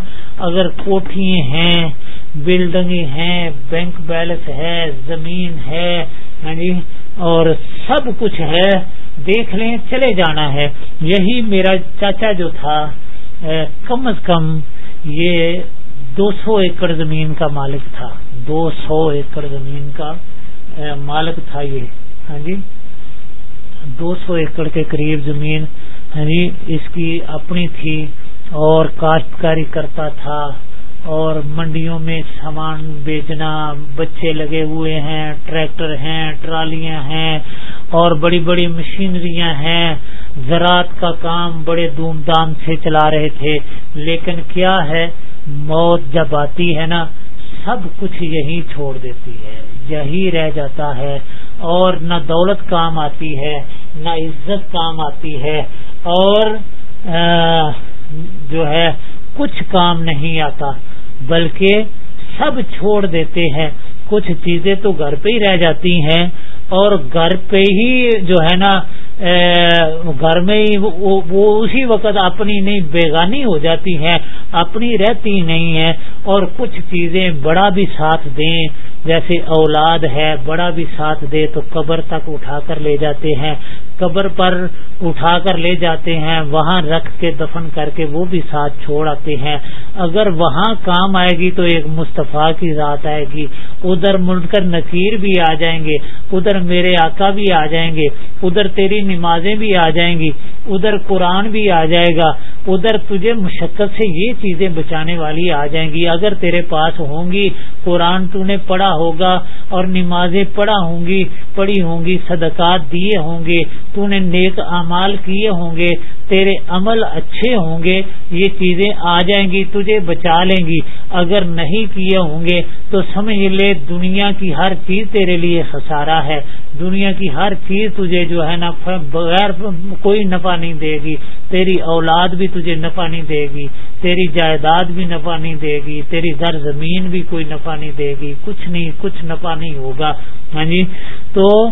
اگر کوٹھی ہیں، بلڈنگیں ہیں، بینک بیلنس ہے، زمین ہے جی اور سب کچھ ہے، دیکھ لیں، چلے جانا ہے۔ یہی میرا چاچا جو تھا کم از کم یہ دو سو ایکڑ زمین کا مالک تھا۔ دو سو ایکڑ زمین کا مالک تھا یہ۔ ہاں جی؟ دو سو ایکڑ کے قریب زمین ہاں جی اس کی اپنی تھی اور کاشتکاری کرتا تھا۔ اور منڈیوں میں سامان بیچنا، بچے لگے ہوئے ہیں، ٹریکٹر ہیں، ٹرالیاں ہیں اور بڑی بڑی مشینریاں ہیں۔ زراعت کا کام بڑے دھوم دھام سے چلا رہے تھے، لیکن کیا ہے؟ موت جب آتی ہے نا، سب کچھ یہی چھوڑ دیتی ہے، یہی رہ جاتا ہے اور نہ دولت کام آتی ہے، نہ عزت کام آتی ہے اور جو ہے، کچھ کام نہیں آتا۔ بلکہ سب چھوڑ دیتے ہیں۔ کچھ چیزیں تو گھر پہ ہی رہ جاتی ہیں اور گھر پہ ہی جو ہے نا گھر میں ہی وہ اسی وقت اپنی نہیں، بیگانی ہو جاتی ہیں، اپنی رہتی نہیں ہے اور کچھ چیزیں بڑا بھی ساتھ دیں، جیسے اولاد ہے، بڑا بھی ساتھ دے تو قبر تک اٹھا کر لے جاتے ہیں۔ قبر پر اٹھا کر لے جاتے ہیں، وہاں رکھ کے دفن کر کے وہ بھی ساتھ چھوڑ آتے ہیں۔ اگر وہاں کام آئے گی تو ایک مصطفیٰ کی ذات آئے گی ادھر مڑ کر نکیر بھی آ جائیں گے، ادھر میرے آقا بھی آ جائیں گے، ادھر تیری نمازیں بھی آ جائیں گی، ادھر قرآن بھی آ جائے گا، ادھر تجھے مشقت سے یہ چیزیں بچانے والی آ جائیں گی، اگر تیرے پاس ہوں گی، قرآن تو نے پڑھا ہوگا اور نمازیں پڑھا ہوں گی، پڑھی ہوں گی، صدقات دیے ہوں گے، تو نے نیک اعمال کیے ہوں گے، تیرے عمل اچھے ہوں گے، یہ چیزیں آ جائیں گی، تجھے بچا لیں گی، اگر نہیں کیے ہوں گے تو سمجھ لے دنیا کی ہر چیز تیرے لیے خسارہ ہے۔ دنیا کی ہر چیز تجھے جو ہے نا، بغیر کوئی نفع نہیں دے گی۔ تیری اولاد بھی تجھے نفع نہیں دے گی۔ تیری جائیداد بھی نفع نہیں دے گی۔ تیری گھر زمین بھی کوئی نفع نہیں دے گی۔ کچھ نہیں، کچھ نفع نہیں ہوگا۔ ہاں جی؟ تو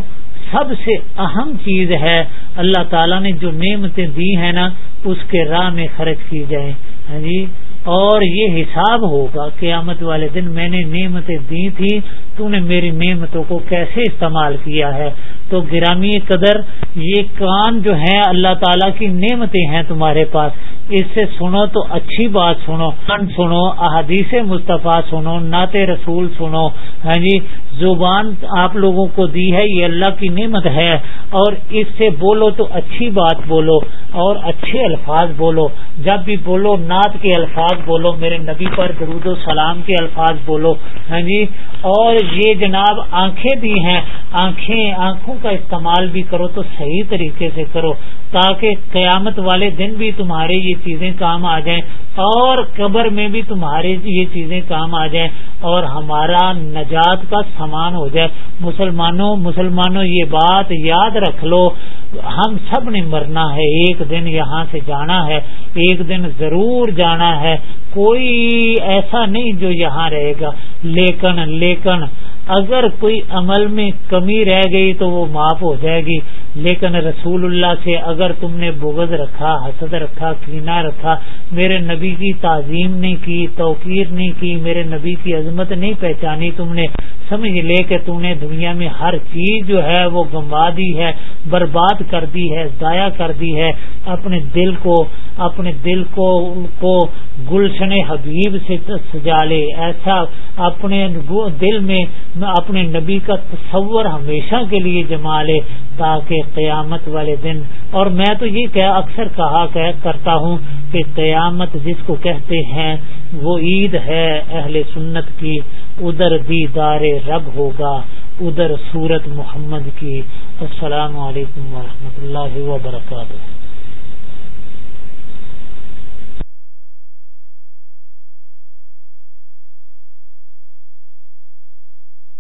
سب سے اہم چیز ہے، اللہ تعالیٰ نے جو نعمتیں دی ہیں نا، اس کے راہ میں خرچ کی جائیں۔ ہاں جی؟ اور یہ حساب ہوگا قیامت والے دن میں نے نعمتیں دی تھی، تو نے میری نعمتوں کو کیسے استعمال کیا ہے؟ تو گرامی قدر، یہ کان جو ہیں اللہ تعالیٰ کی نعمتیں ہیں تمہارے پاس۔ اس سے سنو تو اچھی بات سنو۔ سنو، احادیث مصطفیٰ سنو، نعت رسول سنو۔ ہاں جی زبان آپ لوگوں کو دی ہے، یہ اللہ کی نعمت ہے۔ اور اس سے بولو تو اچھی بات بولو اور اچھے الفاظ بولو۔ جب بھی بولو، نعت کے الفاظ بولو، میرے نبی پر درود و سلام کے الفاظ بولو۔ ہاں جی؟ اور یہ جناب آنکھیں بھی ہیں، آنکھیں، آنکھوں کا استعمال بھی کرو تو صحیح طریقے سے کرو، تاکہ قیامت والے دن بھی تمہارے یہ چیزیں کام آ جائیں اور قبر میں بھی تمہارے یہ چیزیں کام آ جائیں اور ہمارا نجات کا سامان ہو جائے۔ مسلمانوں مسلمانوں، یہ بات یاد رکھ لو، ہم سب نے مرنا ہے، ایک دن یہاں سے جانا ہے، ایک دن ضرور جانا ہے۔ کوئی ایسا نہیں جو یہاں رہے گا۔ لیکن لیکن، اگر کوئی عمل میں کمی رہ گئی تو وہ معاف ہو جائے گی۔ لیکن رسول اللہ سے اگر تم نے بغض رکھا، حسد رکھا کینا رکھا، میرے نبی کی تعظیم نہیں کی، توقیر نہیں کی، میرے نبی کی عظمت نہیں پہچانی تم نے، سمجھ لے کہ تم نے دنیا میں ہر چیز جو ہے وہ گنوا دی ہے، برباد کر دی ہے، ضائع کر دی ہے۔ اپنے دل کو، اپنے دل کو کو گلشن حبیب سے سجا لے۔ ایسا اپنے دل میں اپنے نبی کا تصور ہمیشہ کے لیے جما لے تاکہ قیامت والے دن اور میں تو یہ کہ اکثر کہا کرتا ہوں کہ قیامت جس کو کہتے ہیں وہ عید ہے اہل سنت کی۔ ادھر دیدار رب ہوگا، ادھر سورت محمد کی۔ السلام علیکم ورحمۃ اللہ وبرکاتہ۔